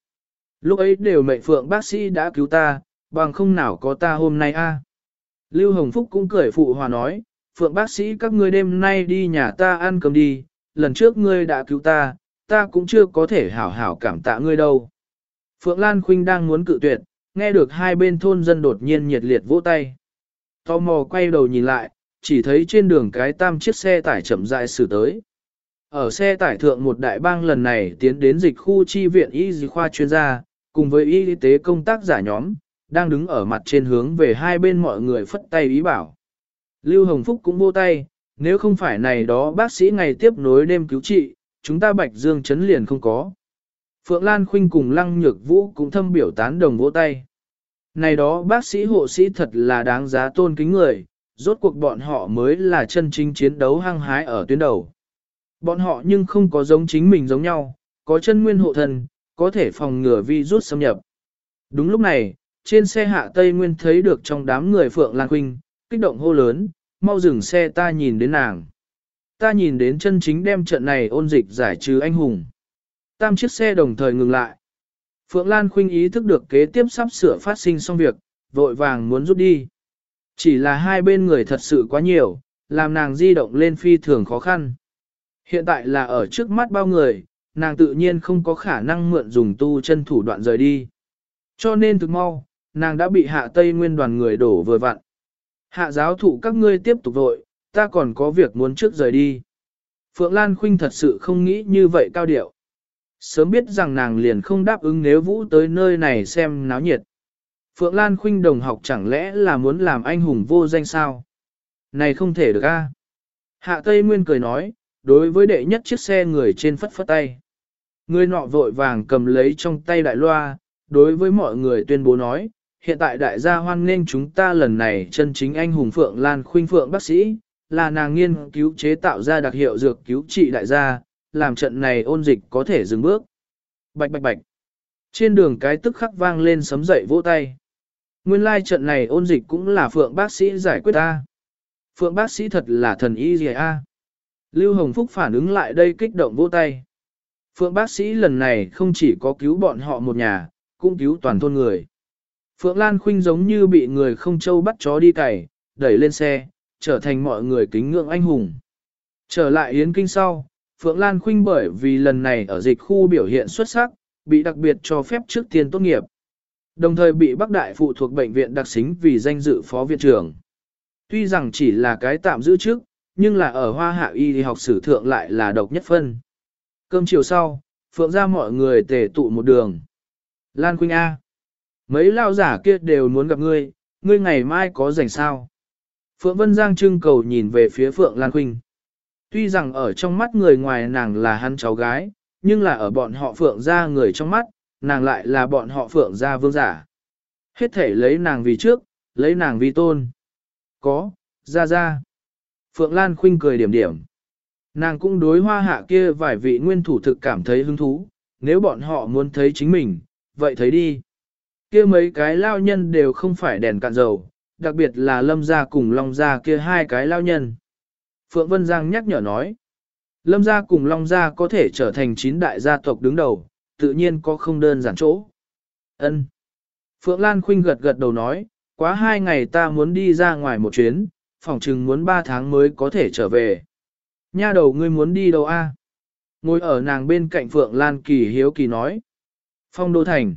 Lúc ấy đều mệnh Phượng bác sĩ đã cứu ta, bằng không nào có ta hôm nay a. Lưu Hồng Phúc cũng cười phụ hòa nói, Phượng bác sĩ các ngươi đêm nay đi nhà ta ăn cơm đi, lần trước ngươi đã cứu ta, ta cũng chưa có thể hảo hảo cảm tạ ngươi đâu. Phượng Lan Khuynh đang muốn cự tuyệt, nghe được hai bên thôn dân đột nhiên nhiệt liệt vỗ tay. Tò mò quay đầu nhìn lại, chỉ thấy trên đường cái tam chiếc xe tải chậm rãi xử tới. Ở xe tải thượng một đại bang lần này tiến đến dịch khu chi viện y dì khoa chuyên gia, cùng với y tế công tác giả nhóm, đang đứng ở mặt trên hướng về hai bên mọi người phất tay ý bảo. Lưu Hồng Phúc cũng vô tay, nếu không phải này đó bác sĩ ngày tiếp nối đêm cứu trị, chúng ta Bạch Dương chấn liền không có. Phượng Lan Khuynh cùng Lăng Nhược Vũ cũng thâm biểu tán đồng vỗ tay. Này đó bác sĩ hộ sĩ thật là đáng giá tôn kính người, rốt cuộc bọn họ mới là chân chính chiến đấu hăng hái ở tuyến đầu. Bọn họ nhưng không có giống chính mình giống nhau, có chân nguyên hộ thần, có thể phòng ngừa virus xâm nhập. Đúng lúc này, trên xe hạ Tây Nguyên thấy được trong đám người Phượng Lan Quynh, kích động hô lớn, mau dừng xe ta nhìn đến nàng. Ta nhìn đến chân chính đem trận này ôn dịch giải trừ anh hùng. Tam chiếc xe đồng thời ngừng lại. Phượng Lan Khuynh ý thức được kế tiếp sắp sửa phát sinh xong việc, vội vàng muốn rút đi. Chỉ là hai bên người thật sự quá nhiều, làm nàng di động lên phi thường khó khăn. Hiện tại là ở trước mắt bao người, nàng tự nhiên không có khả năng mượn dùng tu chân thủ đoạn rời đi. Cho nên thực mau, nàng đã bị hạ tây nguyên đoàn người đổ vừa vặn. Hạ giáo thụ các ngươi tiếp tục vội, ta còn có việc muốn trước rời đi. Phượng Lan Khuynh thật sự không nghĩ như vậy cao điệu. Sớm biết rằng nàng liền không đáp ứng nếu Vũ tới nơi này xem náo nhiệt. Phượng Lan Khuynh đồng học chẳng lẽ là muốn làm anh hùng vô danh sao? Này không thể được a. Hạ Tây Nguyên cười nói, đối với đệ nhất chiếc xe người trên phất phất tay. Người nọ vội vàng cầm lấy trong tay đại loa, đối với mọi người tuyên bố nói, hiện tại đại gia hoan nghênh chúng ta lần này chân chính anh hùng Phượng Lan Khuynh Phượng bác sĩ, là nàng nghiên cứu chế tạo ra đặc hiệu dược cứu trị đại gia, làm trận này ôn dịch có thể dừng bước. Bạch bạch bạch. Trên đường cái tức khắc vang lên sấm dậy vỗ tay. Nguyên lai trận này ôn dịch cũng là Phượng bác sĩ giải quyết ta. Phượng bác sĩ thật là thần y gì a? Lưu Hồng Phúc phản ứng lại đây kích động vỗ tay. Phượng bác sĩ lần này không chỉ có cứu bọn họ một nhà, cũng cứu toàn thôn người. Phượng Lan Khuynh giống như bị người không châu bắt chó đi cày, đẩy lên xe, trở thành mọi người kính ngưỡng anh hùng. Trở lại Yến Kinh sau, Phượng Lan Khuynh bởi vì lần này ở dịch khu biểu hiện xuất sắc, bị đặc biệt cho phép trước tiên tốt nghiệp. Đồng thời bị Bắc Đại phụ thuộc bệnh viện đặc xính vì danh dự phó viện trưởng. Tuy rằng chỉ là cái tạm giữ trước, nhưng là ở hoa hạ y thì học sử thượng lại là độc nhất phân. Cơm chiều sau, Phượng ra mọi người tề tụ một đường. Lan Quynh A. Mấy lao giả kia đều muốn gặp ngươi, ngươi ngày mai có rảnh sao? Phượng Vân Giang trưng cầu nhìn về phía Phượng Lan Quynh. Tuy rằng ở trong mắt người ngoài nàng là hắn cháu gái, nhưng là ở bọn họ Phượng ra người trong mắt, nàng lại là bọn họ Phượng ra vương giả. Hết thể lấy nàng vì trước, lấy nàng vì tôn. Có, ra ra. Phượng Lan Khuynh cười điểm điểm. Nàng cũng đối hoa hạ kia vài vị nguyên thủ thực cảm thấy hứng thú, nếu bọn họ muốn thấy chính mình, vậy thấy đi. Kia mấy cái lao nhân đều không phải đèn cạn dầu, đặc biệt là lâm gia cùng long gia kia hai cái lao nhân. Phượng Vân Giang nhắc nhở nói, lâm gia cùng long gia có thể trở thành chín đại gia tộc đứng đầu, tự nhiên có không đơn giản chỗ. Ân. Phượng Lan Khuynh gật gật đầu nói, quá hai ngày ta muốn đi ra ngoài một chuyến, phòng chừng muốn ba tháng mới có thể trở về. Nha đầu ngươi muốn đi đâu a? Ngồi ở nàng bên cạnh Phượng Lan Kỳ hiếu kỳ nói. Phong Đô Thành.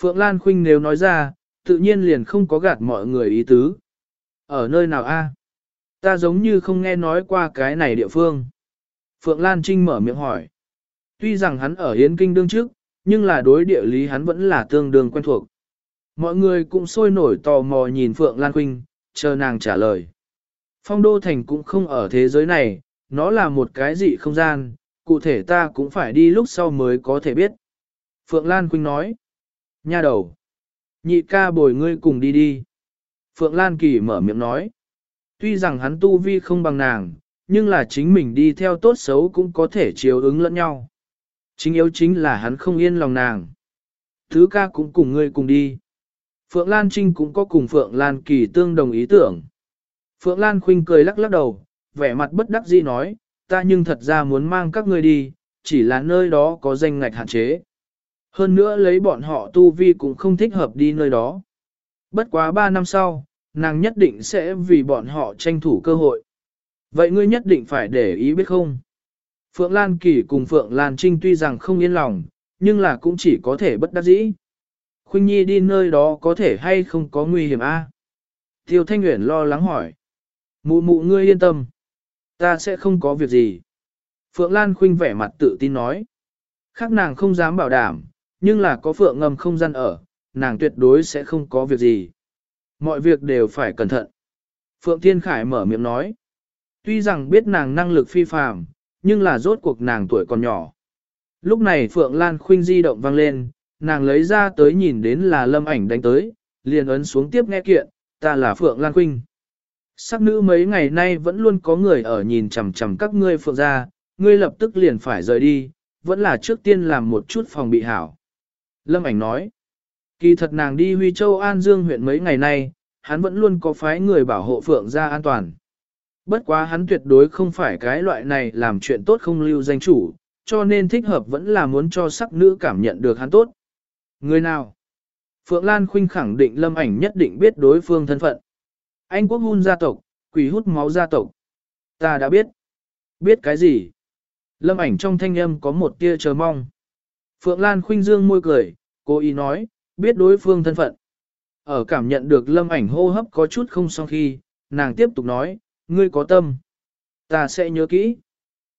Phượng Lan Khuynh nếu nói ra, tự nhiên liền không có gạt mọi người ý tứ. Ở nơi nào a? Ta giống như không nghe nói qua cái này địa phương. Phượng Lan Trinh mở miệng hỏi. Tuy rằng hắn ở Hiến Kinh đương trước, nhưng là đối địa lý hắn vẫn là tương đương quen thuộc. Mọi người cũng sôi nổi tò mò nhìn Phượng Lan Khuynh, chờ nàng trả lời. Phong Đô Thành cũng không ở thế giới này, nó là một cái dị không gian, cụ thể ta cũng phải đi lúc sau mới có thể biết. Phượng Lan Quynh nói. Nha đầu. Nhị ca bồi ngươi cùng đi đi. Phượng Lan Kỳ mở miệng nói. Tuy rằng hắn tu vi không bằng nàng, nhưng là chính mình đi theo tốt xấu cũng có thể chiếu ứng lẫn nhau. Chính yếu chính là hắn không yên lòng nàng. Thứ ca cũng cùng ngươi cùng đi. Phượng Lan Trinh cũng có cùng Phượng Lan Kỳ tương đồng ý tưởng. Phượng Lan Khuynh cười lắc lắc đầu, vẻ mặt bất đắc dĩ nói, ta nhưng thật ra muốn mang các ngươi đi, chỉ là nơi đó có danh ngạch hạn chế. Hơn nữa lấy bọn họ tu vi cũng không thích hợp đi nơi đó. Bất quá 3 năm sau, nàng nhất định sẽ vì bọn họ tranh thủ cơ hội. Vậy ngươi nhất định phải để ý biết không? Phượng Lan Kỳ cùng Phượng Lan Trinh tuy rằng không yên lòng, nhưng là cũng chỉ có thể bất đắc dĩ. Khuynh Nhi đi nơi đó có thể hay không có nguy hiểm a? Tiêu Thanh Nguyễn lo lắng hỏi. Mụ mụ ngươi yên tâm. Ta sẽ không có việc gì. Phượng Lan Khuynh vẻ mặt tự tin nói. Khác nàng không dám bảo đảm, nhưng là có Phượng ngầm không gian ở, nàng tuyệt đối sẽ không có việc gì. Mọi việc đều phải cẩn thận. Phượng Thiên Khải mở miệng nói. Tuy rằng biết nàng năng lực phi phàm, nhưng là rốt cuộc nàng tuổi còn nhỏ. Lúc này Phượng Lan Khuynh di động vang lên, nàng lấy ra tới nhìn đến là lâm ảnh đánh tới, liền ấn xuống tiếp nghe kiện, ta là Phượng Lan Khuynh. Sắc nữ mấy ngày nay vẫn luôn có người ở nhìn chằm chằm các ngươi Phượng ra, ngươi lập tức liền phải rời đi, vẫn là trước tiên làm một chút phòng bị hảo. Lâm ảnh nói, kỳ thật nàng đi Huy Châu An Dương huyện mấy ngày nay, hắn vẫn luôn có phái người bảo hộ Phượng ra an toàn. Bất quá hắn tuyệt đối không phải cái loại này làm chuyện tốt không lưu danh chủ, cho nên thích hợp vẫn là muốn cho sắc nữ cảm nhận được hắn tốt. Người nào? Phượng Lan Khuynh khẳng định lâm ảnh nhất định biết đối phương thân phận. Anh quốc hun gia tộc, quỷ hút máu gia tộc. Ta đã biết. Biết cái gì? Lâm ảnh trong thanh âm có một tia chờ mong. Phượng Lan Khuynh dương môi cười, cô ý nói, biết đối phương thân phận. Ở cảm nhận được lâm ảnh hô hấp có chút không song khi, nàng tiếp tục nói, ngươi có tâm. Ta sẽ nhớ kỹ.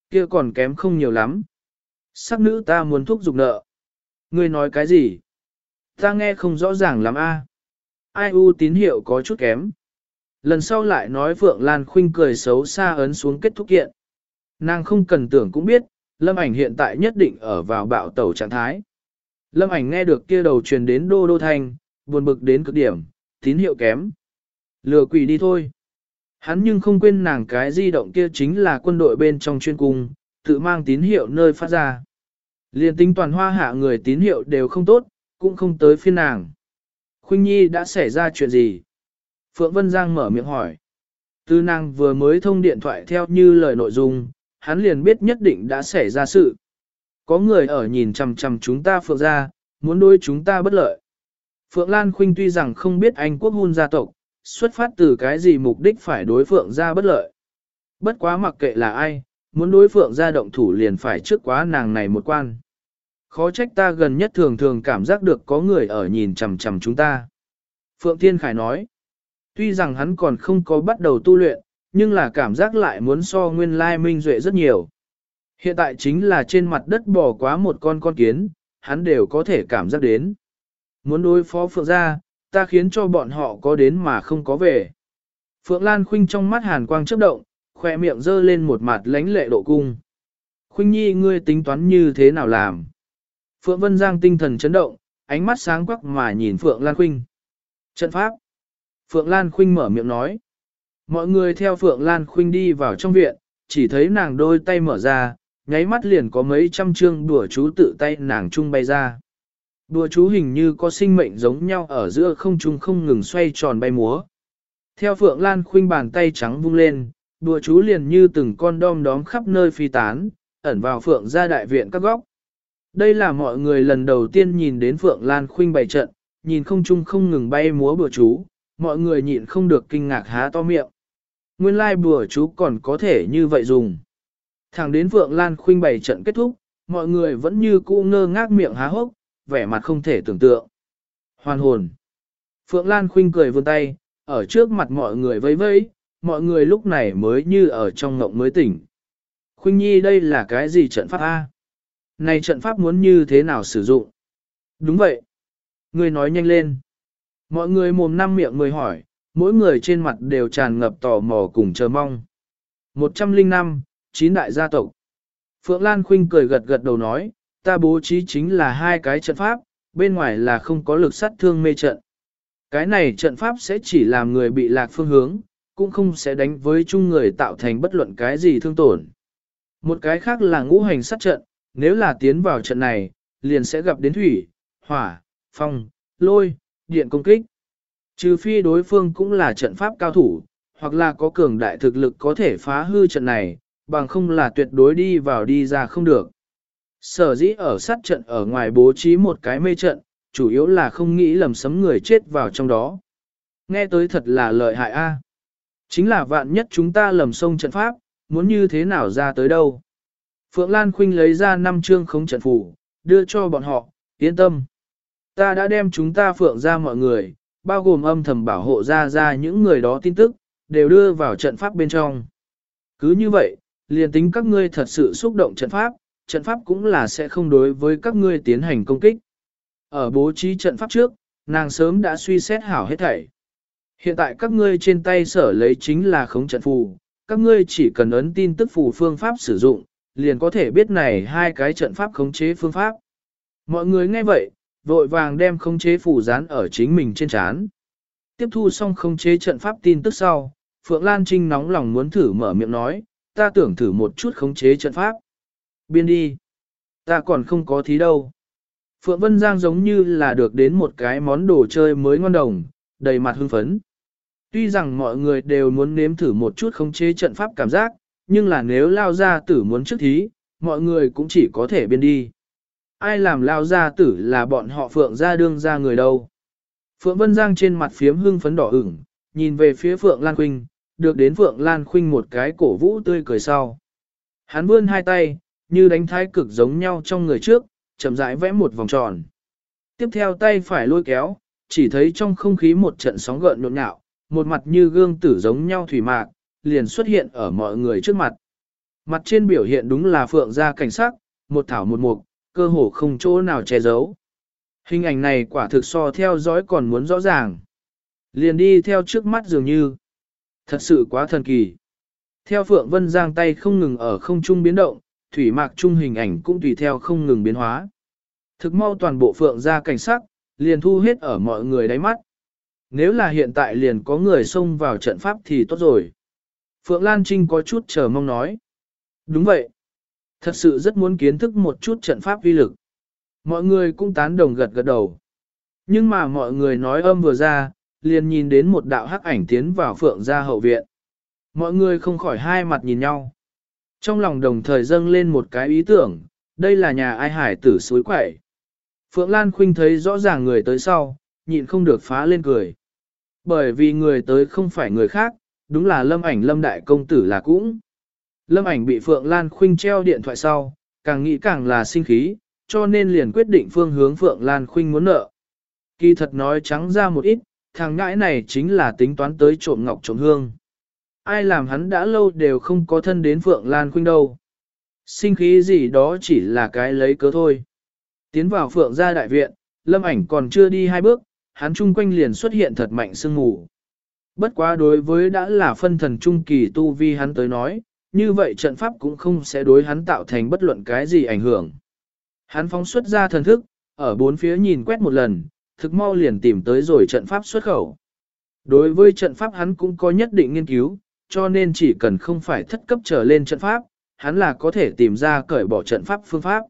kia còn kém không nhiều lắm. Sắc nữ ta muốn thúc giục nợ. Ngươi nói cái gì? Ta nghe không rõ ràng lắm a. Ai u tín hiệu có chút kém. Lần sau lại nói Phượng Lan Khuynh cười xấu xa ấn xuống kết thúc kiện. Nàng không cần tưởng cũng biết, Lâm ảnh hiện tại nhất định ở vào bạo tẩu trạng thái. Lâm ảnh nghe được kia đầu truyền đến đô đô thanh, buồn bực đến cực điểm, tín hiệu kém. Lừa quỷ đi thôi. Hắn nhưng không quên nàng cái di động kia chính là quân đội bên trong chuyên cung, tự mang tín hiệu nơi phát ra. Liên tính toàn hoa hạ người tín hiệu đều không tốt, cũng không tới phiên nàng. Khuynh Nhi đã xảy ra chuyện gì? Phượng Vân Giang mở miệng hỏi. Tư năng vừa mới thông điện thoại theo như lời nội dung, hắn liền biết nhất định đã xảy ra sự. Có người ở nhìn chằm chằm chúng ta phượng ra, muốn đối chúng ta bất lợi. Phượng Lan Khuynh tuy rằng không biết Anh quốc hôn gia tộc, xuất phát từ cái gì mục đích phải đối phượng ra bất lợi. Bất quá mặc kệ là ai, muốn đối phượng ra động thủ liền phải trước quá nàng này một quan. Khó trách ta gần nhất thường thường cảm giác được có người ở nhìn chằm chằm chúng ta. Phượng Thiên Khải nói, tuy rằng hắn còn không có bắt đầu tu luyện, nhưng là cảm giác lại muốn so nguyên lai minh duệ rất nhiều. Hiện tại chính là trên mặt đất bỏ quá một con con kiến, hắn đều có thể cảm giác đến. Muốn đối phó Phượng ra, ta khiến cho bọn họ có đến mà không có về. Phượng Lan Khuynh trong mắt hàn quang chớp động, khỏe miệng dơ lên một mặt lánh lệ độ cung. Khuynh Nhi ngươi tính toán như thế nào làm? Phượng Vân Giang tinh thần chấn động, ánh mắt sáng quắc mà nhìn Phượng Lan Khuynh. Trận pháp. Phượng Lan Khuynh mở miệng nói. Mọi người theo Phượng Lan Khuynh đi vào trong viện, chỉ thấy nàng đôi tay mở ra, nháy mắt liền có mấy trăm chương đùa chú tự tay nàng trung bay ra. Đùa chú hình như có sinh mệnh giống nhau ở giữa không trung không ngừng xoay tròn bay múa. Theo Phượng Lan Khuynh bàn tay trắng vung lên, đùa chú liền như từng con đom đóm khắp nơi phi tán, ẩn vào Phượng gia đại viện các góc. Đây là mọi người lần đầu tiên nhìn đến Phượng Lan Khuynh bày trận, nhìn không trung không ngừng bay múa bừa chú, mọi người nhịn không được kinh ngạc há to miệng. Nguyên lai bùa chú còn có thể như vậy dùng. Thẳng đến Phượng Lan Khuynh bày trận kết thúc, mọi người vẫn như cũ ngơ ngác miệng há hốc, vẻ mặt không thể tưởng tượng. Hoàn hồn. Phượng Lan Khuynh cười vươn tay, ở trước mặt mọi người vẫy vẫy, mọi người lúc này mới như ở trong ngộng mới tỉnh. Khuynh Nhi đây là cái gì trận pháp A? Này trận pháp muốn như thế nào sử dụng? Đúng vậy. Người nói nhanh lên. Mọi người mồm năm miệng người hỏi, mỗi người trên mặt đều tràn ngập tò mò cùng chờ mong. 105, chín đại gia tộc. Phượng Lan Khuynh cười gật gật đầu nói, ta bố trí chính là hai cái trận pháp, bên ngoài là không có lực sát thương mê trận. Cái này trận pháp sẽ chỉ làm người bị lạc phương hướng, cũng không sẽ đánh với chung người tạo thành bất luận cái gì thương tổn. Một cái khác là ngũ hành sát trận, nếu là tiến vào trận này, liền sẽ gặp đến thủy, hỏa, phong, lôi, điện công kích. Trừ phi đối phương cũng là trận pháp cao thủ, hoặc là có cường đại thực lực có thể phá hư trận này, bằng không là tuyệt đối đi vào đi ra không được. Sở dĩ ở sát trận ở ngoài bố trí một cái mê trận, chủ yếu là không nghĩ lầm sấm người chết vào trong đó. Nghe tới thật là lợi hại a. Chính là vạn nhất chúng ta lầm sông trận pháp, muốn như thế nào ra tới đâu. Phượng Lan Khuynh lấy ra năm chương khống trận phủ, đưa cho bọn họ, yên tâm. Ta đã đem chúng ta phượng ra mọi người, bao gồm âm thầm bảo hộ ra ra những người đó tin tức, đều đưa vào trận pháp bên trong. Cứ như vậy, liền tính các ngươi thật sự xúc động trận pháp, trận pháp cũng là sẽ không đối với các ngươi tiến hành công kích. Ở bố trí trận pháp trước, nàng sớm đã suy xét hảo hết thảy. Hiện tại các ngươi trên tay sở lấy chính là khống trận phù, các ngươi chỉ cần ấn tin tức phù phương pháp sử dụng, liền có thể biết này hai cái trận pháp khống chế phương pháp. Mọi người nghe vậy, vội vàng đem khống chế phủ dán ở chính mình trên chán. Tiếp thu xong khống chế trận pháp tin tức sau, Phượng Lan Trinh nóng lòng muốn thử mở miệng nói, ta tưởng thử một chút khống chế trận pháp. Biên đi. Ta còn không có thí đâu. Phượng Vân Giang giống như là được đến một cái món đồ chơi mới ngon đồng, đầy mặt hưng phấn. Tuy rằng mọi người đều muốn nếm thử một chút khống chế trận pháp cảm giác, nhưng là nếu lao ra tử muốn trước thí, mọi người cũng chỉ có thể biên đi. Ai làm lao gia tử là bọn họ Phượng gia đương ra người đâu. Phượng Vân Giang trên mặt phiếm hưng phấn đỏ ửng, nhìn về phía Phượng Lan Khuynh, được đến Phượng Lan Khuynh một cái cổ vũ tươi cười sau. Hắn vươn hai tay, như đánh thái cực giống nhau trong người trước, chậm rãi vẽ một vòng tròn. Tiếp theo tay phải lôi kéo, chỉ thấy trong không khí một trận sóng gợn nhộn nhạo, một mặt như gương tử giống nhau thủy mạc, liền xuất hiện ở mọi người trước mặt. Mặt trên biểu hiện đúng là phượng gia cảnh sắc, một thảo một mục, cơ hồ không chỗ nào che giấu. Hình ảnh này quả thực so theo dõi còn muốn rõ ràng. Liền đi theo trước mắt dường như. Thật sự quá thần kỳ. Theo Phượng Vân Giang tay không ngừng ở không trung biến động, thủy mạc trung hình ảnh cũng tùy theo không ngừng biến hóa. Thực mau toàn bộ Phượng ra cảnh sắc, liền thu hết ở mọi người đáy mắt. Nếu là hiện tại liền có người xông vào trận pháp thì tốt rồi. Phượng Lan Trinh có chút chờ mong nói. Đúng vậy. Thật sự rất muốn kiến thức một chút trận pháp vi lực. Mọi người cũng tán đồng gật gật đầu. Nhưng mà mọi người nói âm vừa ra, liền nhìn đến một đạo hắc ảnh tiến vào Phượng gia hậu viện. Mọi người không khỏi hai mặt nhìn nhau. Trong lòng đồng thời dâng lên một cái ý tưởng, đây là nhà ai hải tử suối quẩy. Phượng Lan Khuynh thấy rõ ràng người tới sau, nhịn không được phá lên cười. Bởi vì người tới không phải người khác, đúng là lâm ảnh lâm đại công tử là cũng. Lâm ảnh bị Phượng Lan Khuynh treo điện thoại sau, càng nghĩ càng là sinh khí, cho nên liền quyết định phương hướng Phượng Lan Khuynh muốn nợ. Kỳ thật nói trắng ra một ít, thằng ngãi này chính là tính toán tới trộm ngọc trộm hương. Ai làm hắn đã lâu đều không có thân đến Phượng Lan Khuynh đâu. Sinh khí gì đó chỉ là cái lấy cớ thôi. Tiến vào Phượng gia đại viện, Lâm ảnh còn chưa đi hai bước, hắn chung quanh liền xuất hiện thật mạnh sương mù. Bất quá đối với đã là phân thần trung kỳ tu vi hắn tới nói, như vậy trận pháp cũng không sẽ đối hắn tạo thành bất luận cái gì ảnh hưởng. Hắn phóng xuất ra thần thức, ở bốn phía nhìn quét một lần, thực mau liền tìm tới rồi trận pháp xuất khẩu. Đối với trận pháp hắn cũng có nhất định nghiên cứu, cho nên chỉ cần không phải thất cấp trở lên trận pháp, hắn là có thể tìm ra cởi bỏ trận pháp phương pháp.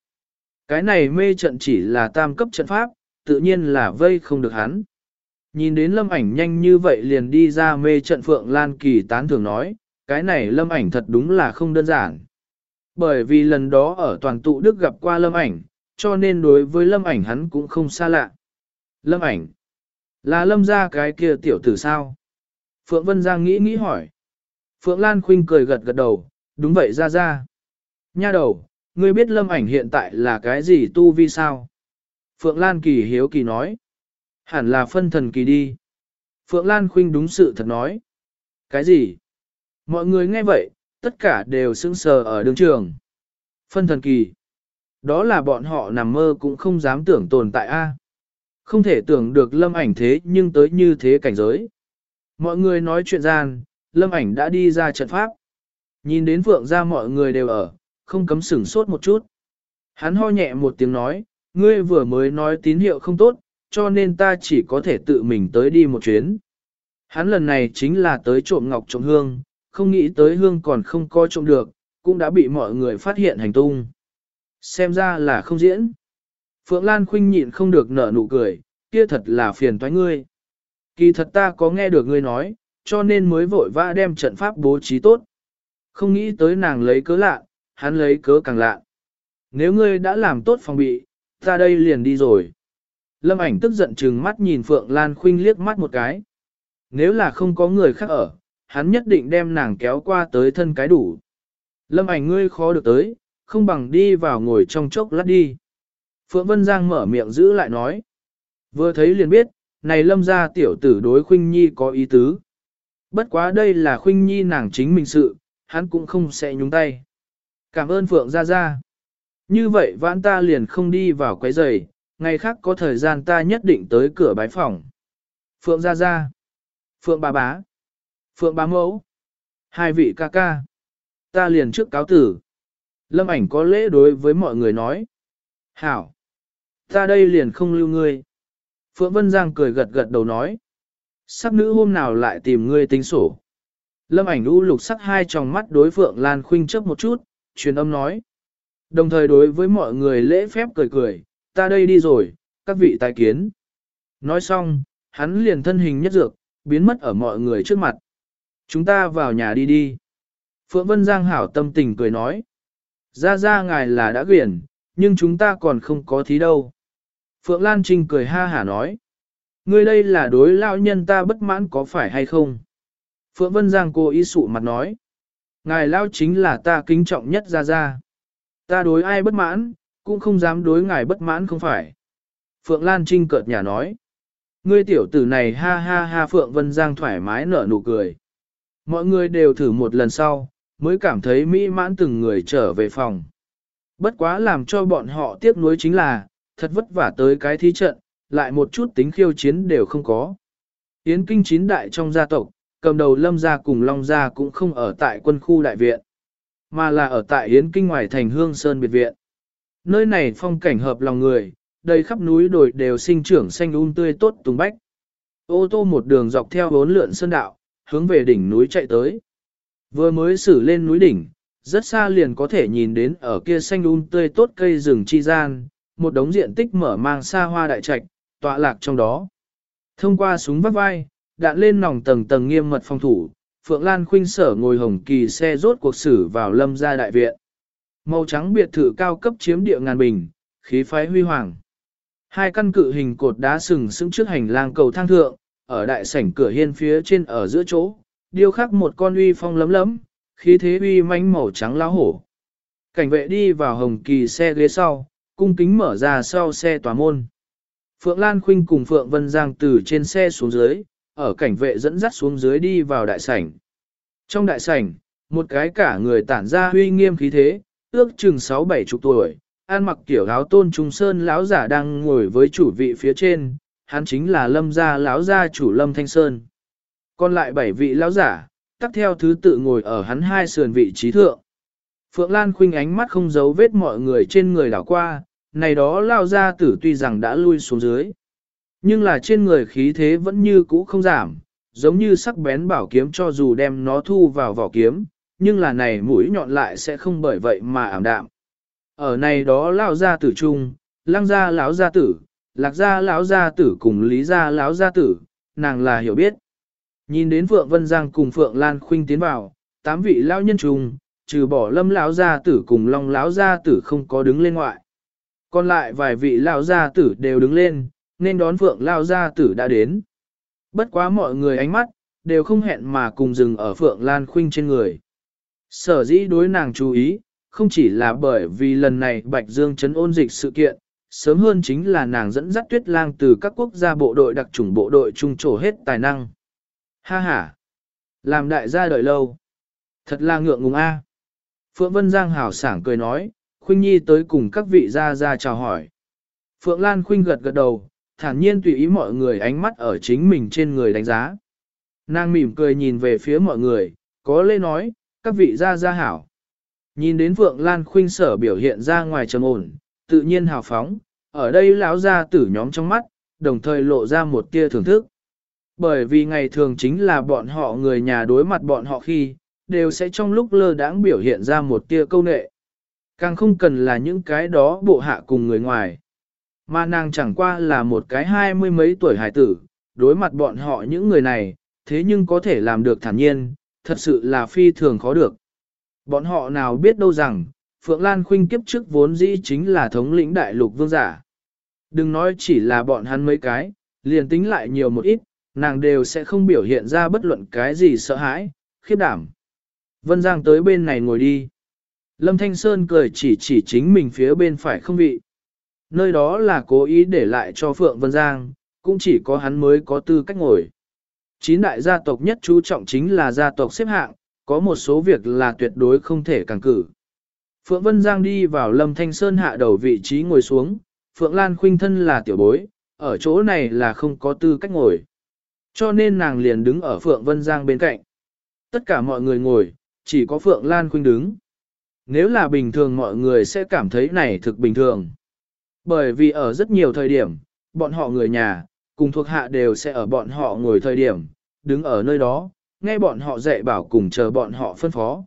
Cái này mê trận chỉ là tam cấp trận pháp, tự nhiên là vây không được hắn. Nhìn đến lâm ảnh nhanh như vậy liền đi ra mê trận Phượng Lan Kỳ tán thường nói, cái này lâm ảnh thật đúng là không đơn giản. Bởi vì lần đó ở toàn tụ Đức gặp qua lâm ảnh, cho nên đối với lâm ảnh hắn cũng không xa lạ. Lâm ảnh, là lâm ra cái kia tiểu tử sao? Phượng Vân Giang nghĩ nghĩ hỏi. Phượng Lan Khuynh cười gật gật đầu, đúng vậy ra ra. Nha đầu, ngươi biết lâm ảnh hiện tại là cái gì tu vi sao? Phượng Lan Kỳ hiếu kỳ nói. Hẳn là phân thần kỳ đi. Phượng Lan Khuynh đúng sự thật nói. Cái gì? Mọi người nghe vậy, tất cả đều sững sờ ở đường trường. Phân thần kỳ. Đó là bọn họ nằm mơ cũng không dám tưởng tồn tại A. Không thể tưởng được lâm ảnh thế nhưng tới như thế cảnh giới. Mọi người nói chuyện gian, lâm ảnh đã đi ra trận pháp. Nhìn đến vượng ra mọi người đều ở, không cấm sửng sốt một chút. Hắn ho nhẹ một tiếng nói, ngươi vừa mới nói tín hiệu không tốt, cho nên ta chỉ có thể tự mình tới đi một chuyến. Hắn lần này chính là tới trộm ngọc trộm hương, không nghĩ tới hương còn không coi trộm được, cũng đã bị mọi người phát hiện hành tung. Xem ra là không diễn. Phượng Lan Khuynh nhịn không được nở nụ cười, kia thật là phiền toái ngươi. Kỳ thật ta có nghe được ngươi nói, cho nên mới vội vã đem trận pháp bố trí tốt. Không nghĩ tới nàng lấy cớ lạ, hắn lấy cớ càng lạ. Nếu ngươi đã làm tốt phòng bị, ta đây liền đi rồi. Lâm ảnh tức giận chừng mắt nhìn Phượng Lan Khuynh liếc mắt một cái. Nếu là không có người khác ở, hắn nhất định đem nàng kéo qua tới thân cái đủ. Lâm ảnh ngươi khó được tới, không bằng đi vào ngồi trong chốc lát đi. Phượng Vân Giang mở miệng giữ lại nói. Vừa thấy liền biết, này lâm gia tiểu tử đối Khuynh Nhi có ý tứ. Bất quá đây là Khuynh Nhi nàng chính mình sự, hắn cũng không sẽ nhúng tay. Cảm ơn Phượng Gia Gia. Như vậy vãn ta liền không đi vào quấy giày, ngày khác có thời gian ta nhất định tới cửa bái phòng. Phượng Gia Gia. Phượng Bà Bá. Phượng Bá Mẫu. Hai vị ca ca. Ta liền trước cáo tử. Lâm ảnh có lễ đối với mọi người nói. Hảo. Ta đây liền không lưu ngươi. Phượng Vân Giang cười gật gật đầu nói. Sắc nữ hôm nào lại tìm ngươi tính sổ. Lâm ảnh u lục sắc hai tròng mắt đối Phượng Lan Khuynh chớp một chút, truyền âm nói. Đồng thời đối với mọi người lễ phép cười cười, ta đây đi rồi, các vị tài kiến. Nói xong, hắn liền thân hình nhất dược, biến mất ở mọi người trước mặt. Chúng ta vào nhà đi đi. Phượng Vân Giang hảo tâm tình cười nói. Ra ra ngài là đã quyển, nhưng chúng ta còn không có thí đâu. Phượng Lan Trinh cười ha hả nói. Ngươi đây là đối lão nhân ta bất mãn có phải hay không? Phượng Vân Giang cô ý sụ mặt nói. Ngài lão chính là ta kính trọng nhất ra ra. Ta đối ai bất mãn, cũng không dám đối ngài bất mãn không phải. Phượng Lan Trinh cợt nhà nói. Ngươi tiểu tử này ha ha ha Phượng Vân Giang thoải mái nở nụ cười. Mọi người đều thử một lần sau, mới cảm thấy mỹ mãn từng người trở về phòng. Bất quá làm cho bọn họ tiếc nuối chính là, thật vất vả tới cái thí trận, lại một chút tính khiêu chiến đều không có. Yến kinh chín đại trong gia tộc, cầm đầu lâm gia cùng long gia cũng không ở tại quân khu đại viện, mà là ở tại Yến kinh ngoài thành Hương Sơn biệt viện. Nơi này phong cảnh hợp lòng người, đầy khắp núi đồi đều sinh trưởng xanh um tươi tốt tùng bách. Ô tô một đường dọc theo bốn lượn sơn đạo, hướng về đỉnh núi chạy tới. Vừa mới xử lên núi đỉnh, rất xa liền có thể nhìn đến ở kia xanh um tươi tốt cây rừng chi gian, một đống diện tích mở mang xa hoa đại trạch, tọa lạc trong đó. Thông qua súng vắt vai, đạn lên nòng tầng tầng nghiêm mật phòng thủ, Phượng Lan khuynh sở ngồi hồng kỳ xe rốt cuộc xử vào lâm gia đại viện. Màu trắng biệt thự cao cấp chiếm địa ngàn bình, khí phái huy hoàng. Hai căn cự hình cột đá sừng sững trước hành lang cầu thang thượng, ở đại sảnh cửa hiên phía trên ở giữa chỗ, điêu khắc một con uy phong lấm lấm, khí thế uy manh màu trắng lao hổ. Cảnh vệ đi vào hồng kỳ xe ghế sau, cung kính mở ra sau xe tòa môn. Phượng Lan Khuynh cùng Phượng Vân Giang từ trên xe xuống dưới, ở cảnh vệ dẫn dắt xuống dưới đi vào đại sảnh. Trong đại sảnh, một cái cả người tản ra huy nghiêm khí thế, ước chừng sáu bảy chục tuổi, ăn mặc kiểu áo tôn trung sơn lão giả đang ngồi với chủ vị phía trên, hắn chính là lâm gia lão gia chủ lâm thanh sơn. Còn lại bảy vị lão giả, tắt theo thứ tự ngồi ở hắn hai sườn vị trí thượng. Phượng Lan khuynh ánh mắt không giấu vết mọi người trên người đảo qua, này đó lao ra tử tuy rằng đã lui xuống dưới. Nhưng là trên người khí thế vẫn như cũ không giảm, giống như sắc bén bảo kiếm cho dù đem nó thu vào vỏ kiếm, nhưng là này mũi nhọn lại sẽ không bởi vậy mà ảm đạm. Ở này đó lao gia tử trung, lăng gia lão gia tử, lạc gia lão gia tử cùng lý gia lão gia tử, nàng là hiểu biết. Nhìn đến Phượng Vân Giang cùng Phượng Lan Khuynh tiến vào, tám vị lão nhân trùng, trừ bỏ lâm lão gia tử cùng long lão gia tử không có đứng lên ngoại. Còn lại vài vị lão gia tử đều đứng lên, nên đón Phượng lão gia tử đã đến. Bất quá mọi người ánh mắt, đều không hẹn mà cùng dừng ở Phượng Lan Khuynh trên người. Sở dĩ đối nàng chú ý, không chỉ là bởi vì lần này Bạch Dương chấn ôn dịch sự kiện, sớm hơn chính là nàng dẫn dắt tuyết lang từ các quốc gia bộ đội đặc chủng bộ đội trung trổ hết tài năng. Ha ha! Làm đại gia đợi lâu. Thật là ngượng ngùng a. Phượng Vân Giang hào sảng cười nói, Khuynh Nhi tới cùng các vị gia gia chào hỏi. Phượng Lan Khuynh gật gật đầu, thản nhiên tùy ý mọi người ánh mắt ở chính mình trên người đánh giá. Nàng mỉm cười nhìn về phía mọi người, có lê nói, các vị gia gia hảo. Nhìn đến Phượng Lan Khuynh sở biểu hiện ra ngoài trầm ổn, tự nhiên hào phóng, ở đây lão gia tử nhóm trong mắt, đồng thời lộ ra một tia thưởng thức. Bởi vì ngày thường chính là bọn họ người nhà đối mặt bọn họ khi, đều sẽ trong lúc lơ đãng biểu hiện ra một tia câu nệ. Càng không cần là những cái đó bộ hạ cùng người ngoài. Mà nàng chẳng qua là một cái hai mươi mấy tuổi hải tử, đối mặt bọn họ những người này, thế nhưng có thể làm được thản nhiên, thật sự là phi thường khó được. Bọn họ nào biết đâu rằng, Phượng Lan Khuynh kiếp trước vốn dĩ chính là thống lĩnh đại lục vương giả. Đừng nói chỉ là bọn hắn mấy cái, liền tính lại nhiều một ít, nàng đều sẽ không biểu hiện ra bất luận cái gì sợ hãi, khiếp đảm. Vân Giang tới bên này ngồi đi. Lâm Thanh Sơn cười chỉ chỉ chính mình phía bên phải không vị. Nơi đó là cố ý để lại cho Phượng Vân Giang, cũng chỉ có hắn mới có tư cách ngồi. Chín đại gia tộc nhất chú trọng chính là gia tộc xếp hạng, có một số việc là tuyệt đối không thể càng cử. Phượng Vân Giang đi vào Lâm Thanh Sơn hạ đầu vị trí ngồi xuống, Phượng Lan khuynh thân là tiểu bối, ở chỗ này là không có tư cách ngồi. Cho nên nàng liền đứng ở Phượng Vân Giang bên cạnh. Tất cả mọi người ngồi, chỉ có Phượng Lan khuynh đứng. Nếu là bình thường mọi người sẽ cảm thấy này thực bình thường. Bởi vì ở rất nhiều thời điểm, bọn họ người nhà, cùng thuộc hạ đều sẽ ở bọn họ ngồi thời điểm, đứng ở nơi đó, nghe bọn họ dạy bảo cùng chờ bọn họ phân phó.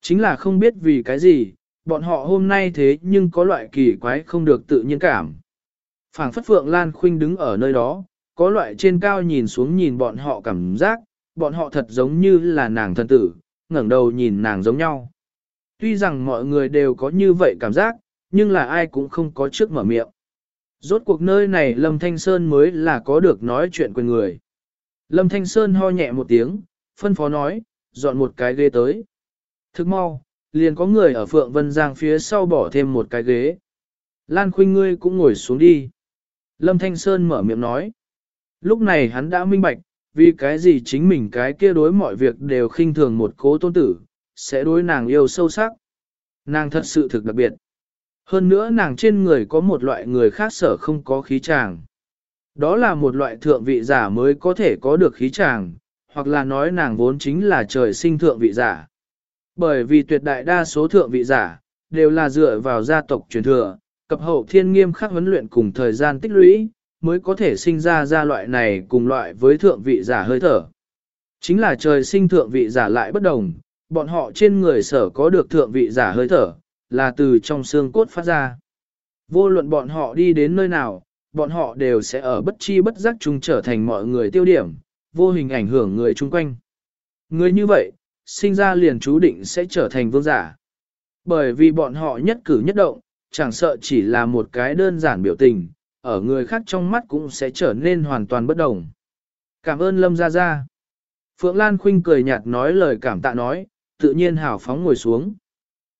Chính là không biết vì cái gì, bọn họ hôm nay thế nhưng có loại kỳ quái không được tự nhiên cảm. Phảng phất Phượng Lan Khuynh đứng ở nơi đó, có loại trên cao nhìn xuống nhìn bọn họ cảm giác, bọn họ thật giống như là nàng thân tử, ngẩng đầu nhìn nàng giống nhau. Tuy rằng mọi người đều có như vậy cảm giác, nhưng là ai cũng không có trước mở miệng. Rốt cuộc nơi này Lâm Thanh Sơn mới là có được nói chuyện quyền người. Lâm Thanh Sơn ho nhẹ một tiếng, phân phó nói, dọn một cái ghế tới. Thức mau, liền có người ở Phượng Vân Giang phía sau bỏ thêm một cái ghế. Lan Khuynh ngươi cũng ngồi xuống đi. Lâm Thanh Sơn mở miệng nói. Lúc này hắn đã minh bạch, vì cái gì chính mình cái kia đối mọi việc đều khinh thường một cố tôn tử, sẽ đối nàng yêu sâu sắc. Nàng thật sự thực đặc biệt. Hơn nữa nàng trên người có một loại người khác sở không có khí tràng. Đó là một loại thượng vị giả mới có thể có được khí tràng, hoặc là nói nàng vốn chính là trời sinh thượng vị giả. Bởi vì tuyệt đại đa số thượng vị giả, đều là dựa vào gia tộc truyền thừa, cập hậu thiên nghiêm khắc huấn luyện cùng thời gian tích lũy, mới có thể sinh ra ra loại này cùng loại với thượng vị giả hơi thở. Chính là trời sinh thượng vị giả lại bất đồng, bọn họ trên người sở có được thượng vị giả hơi thở, là từ trong xương cốt phát ra. Vô luận bọn họ đi đến nơi nào, bọn họ đều sẽ ở bất chi bất giác chung trở thành mọi người tiêu điểm, vô hình ảnh hưởng người chung quanh. Người như vậy, sinh ra liền chú định sẽ trở thành vương giả. Bởi vì bọn họ nhất cử nhất động, chẳng sợ chỉ là một cái đơn giản biểu tình, ở người khác trong mắt cũng sẽ trở nên hoàn toàn bất đồng. Cảm ơn Lâm Gia Gia. Phượng Lan Khuynh cười nhạt nói lời cảm tạ nói, tự nhiên hào phóng ngồi xuống.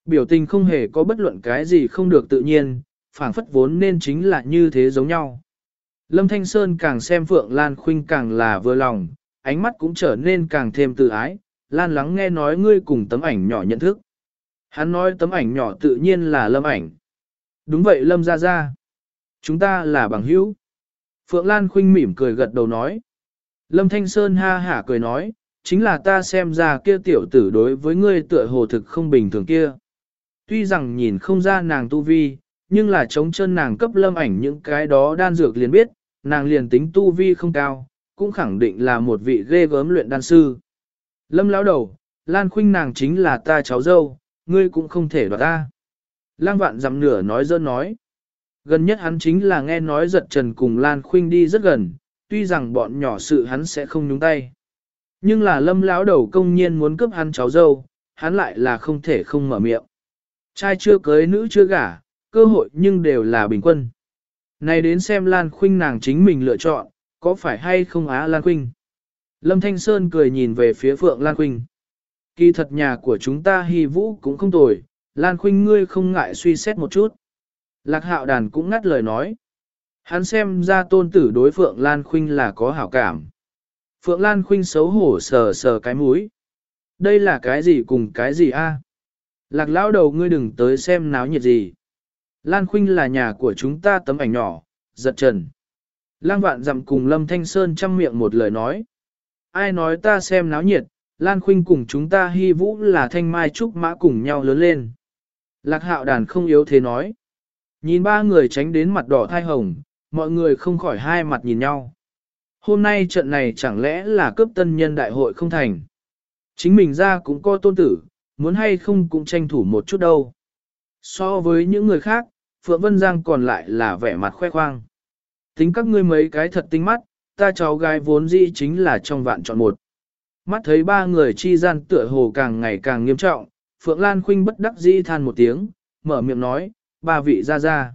Biểu tình không hề có bất luận cái gì không được tự nhiên, phảng phất vốn nên chính là như thế giống nhau. Lâm Thanh Sơn càng xem Phượng Lan Khuynh càng là vừa lòng, ánh mắt cũng trở nên càng thêm tự ái, Lan lắng nghe nói ngươi cùng tấm ảnh nhỏ nhận thức. Hắn nói tấm ảnh nhỏ tự nhiên là Lâm ảnh. Đúng vậy Lâm ra ra. Chúng ta là bằng hữu. Phượng Lan khinh mỉm cười gật đầu nói. Lâm Thanh Sơn ha hả cười nói, chính là ta xem ra kia tiểu tử đối với ngươi tựa hồ thực không bình thường kia. Tuy rằng nhìn không ra nàng tu vi, nhưng là chống chân nàng cấp lâm ảnh những cái đó đan dược liền biết, nàng liền tính tu vi không cao, cũng khẳng định là một vị ghê gớm luyện đan sư. Lâm lão đầu, Lan Khuynh nàng chính là ta cháu dâu, ngươi cũng không thể đoạt ta. Lang vạn dặm nửa nói dơ nói. Gần nhất hắn chính là nghe nói giật trần cùng Lan Khuynh đi rất gần, tuy rằng bọn nhỏ sự hắn sẽ không nhúng tay. Nhưng là lâm lão đầu công nhiên muốn cướp hắn cháu dâu, hắn lại là không thể không mở miệng. Trai chưa cưới nữ chưa gả, cơ hội nhưng đều là bình quân. Này đến xem Lan Khuynh nàng chính mình lựa chọn, có phải hay không á Lan Khuynh? Lâm Thanh Sơn cười nhìn về phía Phượng Lan Khuynh. Kỳ thật nhà của chúng ta hy vũ cũng không tồi, Lan Khuynh ngươi không ngại suy xét một chút. Lạc hạo đàn cũng ngắt lời nói. Hắn xem ra tôn tử đối Phượng Lan Khuynh là có hảo cảm. Phượng Lan Khuynh xấu hổ sờ sờ cái mũi. Đây là cái gì cùng cái gì a? Lạc lão đầu ngươi đừng tới xem náo nhiệt gì. Lan Khuynh là nhà của chúng ta tấm ảnh nhỏ, giật trần. Lang vạn dặm cùng Lâm Thanh Sơn chăm miệng một lời nói. Ai nói ta xem náo nhiệt, Lan Khuynh cùng chúng ta hy vũ là thanh mai trúc mã cùng nhau lớn lên. Lạc hạo đàn không yếu thế nói. Nhìn ba người tránh đến mặt đỏ thai hồng, mọi người không khỏi hai mặt nhìn nhau. Hôm nay trận này chẳng lẽ là cướp tân nhân đại hội không thành. Chính mình ra cũng có tôn tử, muốn hay không cũng tranh thủ một chút đâu. So với những người khác, Phượng Vân Giang còn lại là vẻ mặt khoe khoang. Tính các ngươi mấy cái thật tinh mắt, ta cháu gái vốn dĩ chính là trong vạn chọn một. Mắt thấy ba người chi gian tựa hồ càng ngày càng nghiêm trọng, Phượng Lan Khuynh bất đắc dĩ than một tiếng, mở miệng nói, ba vị ra ra.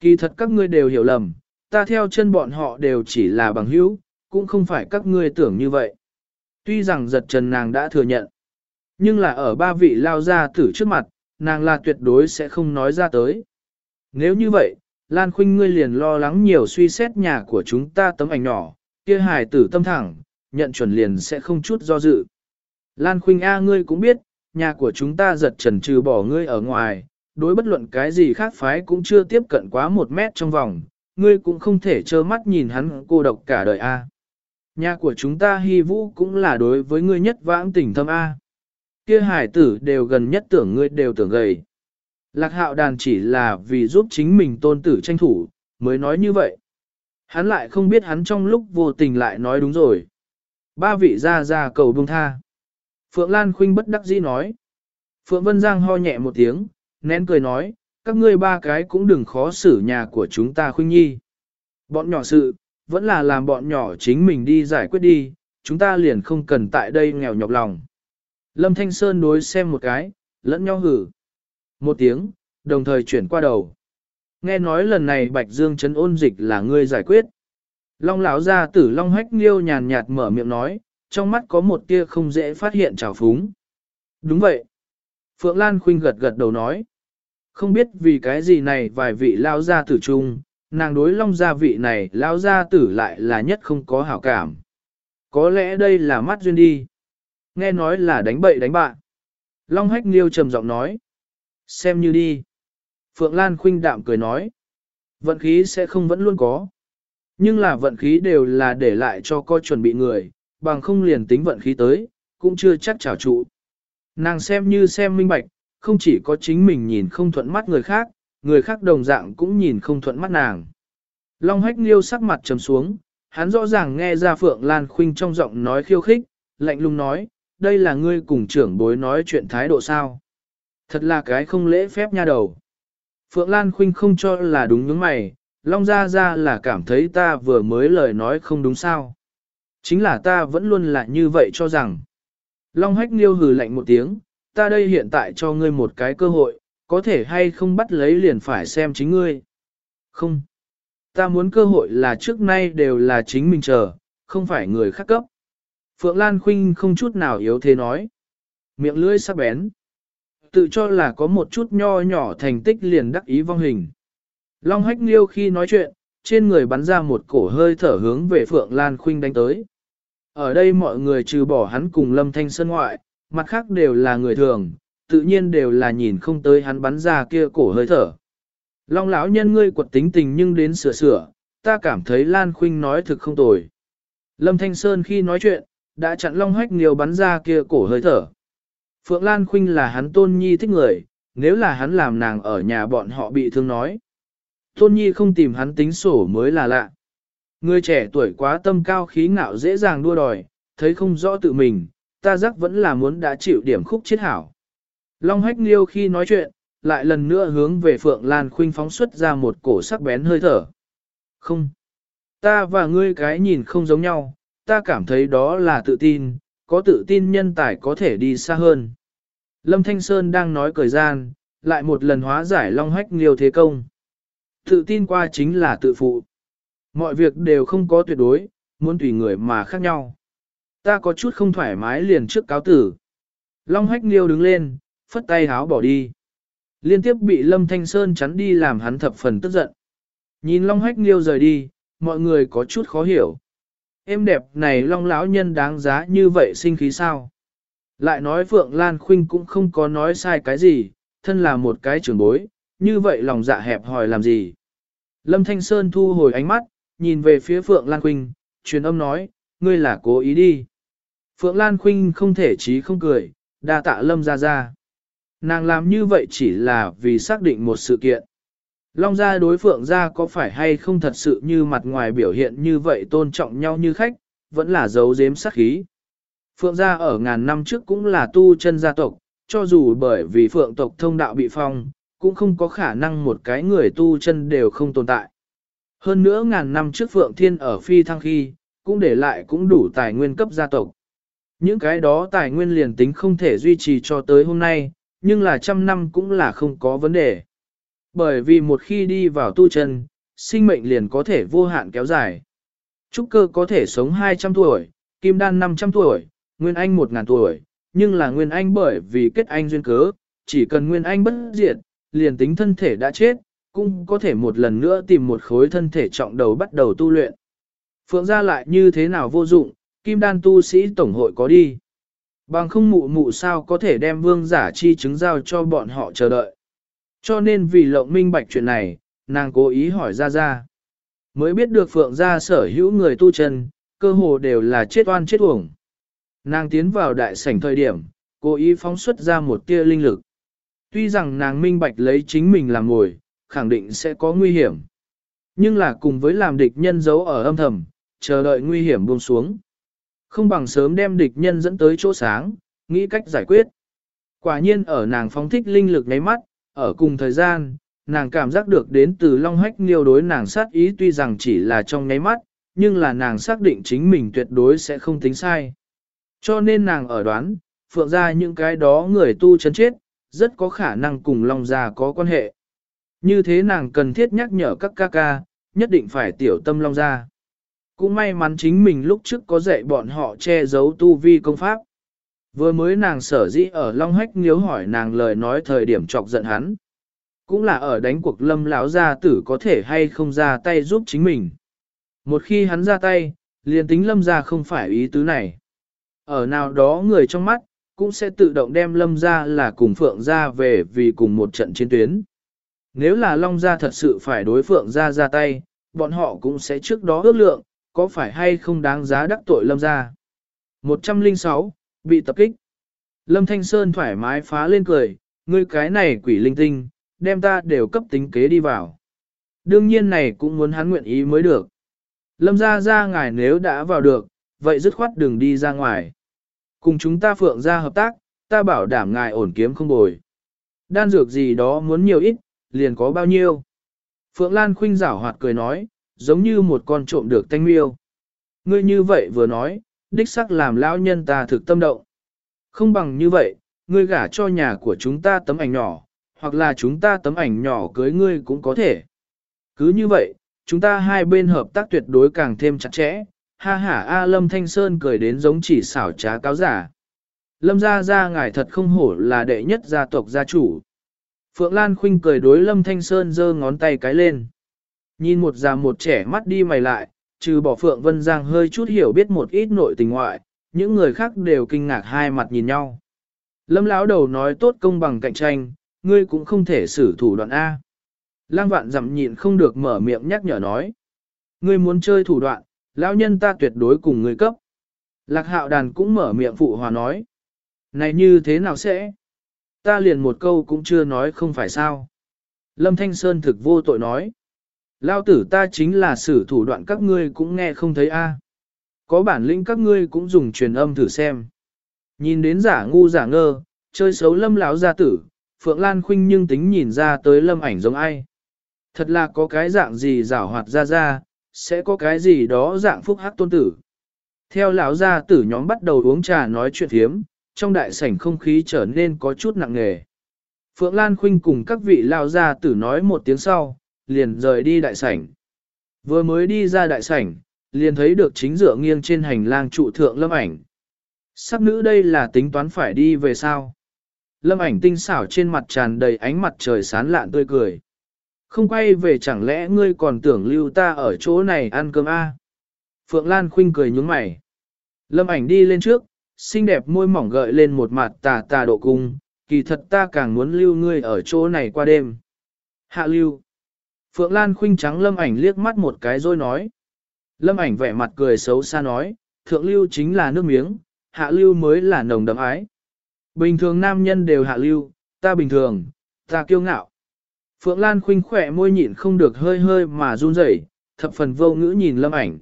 Kỳ thật các ngươi đều hiểu lầm, ta theo chân bọn họ đều chỉ là bằng hữu, cũng không phải các ngươi tưởng như vậy. Tuy rằng giật trần nàng đã thừa nhận, nhưng là ở ba vị lao ra tử trước mặt, nàng là tuyệt đối sẽ không nói ra tới. Nếu như vậy, Lan Khuynh ngươi liền lo lắng nhiều suy xét nhà của chúng ta tấm ảnh nhỏ, kia hài tử tâm thẳng, nhận chuẩn liền sẽ không chút do dự. Lan Khuynh A ngươi cũng biết, nhà của chúng ta giật trần trừ bỏ ngươi ở ngoài, đối bất luận cái gì khác phái cũng chưa tiếp cận quá một mét trong vòng, ngươi cũng không thể trơ mắt nhìn hắn cô độc cả đời A. Nhà của chúng ta hy vũ cũng là đối với ngươi nhất vãng tình thâm A. Kia hải tử đều gần nhất tưởng ngươi đều tưởng gầy. Lạc hạo đàn chỉ là vì giúp chính mình tôn tử tranh thủ, mới nói như vậy. Hắn lại không biết hắn trong lúc vô tình lại nói đúng rồi. Ba vị ra ra cầu buông tha. Phượng Lan Khuynh bất đắc dĩ nói. Phượng Vân Giang ho nhẹ một tiếng, nén cười nói, các ngươi ba cái cũng đừng khó xử nhà của chúng ta Khuynh Nhi. Bọn nhỏ sự, vẫn là làm bọn nhỏ chính mình đi giải quyết đi, chúng ta liền không cần tại đây nghèo nhọc lòng. Lâm Thanh Sơn đối xem một cái, lẫn nhau hử. Một tiếng, đồng thời chuyển qua đầu. Nghe nói lần này Bạch Dương Trấn ôn dịch là ngươi giải quyết. Long lão gia tử Long Hách Liêu nhàn nhạt mở miệng nói, trong mắt có một tia không dễ phát hiện trào phúng. Đúng vậy. Phượng Lan Khuynh gật gật đầu nói. Không biết vì cái gì này vài vị lao gia tử chung, nàng đối long gia vị này lao gia tử lại là nhất không có hảo cảm. Có lẽ đây là mắt duyên đi. Nghe nói là đánh bậy đánh bạn. Long hách liêu trầm giọng nói. Xem như đi. Phượng Lan khuynh đạm cười nói. Vận khí sẽ không vẫn luôn có. Nhưng là vận khí đều là để lại cho coi chuẩn bị người, bằng không liền tính vận khí tới, cũng chưa chắc trảo trụ. Nàng xem như xem minh bạch, không chỉ có chính mình nhìn không thuận mắt người khác, người khác đồng dạng cũng nhìn không thuận mắt nàng. Long hách liêu sắc mặt trầm xuống, hắn rõ ràng nghe ra Phượng Lan Khuynh trong giọng nói khiêu khích, lạnh lùng nói, đây là ngươi cùng trưởng bối nói chuyện thái độ sao. Thật là cái không lễ phép nha đầu. Phượng Lan Khuynh không cho là đúng những mày, Long Gia Gia là cảm thấy ta vừa mới lời nói không đúng sao. Chính là ta vẫn luôn là như vậy cho rằng. Long hách Niêu hừ lạnh một tiếng, ta đây hiện tại cho ngươi một cái cơ hội, có thể hay không bắt lấy liền phải xem chính ngươi. Không. Ta muốn cơ hội là trước nay đều là chính mình chờ, không phải người khác cấp. Phượng Lan Khuynh không chút nào yếu thế nói. Miệng lưỡi sắc bén. Tự cho là có một chút nho nhỏ thành tích liền đắc ý vong hình. Long hách liêu khi nói chuyện, trên người bắn ra một cổ hơi thở hướng về Phượng Lan Khuynh đánh tới. Ở đây mọi người trừ bỏ hắn cùng Lâm Thanh Sơn ngoại, mặt khác đều là người thường, tự nhiên đều là nhìn không tới hắn bắn ra kia cổ hơi thở. Long lão nhân ngươi quật tính tình nhưng đến sửa sửa, ta cảm thấy Lan Khuynh nói thực không tồi. Lâm Thanh Sơn khi nói chuyện, đã chặn Long Hách Nghiêu bắn ra kia cổ hơi thở. Phượng Lan Khuynh là hắn tôn nhi thích người, nếu là hắn làm nàng ở nhà bọn họ bị thương nói. Tôn nhi không tìm hắn tính sổ mới là lạ. Người trẻ tuổi quá tâm cao khí ngạo dễ dàng đua đòi, thấy không rõ tự mình, ta giác vẫn là muốn đã chịu điểm khúc chết hảo. Long Hách Nghiêu khi nói chuyện, lại lần nữa hướng về Phượng Lan Khuynh phóng xuất ra một cổ sắc bén hơi thở. Không. Ta và ngươi cái nhìn không giống nhau, ta cảm thấy đó là tự tin, có tự tin nhân tài có thể đi xa hơn. Lâm Thanh Sơn đang nói cười gian, lại một lần hóa giải long hách liêu thế công. Tự tin qua chính là tự phụ. Mọi việc đều không có tuyệt đối, muốn tùy người mà khác nhau. Ta có chút không thoải mái liền trước cáo tử. Long hách liêu đứng lên, phất tay háo bỏ đi. Liên tiếp bị Lâm Thanh Sơn chắn đi làm hắn thập phần tức giận. Nhìn Long hách liêu rời đi, mọi người có chút khó hiểu. Em đẹp này long lão nhân đáng giá như vậy sinh khí sao? Lại nói Phượng Lan Khuynh cũng không có nói sai cái gì, thân là một cái trưởng bối, như vậy lòng dạ hẹp hỏi làm gì? Lâm Thanh Sơn thu hồi ánh mắt, nhìn về phía Phượng Lan Khuynh, truyền âm nói, ngươi là cố ý đi. Phượng Lan Khuynh không thể chí không cười, đa tạ Lâm ra ra. Nàng làm như vậy chỉ là vì xác định một sự kiện. Long gia đối phượng gia có phải hay không thật sự như mặt ngoài biểu hiện như vậy tôn trọng nhau như khách, vẫn là giấu giếm sát khí. Phượng gia ở ngàn năm trước cũng là tu chân gia tộc, cho dù bởi vì phượng tộc thông đạo bị phong, cũng không có khả năng một cái người tu chân đều không tồn tại. Hơn nữa ngàn năm trước phượng thiên ở phi thăng khi, cũng để lại cũng đủ tài nguyên cấp gia tộc. Những cái đó tài nguyên liền tính không thể duy trì cho tới hôm nay, nhưng là trăm năm cũng là không có vấn đề. Bởi vì một khi đi vào tu chân, sinh mệnh liền có thể vô hạn kéo dài. Trúc cơ có thể sống 200 tuổi, kim đan 500 tuổi, nguyên anh 1.000 tuổi, nhưng là nguyên anh bởi vì kết anh duyên cớ, chỉ cần nguyên anh bất diệt, liền tính thân thể đã chết, cũng có thể một lần nữa tìm một khối thân thể trọng đầu bắt đầu tu luyện. Phượng gia lại như thế nào vô dụng, kim đan tu sĩ tổng hội có đi. Bằng không mụ mụ sao có thể đem vương giả chi chứng giao cho bọn họ chờ đợi. Cho nên vì lộng minh bạch chuyện này, nàng cố ý hỏi ra ra. Mới biết được phượng gia sở hữu người tu chân, cơ hồ đều là chết oan chết uổng. Nàng tiến vào đại sảnh thời điểm, cố ý phóng xuất ra một tia linh lực. Tuy rằng nàng minh bạch lấy chính mình làm ngồi, khẳng định sẽ có nguy hiểm. Nhưng là cùng với làm địch nhân giấu ở âm thầm, chờ đợi nguy hiểm buông xuống. Không bằng sớm đem địch nhân dẫn tới chỗ sáng, nghĩ cách giải quyết. Quả nhiên ở nàng phóng thích linh lực nháy mắt, ở cùng thời gian, nàng cảm giác được đến từ Long Hách Nghiêu đối nàng sát ý tuy rằng chỉ là trong nháy mắt, nhưng là nàng xác định chính mình tuyệt đối sẽ không tính sai. Cho nên nàng ở đoán, phượng ra những cái đó người tu chấn chết, rất có khả năng cùng Long Gia có quan hệ. Như thế nàng cần thiết nhắc nhở các ca ca, nhất định phải tiểu tâm Long Gia. Cũng may mắn chính mình lúc trước có dạy bọn họ che giấu tu vi công pháp. Vừa mới nàng sở dĩ ở Long Hách nếu hỏi nàng lời nói thời điểm chọc giận hắn. Cũng là ở đánh cuộc lâm lão gia tử có thể hay không ra tay giúp chính mình. Một khi hắn ra tay, liền tính lâm gia không phải ý tứ này. Ở nào đó người trong mắt, cũng sẽ tự động đem lâm gia là cùng phượng gia về vì cùng một trận chiến tuyến. Nếu là long gia thật sự phải đối phượng gia ra tay, bọn họ cũng sẽ trước đó ước lượng, có phải hay không đáng giá đắc tội lâm gia. 106, bị tập kích. Lâm Thanh Sơn thoải mái phá lên cười, ngươi cái này quỷ linh tinh, đem ta đều cấp tính kế đi vào. Đương nhiên này cũng muốn hắn nguyện ý mới được. Lâm ra ra ngài nếu đã vào được, vậy dứt khoát đừng đi ra ngoài. Cùng chúng ta phượng ra hợp tác, ta bảo đảm ngài ổn kiếm không bồi. Đan dược gì đó muốn nhiều ít, liền có bao nhiêu. Phượng Lan khinh rảo hoạt cười nói, giống như một con trộm được thanh miêu. Ngươi như vậy vừa nói, đích sắc làm lão nhân ta thực tâm động. Không bằng như vậy, ngươi gả cho nhà của chúng ta tấm ảnh nhỏ, hoặc là chúng ta tấm ảnh nhỏ cưới ngươi cũng có thể. Cứ như vậy, chúng ta hai bên hợp tác tuyệt đối càng thêm chặt chẽ. Ha ha A Lâm Thanh Sơn cười đến giống chỉ xảo trá cáo giả. Lâm gia gia ngài thật không hổ là đệ nhất gia tộc gia chủ. Phượng Lan Khuynh cười đối Lâm Thanh Sơn giơ ngón tay cái lên. Nhìn một già một trẻ mắt đi mày lại, trừ bỏ Phượng Vân Giang hơi chút hiểu biết một ít nội tình ngoại, những người khác đều kinh ngạc hai mặt nhìn nhau. Lâm lão đầu nói tốt công bằng cạnh tranh, ngươi cũng không thể xử thủ đoạn A. Lăng vạn dặm nhịn không được mở miệng nhắc nhở nói. Ngươi muốn chơi thủ đoạn, lão nhân ta tuyệt đối cùng ngươi cấp. Lạc hạo đàn cũng mở miệng phụ hòa nói. Này như thế nào sẽ? Ta liền một câu cũng chưa nói không phải sao. Lâm Thanh Sơn thực vô tội nói. Lao tử ta chính là sử thủ đoạn các ngươi cũng nghe không thấy a. À. Có bản lĩnh các ngươi cũng dùng truyền âm thử xem. Nhìn đến giả ngu giả ngơ, chơi xấu lâm lão gia tử, Phượng Lan Khuynh nhưng tính nhìn ra tới lâm ảnh giống ai. Thật là có cái dạng gì rảo hoạt ra ra, sẽ có cái gì đó dạng phúc hắc tôn tử. Theo lão gia tử nhóm bắt đầu uống trà nói chuyện thiếm, trong đại sảnh không khí trở nên có chút nặng nề. Phượng Lan Khuynh cùng các vị lão gia tử nói một tiếng sau, liền rời đi đại sảnh. Vừa mới đi ra đại sảnh, liền thấy được chính dựa nghiêng trên hành lang trụ thượng lâm ảnh. Sắc nữ đây là tính toán phải đi về sao? Lâm ảnh tinh xảo trên mặt tràn đầy ánh mặt trời sán lạn tươi cười. Không quay về chẳng lẽ ngươi còn tưởng lưu ta ở chỗ này ăn cơm a? À? Phượng Lan khinh cười nhướng mày. Lâm ảnh đi lên trước, xinh đẹp môi mỏng gợi lên một mặt tà tà độ cung, kỳ thật ta càng muốn lưu ngươi ở chỗ này qua đêm. Hạ lưu. Phượng Lan khinh trắng lâm ảnh liếc mắt một cái rồi nói. Lâm ảnh vẻ mặt cười xấu xa nói, thượng lưu chính là nước miếng, hạ lưu mới là nồng đậm ái. Bình thường nam nhân đều hạ lưu, ta bình thường, ta kiêu ngạo. Phượng Lan khinh khỏe môi nhịn không được hơi hơi mà run rẩy, thập phần vô ngữ nhìn lâm ảnh.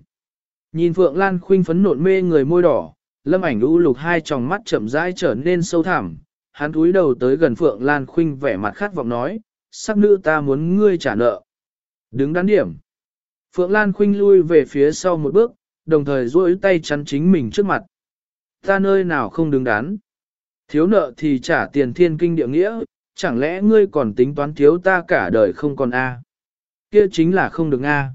Nhìn Phượng Lan khinh phấn nộn mê người môi đỏ, lâm ảnh u lục hai tròng mắt chậm rãi trở nên sâu thẳm. Hắn cúi đầu tới gần Phượng Lan khinh vẻ mặt khát vọng nói, sắc nữ ta muốn ngươi trả nợ. Đứng đắn điểm. Phượng Lan khinh lui về phía sau một bước, đồng thời duỗi tay chắn chính mình trước mặt. Ta nơi nào không đứng đắn. Thiếu nợ thì trả tiền thiên kinh địa nghĩa, chẳng lẽ ngươi còn tính toán thiếu ta cả đời không còn A. Kia chính là không được A.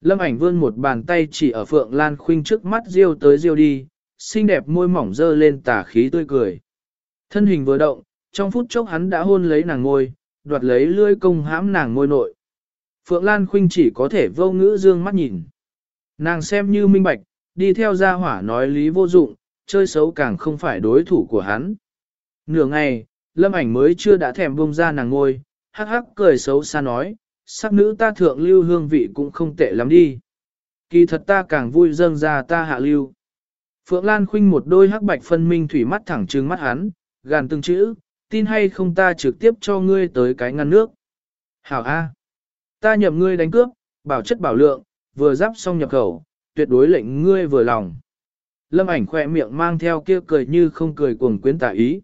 Lâm ảnh vươn một bàn tay chỉ ở Phượng Lan Khuynh trước mắt riêu tới riêu đi, xinh đẹp môi mỏng dơ lên tà khí tươi cười. Thân hình vừa động, trong phút chốc hắn đã hôn lấy nàng ngôi, đoạt lấy lươi công hãm nàng ngôi nội. Phượng Lan Khuynh chỉ có thể vô ngữ dương mắt nhìn. Nàng xem như minh bạch, đi theo gia hỏa nói lý vô dụng, chơi xấu càng không phải đối thủ của hắn. Nửa ngày, lâm ảnh mới chưa đã thèm bông ra nàng ngôi, hắc hắc cười xấu xa nói, sắc nữ ta thượng lưu hương vị cũng không tệ lắm đi. Kỳ thật ta càng vui dâng ra ta hạ lưu. Phượng Lan khinh một đôi hắc bạch phân minh thủy mắt thẳng trừng mắt hắn, gàn từng chữ, tin hay không ta trực tiếp cho ngươi tới cái ngăn nước. Hảo A. Ta nhậm ngươi đánh cướp, bảo chất bảo lượng, vừa giáp xong nhập khẩu, tuyệt đối lệnh ngươi vừa lòng. Lâm ảnh khoe miệng mang theo kia cười như không cười cuồng quyến tả ý.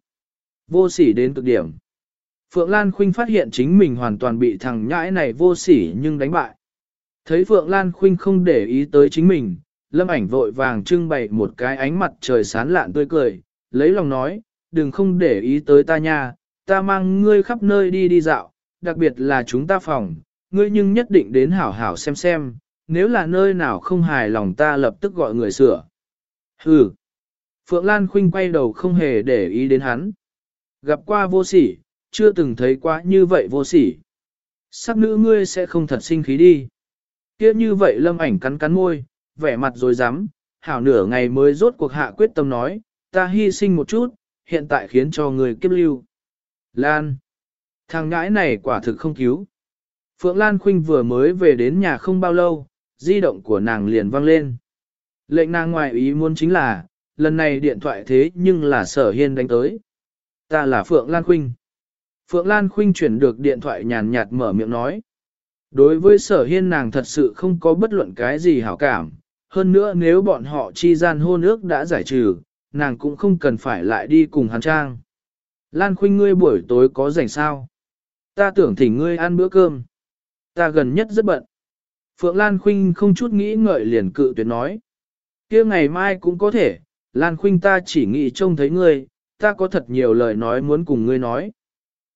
Vô sỉ đến cực điểm. Phượng Lan Khuynh phát hiện chính mình hoàn toàn bị thằng nhãi này vô sỉ nhưng đánh bại. Thấy Phượng Lan Khuynh không để ý tới chính mình, lâm ảnh vội vàng trưng bày một cái ánh mặt trời sán lạn tươi cười, lấy lòng nói, đừng không để ý tới ta nha, ta mang ngươi khắp nơi đi đi dạo, đặc biệt là chúng ta phòng, ngươi nhưng nhất định đến hảo hảo xem xem, nếu là nơi nào không hài lòng ta lập tức gọi người sửa. Hừ. Phượng Lan Khuynh quay đầu không hề để ý đến hắn. Gặp qua vô sỉ, chưa từng thấy quá như vậy vô sỉ. Sắc nữ ngươi sẽ không thật sinh khí đi. Kia như vậy lâm ảnh cắn cắn môi, vẻ mặt rồi dám, hảo nửa ngày mới rốt cuộc hạ quyết tâm nói, ta hy sinh một chút, hiện tại khiến cho người kiếp lưu. Lan. Thằng ngãi này quả thực không cứu. Phượng Lan Khuynh vừa mới về đến nhà không bao lâu, di động của nàng liền vang lên. Lệnh nàng ngoài ý muốn chính là, lần này điện thoại thế nhưng là sở hiên đánh tới. Ta là Phượng Lan Khuynh. Phượng Lan Khuynh chuyển được điện thoại nhàn nhạt mở miệng nói. Đối với sở hiên nàng thật sự không có bất luận cái gì hảo cảm. Hơn nữa nếu bọn họ chi gian hôn ước đã giải trừ, nàng cũng không cần phải lại đi cùng hắn trang. Lan Khuynh ngươi buổi tối có rảnh sao? Ta tưởng thỉnh ngươi ăn bữa cơm. Ta gần nhất rất bận. Phượng Lan Khuynh không chút nghĩ ngợi liền cự tuyệt nói. kia ngày mai cũng có thể, Lan Khuynh ta chỉ nghĩ trông thấy ngươi, ta có thật nhiều lời nói muốn cùng ngươi nói.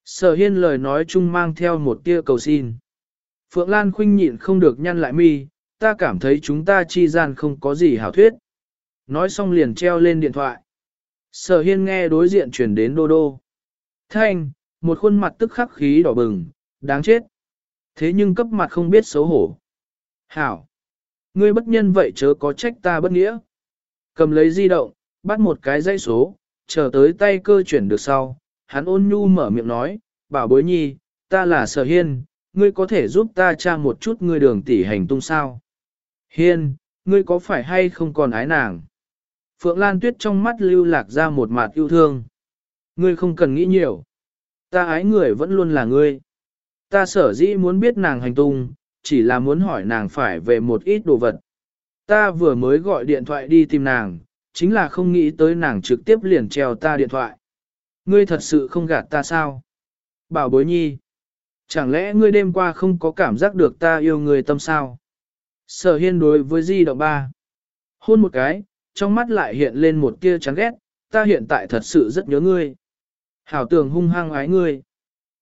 Sở hiên lời nói chung mang theo một tia cầu xin. Phượng Lan khuynh nhịn không được nhăn lại mi, ta cảm thấy chúng ta chi gian không có gì hảo thuyết. Nói xong liền treo lên điện thoại. Sở hiên nghe đối diện chuyển đến đô đô. Thanh, một khuôn mặt tức khắc khí đỏ bừng, đáng chết. Thế nhưng cấp mặt không biết xấu hổ. Hảo. Ngươi bất nhân vậy chớ có trách ta bất nghĩa. Cầm lấy di động, bắt một cái dây số, chờ tới tay cơ chuyển được sau. Hắn ôn nhu mở miệng nói, bảo bối nhi, ta là sở hiên, ngươi có thể giúp ta tra một chút ngươi đường tỷ hành tung sao. Hiên, ngươi có phải hay không còn ái nàng? Phượng Lan Tuyết trong mắt lưu lạc ra một mặt yêu thương. Ngươi không cần nghĩ nhiều. Ta ái người vẫn luôn là ngươi. Ta sở dĩ muốn biết nàng hành tung, chỉ là muốn hỏi nàng phải về một ít đồ vật. Ta vừa mới gọi điện thoại đi tìm nàng, chính là không nghĩ tới nàng trực tiếp liền treo ta điện thoại. Ngươi thật sự không gạt ta sao? Bảo bối nhi. Chẳng lẽ ngươi đêm qua không có cảm giác được ta yêu người tâm sao? Sở hiên đối với di động ba. Hôn một cái, trong mắt lại hiện lên một tia chán ghét, ta hiện tại thật sự rất nhớ ngươi. Hảo tưởng hung hăng ái ngươi.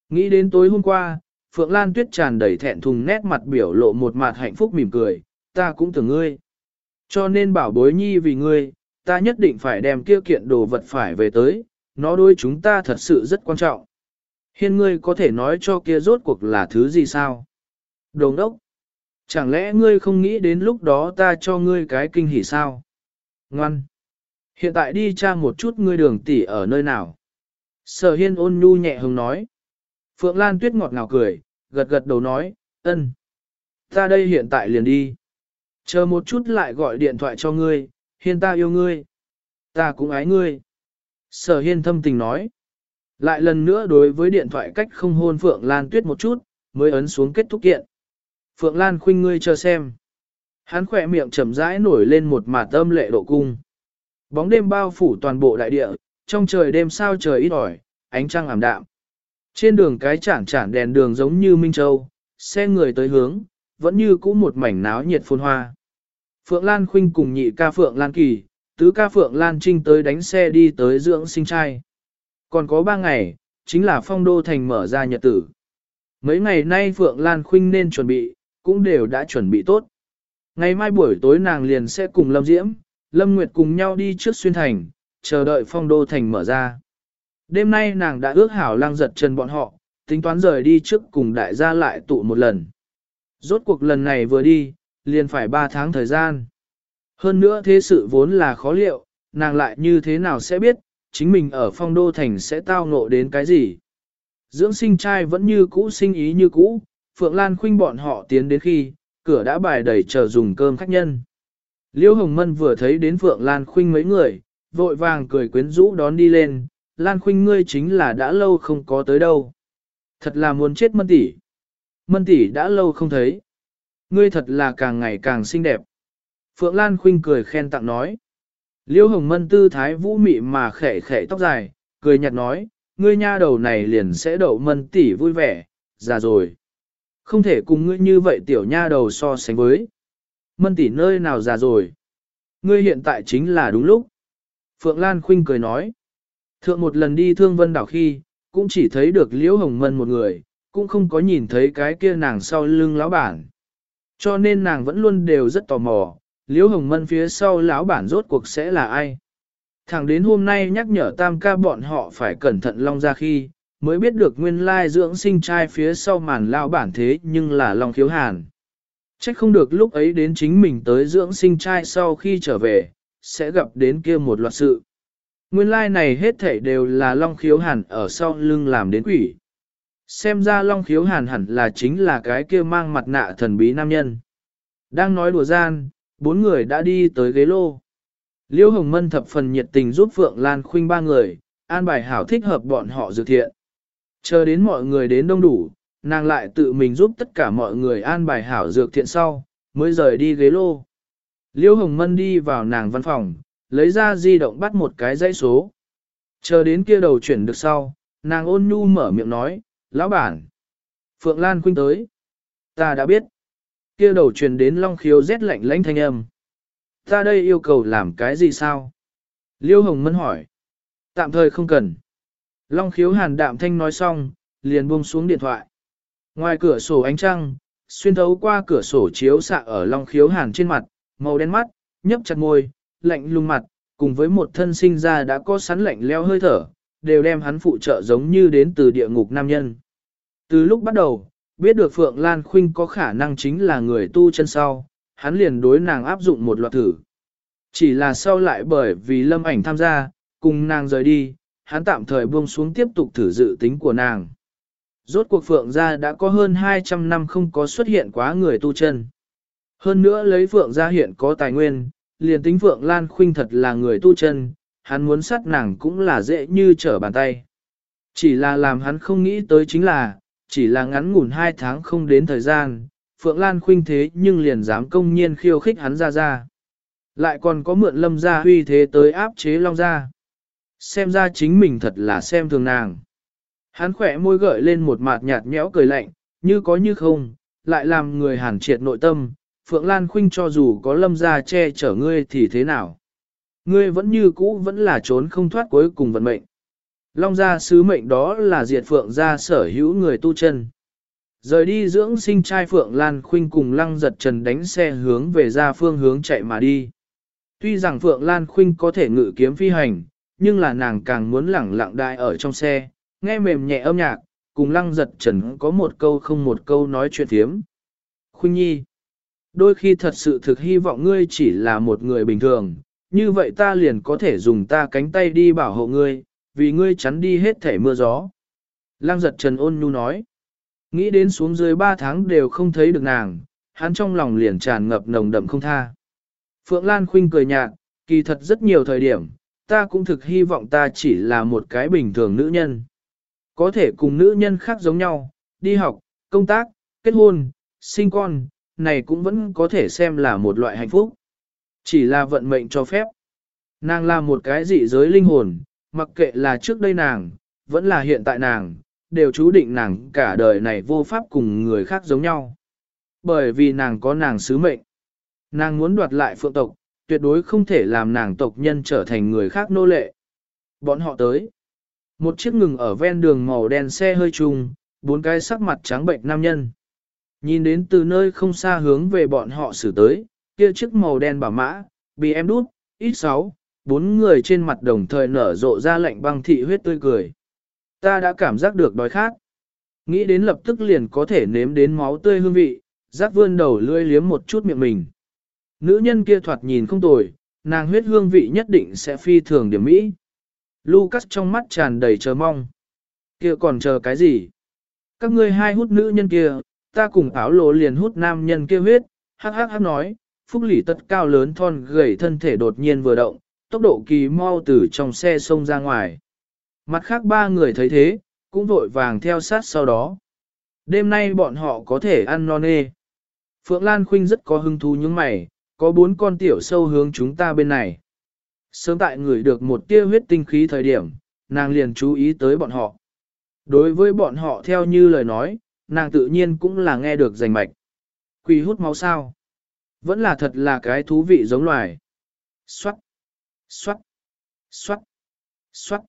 Nghĩ đến tối hôm qua, Phượng Lan Tuyết tràn đầy thẹn thùng nét mặt biểu lộ một mặt hạnh phúc mỉm cười, ta cũng tưởng ngươi. Cho nên bảo bối nhi vì ngươi, ta nhất định phải đem kia kiện đồ vật phải về tới, nó đối chúng ta thật sự rất quan trọng. Hiên ngươi có thể nói cho kia rốt cuộc là thứ gì sao? Đồng đốc! Chẳng lẽ ngươi không nghĩ đến lúc đó ta cho ngươi cái kinh hỉ sao? Ngoan! Hiện tại đi tra một chút ngươi đường tỷ ở nơi nào? Sở hiên ôn nhu nhẹ hứng nói. Phượng Lan tuyết ngọt ngào cười, gật gật đầu nói, ân. Ta đây hiện tại liền đi. Chờ một chút lại gọi điện thoại cho ngươi, hiên ta yêu ngươi. Ta cũng ái ngươi. Sở hiên thâm tình nói. Lại lần nữa đối với điện thoại cách không hôn Phượng Lan tuyết một chút, mới ấn xuống kết thúc kiện. Phượng Lan khuynh ngươi chờ xem. Hắn khỏe miệng chậm rãi nổi lên một mà tâm lệ độ cung. Bóng đêm bao phủ toàn bộ đại địa, trong trời đêm sao trời ít ỏi, ánh trăng ảm đạm. Trên đường cái chản chản đèn đường giống như Minh Châu, xe người tới hướng, vẫn như cũ một mảnh náo nhiệt phồn hoa. Phượng Lan Khuynh cùng nhị ca Phượng Lan Kỳ, tứ ca Phượng Lan Trinh tới đánh xe đi tới dưỡng sinh trai. Còn có ba ngày, chính là phong đô thành mở ra nhật tử. Mấy ngày nay Phượng Lan Khuynh nên chuẩn bị, cũng đều đã chuẩn bị tốt. Ngày mai buổi tối nàng liền sẽ cùng Lâm Diễm, Lâm Nguyệt cùng nhau đi trước xuyên thành, chờ đợi phong đô thành mở ra. Đêm nay nàng đã ước hảo lang giật chân bọn họ, tính toán rời đi trước cùng đại gia lại tụ một lần. Rốt cuộc lần này vừa đi, liền phải 3 tháng thời gian. Hơn nữa thế sự vốn là khó liệu, nàng lại như thế nào sẽ biết, chính mình ở phong đô thành sẽ tao ngộ đến cái gì. Dưỡng sinh trai vẫn như cũ sinh ý như cũ, Phượng Lan khuynh bọn họ tiến đến khi, cửa đã bài đầy chờ dùng cơm khách nhân. Liêu Hồng Mân vừa thấy đến Phượng Lan khuynh mấy người, vội vàng cười quyến rũ đón đi lên, Lan Khuynh ngươi chính là đã lâu không có tới đâu. Thật là muốn chết Mân tỷ. Mân tỷ đã lâu không thấy. Ngươi thật là càng ngày càng xinh đẹp. Phượng Lan Khuynh cười khen tặng nói. Liêu Hồng Mân tư thái vũ mị mà khẽ khẽ tóc dài, cười nhạt nói, ngươi nha đầu này liền sẽ đậu Mân tỷ vui vẻ, già rồi. Không thể cùng ngươi như vậy tiểu nha đầu so sánh với. Mân tỷ nơi nào già rồi. Ngươi hiện tại chính là đúng lúc. Phượng Lan Khuynh cười nói. Thượng một lần đi thương vân đảo khi, cũng chỉ thấy được Liễu Hồng Mân một người, cũng không có nhìn thấy cái kia nàng sau lưng lão bản. Cho nên nàng vẫn luôn đều rất tò mò, Liễu Hồng Mân phía sau lão bản rốt cuộc sẽ là ai. Thẳng đến hôm nay nhắc nhở tam ca bọn họ phải cẩn thận long ra khi, mới biết được nguyên lai dưỡng sinh trai phía sau màn lão bản thế nhưng là long khiếu hàn. Trách không được lúc ấy đến chính mình tới dưỡng sinh trai sau khi trở về, sẽ gặp đến kia một loạt sự. Nguyên lai like này hết thảy đều là Long Khiếu Hàn ở sau lưng làm đến quỷ. Xem ra Long Khiếu Hàn hẳn là chính là cái kia mang mặt nạ thần bí nam nhân. Đang nói đùa gian, bốn người đã đi tới ghế lô. Liêu Hồng Mân thập phần nhiệt tình giúp Phượng Lan Khuynh ba người, an bài hảo thích hợp bọn họ dược thiện. Chờ đến mọi người đến đông đủ, nàng lại tự mình giúp tất cả mọi người an bài hảo dược thiện sau, mới rời đi ghế lô. Liêu Hồng Mân đi vào nàng văn phòng, lấy ra di động bắt một cái dãy số. Chờ đến kia đầu chuyển được sau, nàng ôn nhu mở miệng nói, lão bản. Phượng Lan Khuynh tới. Ta đã biết. Kia đầu truyền đến long khiếu rét lạnh lãnh thanh âm. Ta đây yêu cầu làm cái gì sao? Liêu Hồng Mân hỏi. Tạm thời không cần. Long khiếu hàn đạm thanh nói xong, liền buông xuống điện thoại. Ngoài cửa sổ ánh trăng, xuyên thấu qua cửa sổ chiếu xạ ở long khiếu hàn trên mặt, màu đen mắt, nhấp chặt môi, lạnh lùng mặt, cùng với một thân sinh ra đã có sắn lạnh leo hơi thở, đều đem hắn phụ trợ giống như đến từ địa ngục nam nhân. Từ lúc bắt đầu, biết được Phượng Lan Khuynh có khả năng chính là người tu chân sau, hắn liền đối nàng áp dụng một loạt thử. Chỉ là sau lại bởi vì lâm ảnh tham gia, cùng nàng rời đi, hắn tạm thời buông xuống tiếp tục thử dự tính của nàng. Rốt cuộc Phượng gia đã có hơn 200 năm không có xuất hiện quá người tu chân. Hơn nữa lấy Phượng gia hiện có tài nguyên, liền tính Phượng Lan Khuynh thật là người tu chân, hắn muốn sát nàng cũng là dễ như trở bàn tay. Chỉ là làm hắn không nghĩ tới chính là, chỉ là ngắn ngủn hai tháng không đến thời gian, Phượng Lan Khuynh thế nhưng liền dám công nhiên khiêu khích hắn ra ra. Lại còn có mượn lâm gia huy thế tới áp chế long gia. Xem ra chính mình thật là xem thường nàng. Hắn khỏe môi gợi lên một mặt nhạt nhẽo cười lạnh, như có như không, lại làm người hàn triệt nội tâm. Phượng Lan Khuynh cho dù có lâm gia che chở ngươi thì thế nào? Ngươi vẫn như cũ vẫn là trốn không thoát cuối cùng vận mệnh. Long gia sứ mệnh đó là diệt Phượng gia sở hữu người tu chân. Rời đi dưỡng sinh trai Phượng Lan Khuynh cùng lăng giật trần đánh xe hướng về ra phương hướng chạy mà đi. Tuy rằng Phượng Lan Khuynh có thể ngự kiếm phi hành, nhưng là nàng càng muốn lẳng lặng đại ở trong xe, nghe mềm nhẹ âm nhạc, cùng lăng giật trần có một câu không một câu nói chuyện thiếm. Khuynh Nhi, đôi khi thật sự thực hy vọng ngươi chỉ là một người bình thường, như vậy ta liền có thể dùng ta cánh tay đi bảo hộ ngươi, vì ngươi chắn đi hết thể mưa gió. Lăng giật trần ôn nhu nói, nghĩ đến xuống dưới ba tháng đều không thấy được nàng, hắn trong lòng liền tràn ngập nồng đậm không tha. Phượng Lan Khuynh cười nhạt, kỳ thật rất nhiều thời điểm, ta cũng thực hy vọng ta chỉ là một cái bình thường nữ nhân. Có thể cùng nữ nhân khác giống nhau, đi học, công tác, kết hôn, sinh con, này cũng vẫn có thể xem là một loại hạnh phúc. Chỉ là vận mệnh cho phép. Nàng là một cái dị giới linh hồn, mặc kệ là trước đây nàng, vẫn là hiện tại nàng, đều chú định nàng cả đời này vô pháp cùng người khác giống nhau. Bởi vì nàng có nàng sứ mệnh. Nàng muốn đoạt lại phượng tộc, tuyệt đối không thể làm nàng tộc nhân trở thành người khác nô lệ. Bọn họ tới. Một chiếc ngừng ở ven đường màu đen xe hơi trùng, bốn cái sắc mặt trắng bệnh nam nhân. Nhìn đến từ nơi không xa hướng về bọn họ xử tới, kia chiếc màu đen bảo mã, bị em đút, ít sáu, bốn người trên mặt đồng thời nở rộ ra lạnh băng thị huyết tươi cười. Ta đã cảm giác được đói khát. Nghĩ đến lập tức liền có thể nếm đến máu tươi hương vị, giác vươn đầu lươi liếm một chút miệng mình. Nữ nhân kia thoạt nhìn không tồi, nàng huyết hương vị nhất định sẽ phi thường điểm mỹ. Lucas trong mắt tràn đầy chờ mong. Kia còn chờ cái gì? Các ngươi hai hút nữ nhân kia, ta cùng áo lộ liền hút nam nhân kia huyết, hắc hắc hắc nói, phúc lỷ tất cao lớn thon gầy thân thể đột nhiên vừa động, tốc độ kỳ mau từ trong xe xông ra ngoài. Mặt khác ba người thấy thế, cũng vội vàng theo sát sau đó. Đêm nay bọn họ có thể ăn non nê. Phượng Lan Khuynh rất có hứng thú những mày, có bốn con tiểu sâu hướng chúng ta bên này. Sớm tại người được một tia huyết tinh khí thời điểm, nàng liền chú ý tới bọn họ. Đối với bọn họ theo như lời nói, nàng tự nhiên cũng là nghe được rành mạch. Quỷ hút máu sao? Vẫn là thật là cái thú vị giống loài. Xoát, xoát, xoát, xoát.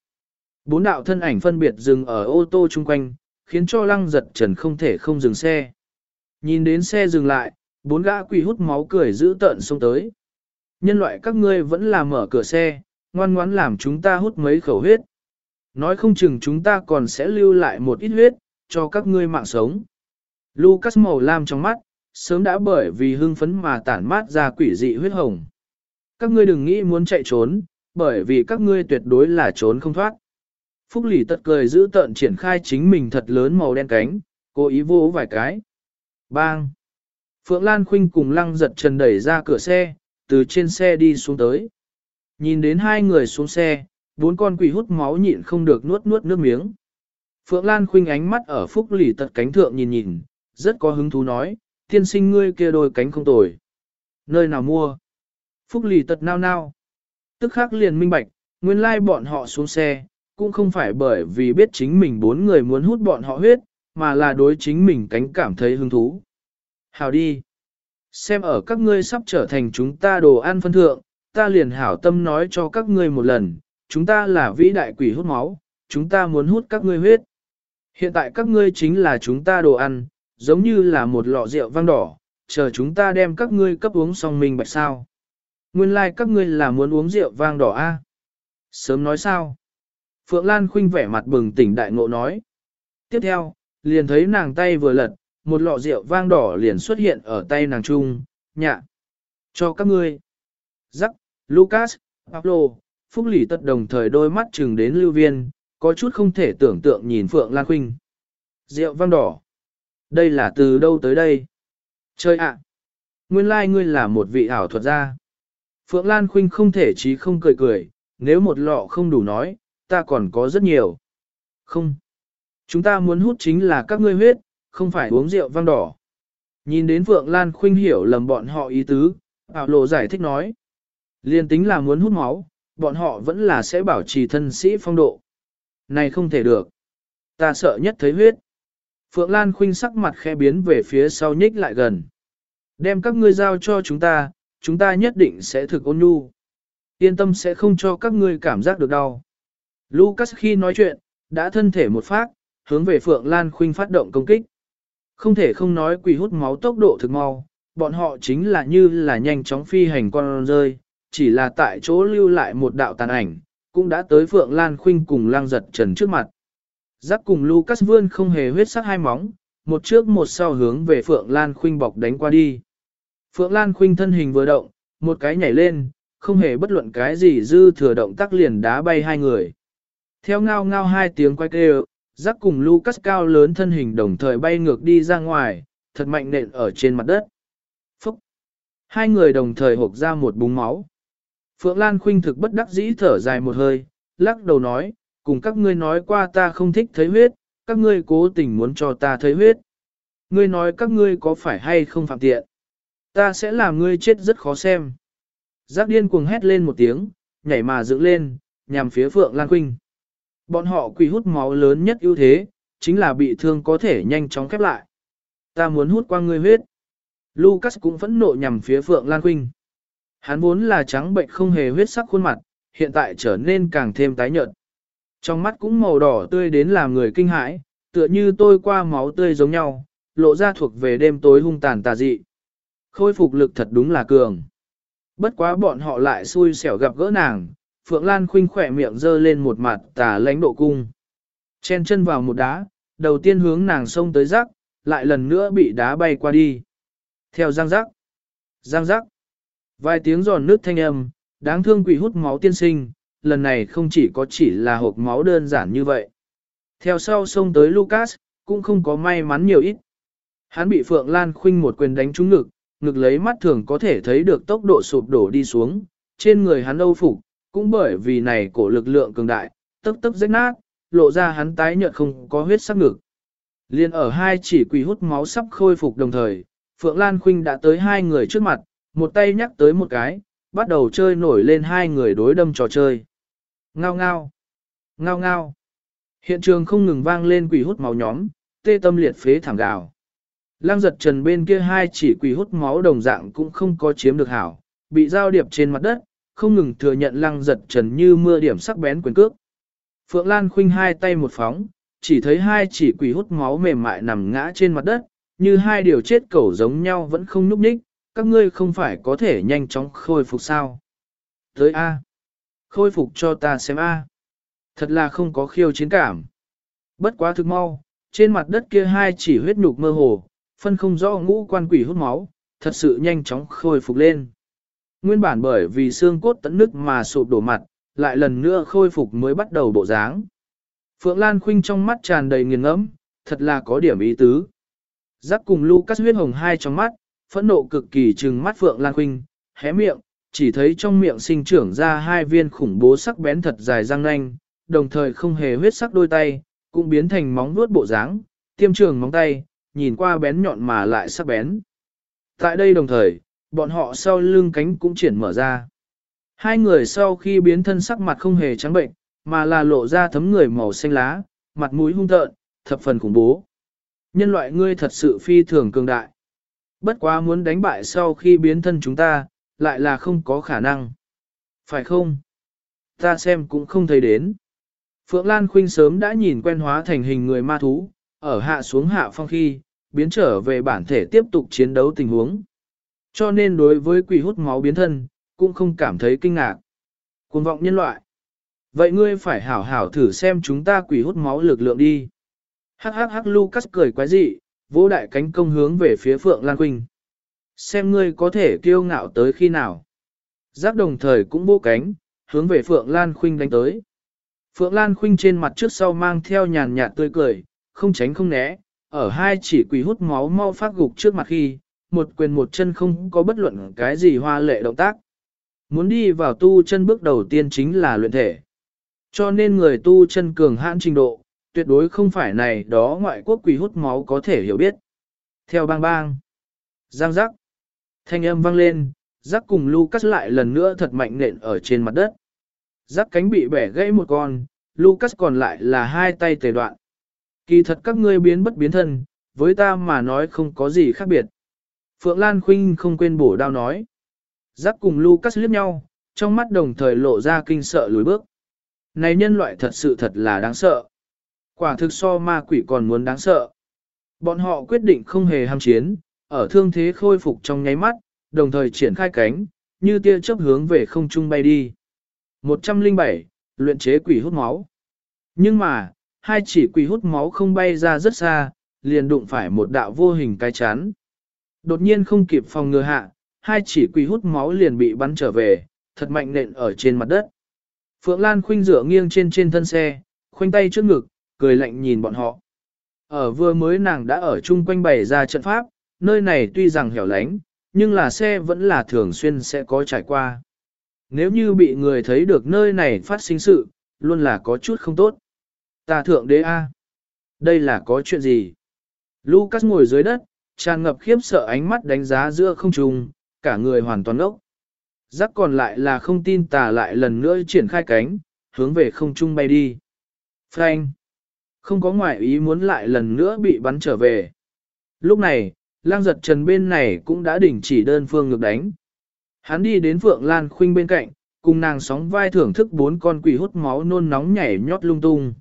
Bốn đạo thân ảnh phân biệt dừng ở ô tô chung quanh, khiến cho lăng giật trần không thể không dừng xe. Nhìn đến xe dừng lại, bốn gã quỷ hút máu cười giữ tợn xông tới. Nhân loại các ngươi vẫn là mở cửa xe, ngoan ngoãn làm chúng ta hút mấy khẩu huyết. Nói không chừng chúng ta còn sẽ lưu lại một ít huyết, cho các ngươi mạng sống. Lucas màu lam trong mắt, sớm đã bởi vì hưng phấn mà tản mát ra quỷ dị huyết hồng. Các ngươi đừng nghĩ muốn chạy trốn, bởi vì các ngươi tuyệt đối là trốn không thoát. Phúc lì tật cười giữ tợn triển khai chính mình thật lớn màu đen cánh, cố ý vô vài cái. Bang! Phượng Lan Khuynh cùng lăng giật trần đẩy ra cửa xe, từ trên xe đi xuống tới. Nhìn đến hai người xuống xe, bốn con quỷ hút máu nhịn không được nuốt nuốt nước miếng. Phượng Lan khuynh ánh mắt ở phúc lì tật cánh thượng nhìn nhìn, rất có hứng thú nói, tiên sinh ngươi kia đôi cánh không tồi. Nơi nào mua? Phúc lì tật nao nao. Tức khắc liền minh bạch, nguyên lai bọn họ xuống xe, cũng không phải bởi vì biết chính mình bốn người muốn hút bọn họ huyết, mà là đối chính mình cánh cảm thấy hứng thú. Hào đi. Xem ở các ngươi sắp trở thành chúng ta đồ ăn phân thượng, ta liền hảo tâm nói cho các ngươi một lần, chúng ta là vĩ đại quỷ hút máu, chúng ta muốn hút các ngươi huyết. Hiện tại các ngươi chính là chúng ta đồ ăn, giống như là một lọ rượu vang đỏ, chờ chúng ta đem các ngươi cấp uống xong mình bạch sao. Nguyên lai like các ngươi là muốn uống rượu vang đỏ a? Sớm nói sao? Phượng Lan khinh vẻ mặt bừng tỉnh đại ngộ nói. Tiếp theo, liền thấy nàng tay vừa lật, một lọ rượu vang đỏ liền xuất hiện ở tay nàng trung, nhạ. Cho các ngươi. Rắc, Lucas, Pablo, Phúc Lỷ tật đồng thời đôi mắt chừng đến lưu viên, có chút không thể tưởng tượng nhìn Phượng Lan Khuynh. Rượu vang đỏ. Đây là từ đâu tới đây? Chơi ạ! Nguyên lai like ngươi là một vị ảo thuật gia. Phượng Lan Khuynh không thể chí không cười cười, nếu một lọ không đủ nói, ta còn có rất nhiều. Không. Chúng ta muốn hút chính là các ngươi huyết, không phải uống rượu vang đỏ. Nhìn đến Phượng Lan Khuynh hiểu lầm bọn họ ý tứ, ảo lộ giải thích nói. Liên tính là muốn hút máu, bọn họ vẫn là sẽ bảo trì thân sĩ phong độ. Này không thể được. Ta sợ nhất thấy huyết. Phượng Lan khuynh sắc mặt khe biến về phía sau nhích lại gần. Đem các ngươi giao cho chúng ta, chúng ta nhất định sẽ thực ôn nhu. Yên tâm sẽ không cho các ngươi cảm giác được đau. Lucas khi nói chuyện, đã thân thể một phát, hướng về Phượng Lan khuynh phát động công kích. Không thể không nói quỷ hút máu tốc độ thực mau, bọn họ chính là như là nhanh chóng phi hành con rơi, chỉ là tại chỗ lưu lại một đạo tàn ảnh, cũng đã tới Phượng Lan Khuynh cùng lang giật trần trước mặt. Giác cùng Lucas vươn không hề huyết sắc hai móng, một trước một sau hướng về Phượng Lan Khuynh bọc đánh qua đi. Phượng Lan Khuynh thân hình vừa động, một cái nhảy lên, không hề bất luận cái gì dư thừa động tác liền đá bay hai người. Theo ngao ngao hai tiếng quay kêu, giác cùng Lucas cao lớn thân hình đồng thời bay ngược đi ra ngoài, thật mạnh nện ở trên mặt đất. Phúc! Hai người đồng thời hộp ra một búng máu. Phượng Lan Khuynh thực bất đắc dĩ thở dài một hơi, lắc đầu nói, cùng các ngươi nói qua ta không thích thấy huyết, các ngươi cố tình muốn cho ta thấy huyết. Ngươi nói các ngươi có phải hay không phạm tiện. Ta sẽ làm ngươi chết rất khó xem. Giác điên cuồng hét lên một tiếng, nhảy mà dựng lên, nhằm phía Phượng Lan Khuynh. Bọn họ quỷ hút máu lớn nhất ưu thế, chính là bị thương có thể nhanh chóng khép lại. Ta muốn hút qua ngươi huyết. Lucas cũng phẫn nộ nhằm phía Phượng Lan Khuynh. Hắn vốn là trắng bệnh không hề huyết sắc khuôn mặt, hiện tại trở nên càng thêm tái nhợt. Trong mắt cũng màu đỏ tươi đến làm người kinh hãi, tựa như tôi qua máu tươi giống nhau, lộ ra thuộc về đêm tối hung tàn tà dị. Khôi phục lực thật đúng là cường. Bất quá bọn họ lại xui xẻo gặp gỡ nàng, Phượng Lan khinh khỏe miệng dơ lên một mặt tà lãnh độ cung. Chen chân vào một đá, đầu tiên hướng nàng xông tới rắc, lại lần nữa bị đá bay qua đi. Theo giang rắc, giang rắc, Vài tiếng giòn nước thanh âm, đáng thương quỷ hút máu tiên sinh, lần này không chỉ có chỉ là hộp máu đơn giản như vậy. Theo sau xông tới Lucas, cũng không có may mắn nhiều ít. Hắn bị Phượng Lan khinh một quyền đánh trúng ngực, ngực lấy mắt thường có thể thấy được tốc độ sụp đổ đi xuống, trên người hắn âu phục, cũng bởi vì này cổ lực lượng cường đại, tức tức rách nát, lộ ra hắn tái nhợt không có huyết sắc ngực. Liên ở hai chỉ quỷ hút máu sắp khôi phục đồng thời, Phượng Lan Khuynh đã tới hai người trước mặt, một tay nhắc tới một cái, bắt đầu chơi nổi lên hai người đối đâm trò chơi. Ngao ngao, ngao ngao. Hiện trường không ngừng vang lên quỷ hút máu nhóm, tê tâm liệt phế thảm gào. Lăng giật trần bên kia hai chỉ quỷ hút máu đồng dạng cũng không có chiếm được hảo, bị giao điệp trên mặt đất, không ngừng thừa nhận lăng giật trần như mưa điểm sắc bén quyền cước. Phượng Lan khuynh hai tay một phóng, chỉ thấy hai chỉ quỷ hút máu mềm mại nằm ngã trên mặt đất, như hai điều chết cẩu giống nhau vẫn không nhúc nhích, các ngươi không phải có thể nhanh chóng khôi phục sao? Tới A. Khôi phục cho ta xem A. Thật là không có khiêu chiến cảm. Bất quá thực mau, trên mặt đất kia hai chỉ huyết nhục mơ hồ, phân không rõ ngũ quan quỷ hút máu, thật sự nhanh chóng khôi phục lên. Nguyên bản bởi vì xương cốt tận nước mà sụp đổ mặt, lại lần nữa khôi phục mới bắt đầu bộ dáng. Phượng Lan Khuynh trong mắt tràn đầy nghiền ngẫm, thật là có điểm ý tứ. Giác cùng Lucas huyết hồng hai trong mắt, phẫn nộ cực kỳ trừng mắt Phượng Lan Khuynh, hé miệng, chỉ thấy trong miệng sinh trưởng ra hai viên khủng bố sắc bén thật dài răng nanh, đồng thời không hề huyết sắc đôi tay, cũng biến thành móng vuốt bộ dáng, tiêm trường móng tay, nhìn qua bén nhọn mà lại sắc bén. Tại đây đồng thời, bọn họ sau lưng cánh cũng triển mở ra. Hai người sau khi biến thân sắc mặt không hề trắng bệnh, mà là lộ ra thấm người màu xanh lá, mặt mũi hung tợn, thập phần khủng bố. Nhân loại ngươi thật sự phi thường cường đại. Bất quá muốn đánh bại sau khi biến thân chúng ta, lại là không có khả năng. Phải không? Ta xem cũng không thấy đến. Phượng Lan Khuynh sớm đã nhìn quen hóa thành hình người ma thú, ở hạ xuống hạ phong khi, biến trở về bản thể tiếp tục chiến đấu tình huống. Cho nên đối với quỷ hút máu biến thân, cũng không cảm thấy kinh ngạc. Cuồng vọng nhân loại. Vậy ngươi phải hảo hảo thử xem chúng ta quỷ hút máu lực lượng đi. Hắc hắc hắc Lucas cười quái dị, vỗ đại cánh công hướng về phía Phượng Lan Quynh. Xem ngươi có thể kiêu ngạo tới khi nào. Giác đồng thời cũng vỗ cánh, hướng về Phượng Lan Khuynh đánh tới. Phượng Lan Khuynh trên mặt trước sau mang theo nhàn nhạt tươi cười, không tránh không né, ở hai chỉ quỷ hút máu mau phát gục trước mặt khi, một quyền một chân không có bất luận cái gì hoa lệ động tác. Muốn đi vào tu chân bước đầu tiên chính là luyện thể. Cho nên người tu chân cường hãn trình độ, tuyệt đối không phải này đó ngoại quốc quỷ hút máu có thể hiểu biết. Theo bang bang, giang giác, thanh âm vang lên, giác cùng Lucas lại lần nữa thật mạnh nện ở trên mặt đất. Giác cánh bị bẻ gãy một con, Lucas còn lại là hai tay tề đoạn. Kỳ thật các ngươi biến bất biến thân, với ta mà nói không có gì khác biệt. Phượng Lan Khuynh không quên bổ đao nói. Giác cùng Lucas liếc nhau, trong mắt đồng thời lộ ra kinh sợ lùi bước. Này nhân loại thật sự thật là đáng sợ. Quả thực so ma quỷ còn muốn đáng sợ. Bọn họ quyết định không hề ham chiến, ở thương thế khôi phục trong nháy mắt, đồng thời triển khai cánh, như tia chớp hướng về không trung bay đi. 107. Luyện chế quỷ hút máu. Nhưng mà, hai chỉ quỷ hút máu không bay ra rất xa, liền đụng phải một đạo vô hình cái chắn. Đột nhiên không kịp phòng ngừa hạ, hai chỉ quỷ hút máu liền bị bắn trở về, thật mạnh nện ở trên mặt đất. Phượng Lan khuynh dựa nghiêng trên trên thân xe, khoanh tay trước ngực, cười lạnh nhìn bọn họ. Ở vừa mới nàng đã ở chung quanh bày ra trận pháp, nơi này tuy rằng hẻo lánh, nhưng là xe vẫn là thường xuyên sẽ có trải qua. Nếu như bị người thấy được nơi này phát sinh sự, luôn là có chút không tốt. Ta thượng đế A. Đây là có chuyện gì? Lucas ngồi dưới đất, tràn ngập khiếp sợ ánh mắt đánh giá giữa không trung, cả người hoàn toàn ốc. Giác còn lại là không tin tà lại lần nữa triển khai cánh, hướng về không trung bay đi. Frank! Không có ngoại ý muốn lại lần nữa bị bắn trở về. Lúc này, lang giật trần bên này cũng đã đình chỉ đơn phương ngược đánh. Hắn đi đến Phượng Lan Khuynh bên cạnh, cùng nàng sóng vai thưởng thức bốn con quỷ hút máu nôn nóng nhảy nhót lung tung.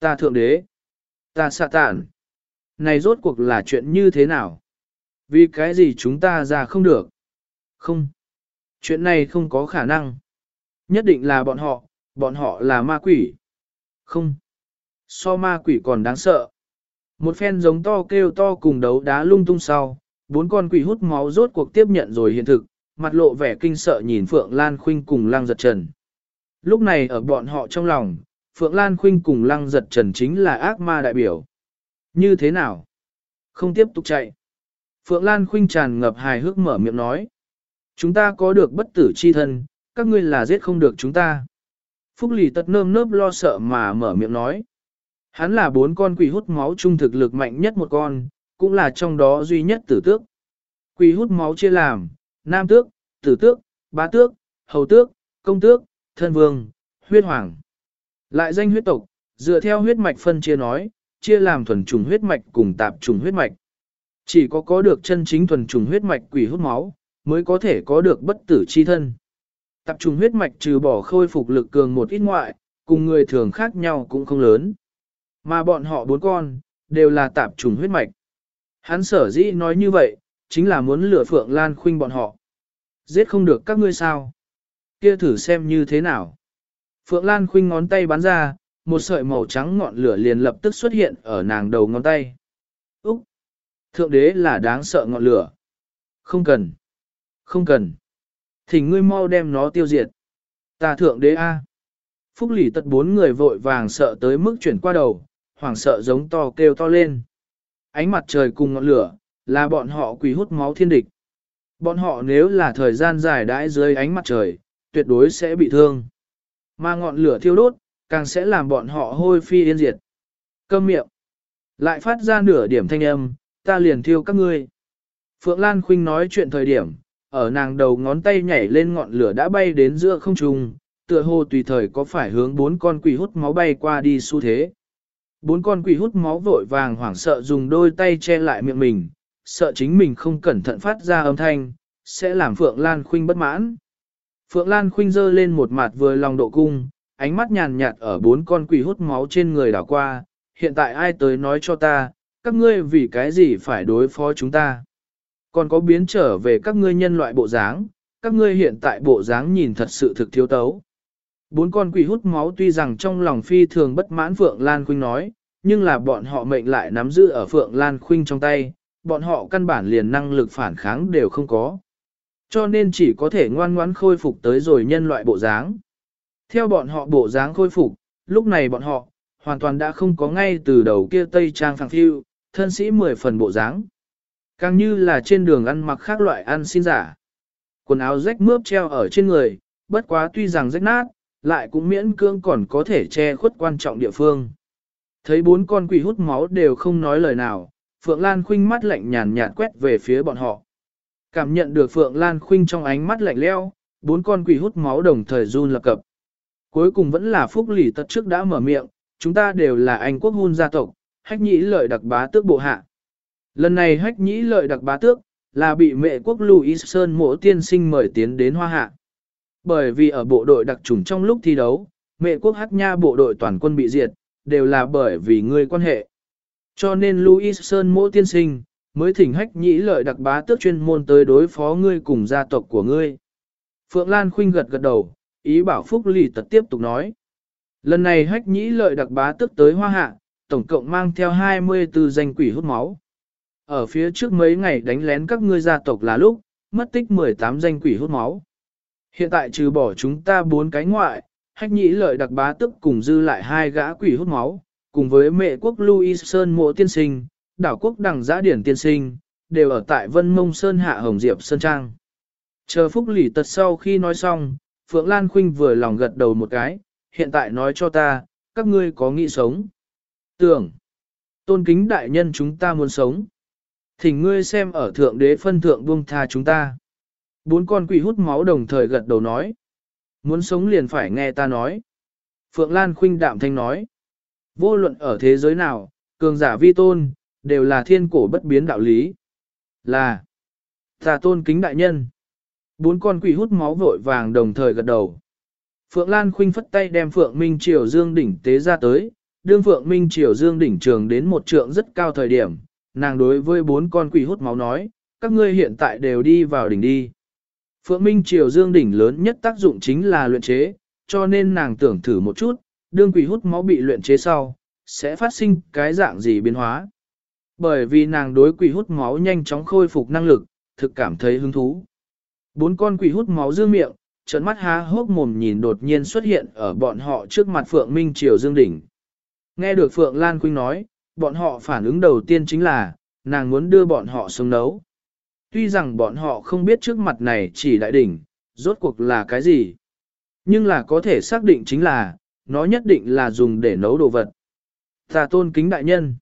Ta thượng đế! Ta xạ tản! Này rốt cuộc là chuyện như thế nào? Vì cái gì chúng ta ra không được? Không! Chuyện này không có khả năng. Nhất định là bọn họ, bọn họ là ma quỷ. Không. So ma quỷ còn đáng sợ. Một phen giống to kêu to cùng đấu đá lung tung sau, bốn con quỷ hút máu rốt cuộc tiếp nhận rồi hiện thực, mặt lộ vẻ kinh sợ nhìn Phượng Lan Khuynh cùng Lăng Giật Trần. Lúc này ở bọn họ trong lòng, Phượng Lan Khuynh cùng Lăng Giật Trần chính là ác ma đại biểu. Như thế nào? Không tiếp tục chạy. Phượng Lan Khuynh tràn ngập hài hước mở miệng nói. Chúng ta có được bất tử chi thân, các ngươi là giết không được chúng ta. Phúc lì tật nơm nớp lo sợ mà mở miệng nói. Hắn là bốn con quỷ hút máu trung thực lực mạnh nhất một con, cũng là trong đó duy nhất tử tước. Quỷ hút máu chia làm, nam tước, tử tước, bá tước, hầu tước, công tước, thân vương, huyết hoàng. Lại danh huyết tộc, dựa theo huyết mạch phân chia nói, chia làm thuần trùng huyết mạch cùng tạp trùng huyết mạch. Chỉ có có được chân chính thuần trùng huyết mạch quỷ hút máu, mới có thể có được bất tử chi thân. Tập trùng huyết mạch trừ bỏ khôi phục lực cường một ít ngoại, cùng người thường khác nhau cũng không lớn. Mà bọn họ bốn con, đều là tạp trùng huyết mạch. Hắn sở dĩ nói như vậy, chính là muốn lừa Phượng Lan Khuynh bọn họ. Giết không được các ngươi sao? Kia thử xem như thế nào? Phượng Lan Khuynh ngón tay bắn ra, một sợi màu trắng ngọn lửa liền lập tức xuất hiện ở nàng đầu ngón tay. Úc! Thượng đế là đáng sợ ngọn lửa. Không cần. Không cần. Thỉnh ngươi mau đem nó tiêu diệt. Ta thượng đế A. Phúc lỷ tật bốn người vội vàng sợ tới mức chuyển qua đầu, hoảng sợ giống to kêu to lên. Ánh mặt trời cùng ngọn lửa, là bọn họ quỷ hút máu thiên địch. Bọn họ nếu là thời gian dài đãi dưới ánh mặt trời, tuyệt đối sẽ bị thương. Mà ngọn lửa thiêu đốt, càng sẽ làm bọn họ hôi phi yên diệt. Câm miệng. Lại phát ra nửa điểm thanh âm, ta liền thiêu các ngươi. Phượng Lan Khuynh nói chuyện thời điểm, ở nàng đầu ngón tay nhảy lên ngọn lửa đã bay đến giữa không trung, tựa hồ tùy thời có phải hướng bốn con quỷ hút máu bay qua đi xu thế. Bốn con quỷ hút máu vội vàng hoảng sợ dùng đôi tay che lại miệng mình, sợ chính mình không cẩn thận phát ra âm thanh, sẽ làm Phượng Lan Khuynh bất mãn. Phượng Lan khuynh dơ lên một mặt vừa lòng độ cung, ánh mắt nhàn nhạt ở bốn con quỷ hút máu trên người đảo qua, hiện tại ai tới nói cho ta, các ngươi vì cái gì phải đối phó chúng ta. Còn có biến trở về các ngươi nhân loại bộ dáng, các ngươi hiện tại bộ dáng nhìn thật sự thực thiếu tấu. Bốn con quỷ hút máu tuy rằng trong lòng phi thường bất mãn Phượng Lan Khuynh nói, nhưng là bọn họ mệnh lại nắm giữ ở Phượng Lan Khuynh trong tay, bọn họ căn bản liền năng lực phản kháng đều không có. Cho nên chỉ có thể ngoan ngoãn khôi phục tới rồi nhân loại bộ dáng. Theo bọn họ bộ dáng khôi phục, lúc này bọn họ, hoàn toàn đã không có ngay từ đầu kia tây trang phẳng phiu, thân sĩ mười phần bộ dáng. Càng như là trên đường ăn mặc khác loại ăn xin giả. Quần áo rách mướp treo ở trên người, bất quá tuy rằng rách nát, lại cũng miễn cưỡng còn có thể che khuất quan trọng địa phương. Thấy bốn con quỷ hút máu đều không nói lời nào, Phượng Lan Khuynh mắt lạnh nhàn nhạt quét về phía bọn họ. Cảm nhận được Phượng Lan Khuynh trong ánh mắt lạnh leo, bốn con quỷ hút máu đồng thời run lập cập. Cuối cùng vẫn là Phúc Lỷ Tật trước đã mở miệng, chúng ta đều là anh quốc hôn gia tộc, hách nhĩ lợi đặc bá tước bộ hạ. Lần này hách nhĩ lợi đặc bá tước, là bị mẹ quốc Louis Sơn mộ tiên sinh mời tiến đến hoa hạ. Bởi vì ở bộ đội đặc trùng trong lúc thi đấu, mẹ quốc hát nha bộ đội toàn quân bị diệt, đều là bởi vì ngươi quan hệ. Cho nên Louis Sơn Mỗ tiên sinh, mới thỉnh hách nhĩ lợi đặc bá tước chuyên môn tới đối phó ngươi cùng gia tộc của ngươi. Phượng Lan Khuynh gật gật đầu, ý bảo Phúc Lì Tật tiếp tục nói. Lần này hách nhĩ lợi đặc bá tước tới hoa hạ, tổng cộng mang theo 24 danh quỷ hút máu. Ở phía trước mấy ngày đánh lén các ngươi gia tộc là lúc, mất tích 18 danh quỷ hút máu. Hiện tại trừ bỏ chúng ta bốn cái ngoại, hách nhĩ lợi đặc bá tức cùng dư lại hai gã quỷ hút máu, cùng với mẹ quốc Louis Sơn mộ tiên sinh, đảo quốc đằng giã điển tiên sinh, đều ở tại Vân Mông Sơn Hạ Hồng Diệp Sơn Trang. Chờ Phúc Lỷ Tật sau khi nói xong, Phượng Lan Khuynh vừa lòng gật đầu một cái, hiện tại nói cho ta, các ngươi có nghĩ sống. Tưởng, tôn kính đại nhân chúng ta muốn sống. Thỉnh ngươi xem ở thượng đế phân thượng buông tha chúng ta. Bốn con quỷ hút máu đồng thời gật đầu nói. Muốn sống liền phải nghe ta nói. Phượng Lan khuynh đạm thanh nói. Vô luận ở thế giới nào, cường giả vi tôn, đều là thiên cổ bất biến đạo lý. Là. Ta tôn kính đại nhân. Bốn con quỷ hút máu vội vàng đồng thời gật đầu. Phượng Lan khuynh phất tay đem Phượng Minh Triều Dương đỉnh tế ra tới, đương Phượng Minh Triều Dương đỉnh trường đến một trượng rất cao thời điểm, nàng đối với bốn con quỷ hút máu nói, các ngươi hiện tại đều đi vào đỉnh đi. Phượng Minh Triều Dương đỉnh lớn nhất tác dụng chính là luyện chế, cho nên nàng tưởng thử một chút, đương quỷ hút máu bị luyện chế sau, sẽ phát sinh cái dạng gì biến hóa. Bởi vì nàng đối quỷ hút máu nhanh chóng khôi phục năng lực, thực cảm thấy hứng thú. Bốn con quỷ hút máu dương miệng, trận mắt há hốc mồm nhìn đột nhiên xuất hiện ở bọn họ trước mặt Phượng Minh Triều Dương đỉnh. Nghe được Phượng Lan Quynh nói, bọn họ phản ứng đầu tiên chính là, nàng muốn đưa bọn họ xuống nấu. Tuy rằng bọn họ không biết trước mặt này chỉ đại đỉnh, rốt cuộc là cái gì. Nhưng là có thể xác định chính là, nó nhất định là dùng để nấu đồ vật. Ta tôn kính đại nhân.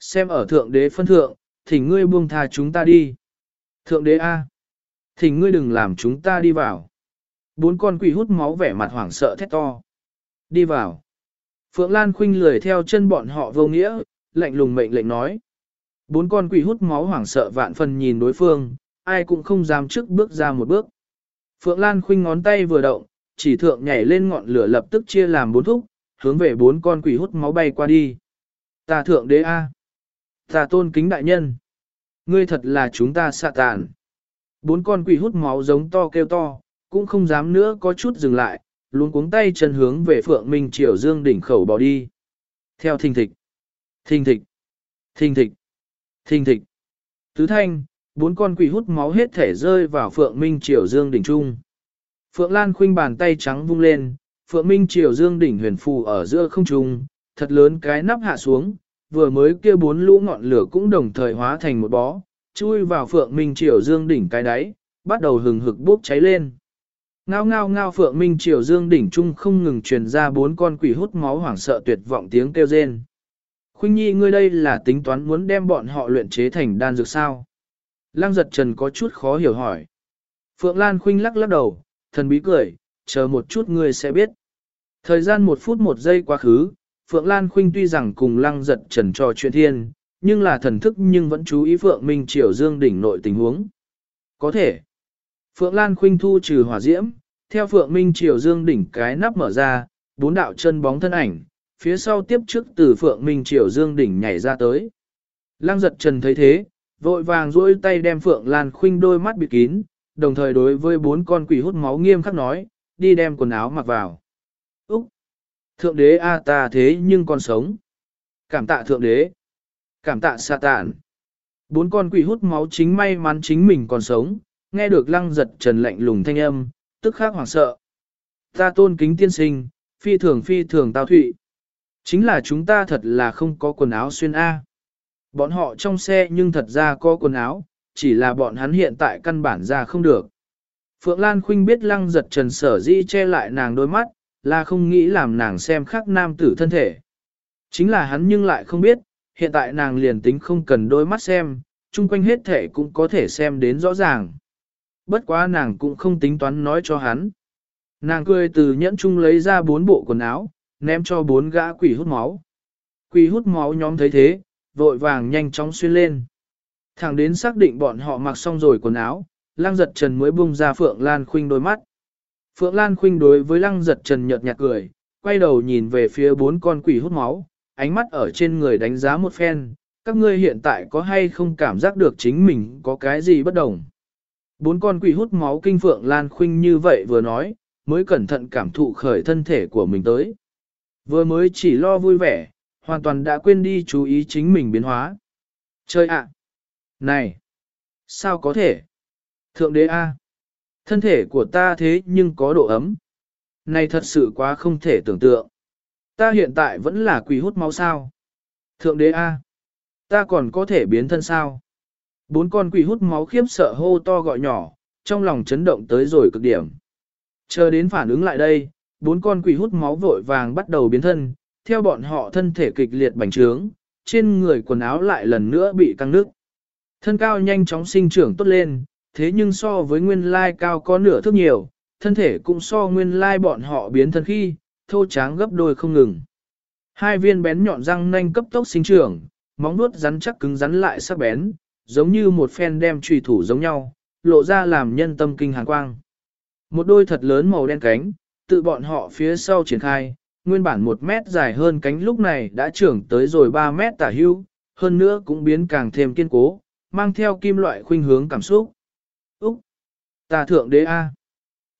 Xem ở thượng đế phân thượng, thỉnh ngươi buông tha chúng ta đi. Thượng đế A. Thỉnh ngươi đừng làm chúng ta đi vào. Bốn con quỷ hút máu vẻ mặt hoảng sợ thét to. Đi vào. Phượng Lan khinh lười theo chân bọn họ vô nghĩa, lạnh lùng mệnh lệnh nói. Bốn con quỷ hút máu hoảng sợ vạn phần nhìn đối phương, ai cũng không dám trước bước ra một bước. Phượng Lan khinh ngón tay vừa động, chỉ thượng nhảy lên ngọn lửa lập tức chia làm bốn thúc, hướng về bốn con quỷ hút máu bay qua đi. Ta thượng đế A. Ta tôn kính đại nhân. Ngươi thật là chúng ta xạ tàn. Bốn con quỷ hút máu giống to kêu to, cũng không dám nữa có chút dừng lại, luôn cuống tay chân hướng về Phượng Minh Triều Dương đỉnh khẩu bỏ đi. Theo thình thịch, thình thịch, thình thịch. Thình thịch. Tứ thanh, bốn con quỷ hút máu hết thể rơi vào Phượng Minh Triều Dương đỉnh trung. Phượng Lan khuynh bàn tay trắng vung lên, Phượng Minh Triều Dương đỉnh huyền phù ở giữa không trung, thật lớn cái nắp hạ xuống, vừa mới kia bốn lũ ngọn lửa cũng đồng thời hóa thành một bó, chui vào Phượng Minh Triều Dương đỉnh cái đáy, bắt đầu hừng hực bốc cháy lên. Ngao ngao ngao Phượng Minh Triều Dương đỉnh trung không ngừng truyền ra bốn con quỷ hút máu hoảng sợ tuyệt vọng tiếng kêu rên. Khuynh Nhi ngươi đây là tính toán muốn đem bọn họ luyện chế thành đan dược sao? Lăng giật trần có chút khó hiểu hỏi. Phượng Lan Khuynh lắc lắc đầu, thần bí cười, chờ một chút ngươi sẽ biết. Thời gian một phút một giây quá khứ, Phượng Lan Khuynh tuy rằng cùng lăng giật trần trò chuyện thiên, nhưng là thần thức nhưng vẫn chú ý Phượng Minh Triều Dương đỉnh nội tình huống. Có thể. Phượng Lan Khuynh thu trừ hỏa diễm, theo Phượng Minh Triều Dương đỉnh cái nắp mở ra, bốn đạo chân bóng thân ảnh, phía sau tiếp trước từ Phượng Minh Triều Dương đỉnh nhảy ra tới. Lăng giật trần thấy thế, vội vàng duỗi tay đem Phượng Lan Khuynh đôi mắt bịt kín, đồng thời đối với bốn con quỷ hút máu nghiêm khắc nói, đi đem quần áo mặc vào. Úc! Thượng đế A ta thế nhưng còn sống. Cảm tạ thượng đế. Cảm tạ sa tạn. Bốn con quỷ hút máu chính may mắn chính mình còn sống, nghe được lăng giật trần lạnh lùng thanh âm, tức khắc hoảng sợ. Ta tôn kính tiên sinh, phi thường phi thường tao thụy. Chính là chúng ta thật là không có quần áo xuyên A. Bọn họ trong xe nhưng thật ra có quần áo, chỉ là bọn hắn hiện tại căn bản ra không được. Phượng Lan Khuynh biết lăng giật trần sở dĩ che lại nàng đôi mắt, là không nghĩ làm nàng xem khác nam tử thân thể. Chính là hắn nhưng lại không biết, hiện tại nàng liền tính không cần đôi mắt xem, chung quanh hết thể cũng có thể xem đến rõ ràng. Bất quá nàng cũng không tính toán nói cho hắn. Nàng cười từ nhẫn chung lấy ra bốn bộ quần áo, ném cho bốn gã quỷ hút máu. Quỷ hút máu nhóm thấy thế, vội vàng nhanh chóng xuyên lên. Thẳng đến xác định bọn họ mặc xong rồi quần áo, lăng giật trần mới bung ra Phượng Lan Khuynh đôi mắt. Phượng Lan Khuynh đối với lăng giật trần nhợt nhạt cười, quay đầu nhìn về phía bốn con quỷ hút máu, ánh mắt ở trên người đánh giá một phen, các ngươi hiện tại có hay không cảm giác được chính mình có cái gì bất đồng. Bốn con quỷ hút máu kinh Phượng Lan Khuynh như vậy vừa nói, mới cẩn thận cảm thụ khởi thân thể của mình tới. Vừa mới chỉ lo vui vẻ, hoàn toàn đã quên đi chú ý chính mình biến hóa. Chơi ạ! Này! Sao có thể? Thượng đế A! Thân thể của ta thế nhưng có độ ấm. Này thật sự quá không thể tưởng tượng. Ta hiện tại vẫn là quỷ hút máu sao. Thượng đế A! Ta còn có thể biến thân sao? Bốn con quỷ hút máu khiếp sợ hô to gọi nhỏ, trong lòng chấn động tới rồi cực điểm. Chờ đến phản ứng lại đây, bốn con quỷ hút máu vội vàng bắt đầu biến thân, theo bọn họ thân thể kịch liệt bành trướng, trên người quần áo lại lần nữa bị căng nước. Thân cao nhanh chóng sinh trưởng tốt lên, thế nhưng so với nguyên lai cao có nửa thước nhiều, thân thể cũng so nguyên lai bọn họ biến thân khi, thô tráng gấp đôi không ngừng. Hai viên bén nhọn răng nanh cấp tốc sinh trưởng, móng nuốt rắn chắc cứng rắn lại sắc bén, giống như một phen đem trùy thủ giống nhau, lộ ra làm nhân tâm kinh hàn quang. Một đôi thật lớn màu đen cánh, tự bọn họ phía sau triển khai, nguyên bản một mét dài hơn cánh lúc này đã trưởng tới rồi 3 mét tả hưu, hơn nữa cũng biến càng thêm kiên cố, mang theo kim loại khuynh hướng cảm xúc. Úc! Tà thượng đế A!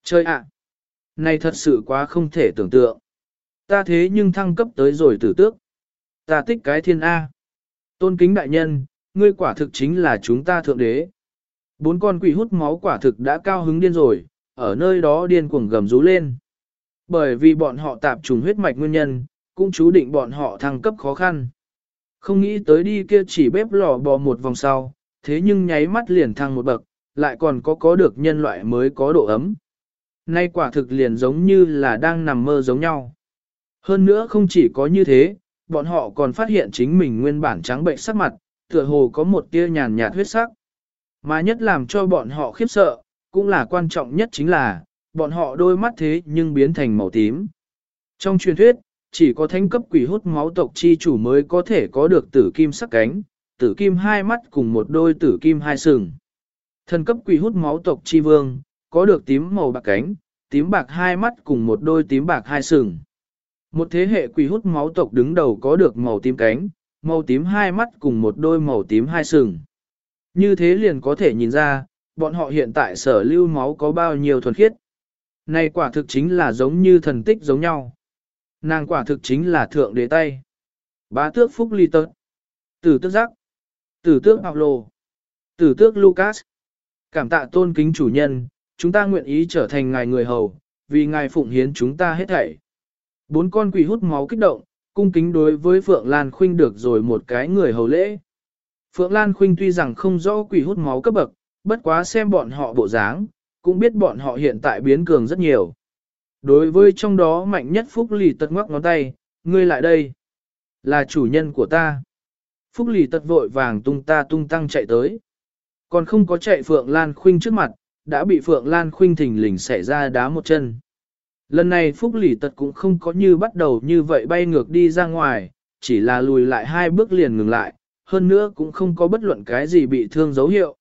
Chơi ạ! Này thật sự quá không thể tưởng tượng. Ta thế nhưng thăng cấp tới rồi tử tước. Ta thích cái thiên A. Tôn kính đại nhân, ngươi quả thực chính là chúng ta thượng đế. Bốn con quỷ hút máu quả thực đã cao hứng điên rồi, ở nơi đó điên cuồng gầm rú lên. Bởi vì bọn họ tạp trùng huyết mạch nguyên nhân, cũng chú định bọn họ thăng cấp khó khăn. Không nghĩ tới đi kia chỉ bếp lò bò một vòng sau, thế nhưng nháy mắt liền thăng một bậc, lại còn có có được nhân loại mới có độ ấm. Nay quả thực liền giống như là đang nằm mơ giống nhau. Hơn nữa không chỉ có như thế, bọn họ còn phát hiện chính mình nguyên bản trắng bệnh sắc mặt, tựa hồ có một tia nhàn nhạt huyết sắc. Mà nhất làm cho bọn họ khiếp sợ, cũng là quan trọng nhất chính là, bọn họ đôi mắt thế nhưng biến thành màu tím. Trong truyền thuyết, chỉ có thánh cấp quỷ hút máu tộc chi chủ mới có thể có được tử kim sắc cánh, tử kim hai mắt cùng một đôi tử kim hai sừng. Thần cấp quỷ hút máu tộc chi vương, có được tím màu bạc cánh, tím bạc hai mắt cùng một đôi tím bạc hai sừng. Một thế hệ quỷ hút máu tộc đứng đầu có được màu tím cánh, màu tím hai mắt cùng một đôi màu tím hai sừng. Như thế liền có thể nhìn ra, bọn họ hiện tại sở lưu máu có bao nhiêu thuần khiết. Này quả thực chính là giống như thần tích giống nhau. Nàng quả thực chính là thượng đế tay. Bá tước Phúc Ly Tớt. Tử tước giác. Tử tước Paulo. Tử tước Lucas. Cảm tạ tôn kính chủ nhân, chúng ta nguyện ý trở thành ngài người hầu, vì ngài phụng hiến chúng ta hết thảy. Bốn con quỷ hút máu kích động, cung kính đối với Phượng Lan Khuynh được rồi một cái người hầu lễ. Phượng Lan Khuynh tuy rằng không rõ quỷ hút máu cấp bậc, bất quá xem bọn họ bộ dáng, cũng biết bọn họ hiện tại biến cường rất nhiều. Đối với trong đó mạnh nhất Phúc Lì tật ngoắc ngón tay, ngươi lại đây, là chủ nhân của ta. Phúc Lì tật vội vàng tung ta tung tăng chạy tới. Còn không có chạy Phượng Lan Khuynh trước mặt, đã bị Phượng Lan Khuynh thình lình xẻ ra đá một chân. Lần này Phúc Lì Tật cũng không có như bắt đầu như vậy bay ngược đi ra ngoài, chỉ là lùi lại hai bước liền ngừng lại, hơn nữa cũng không có bất luận cái gì bị thương dấu hiệu.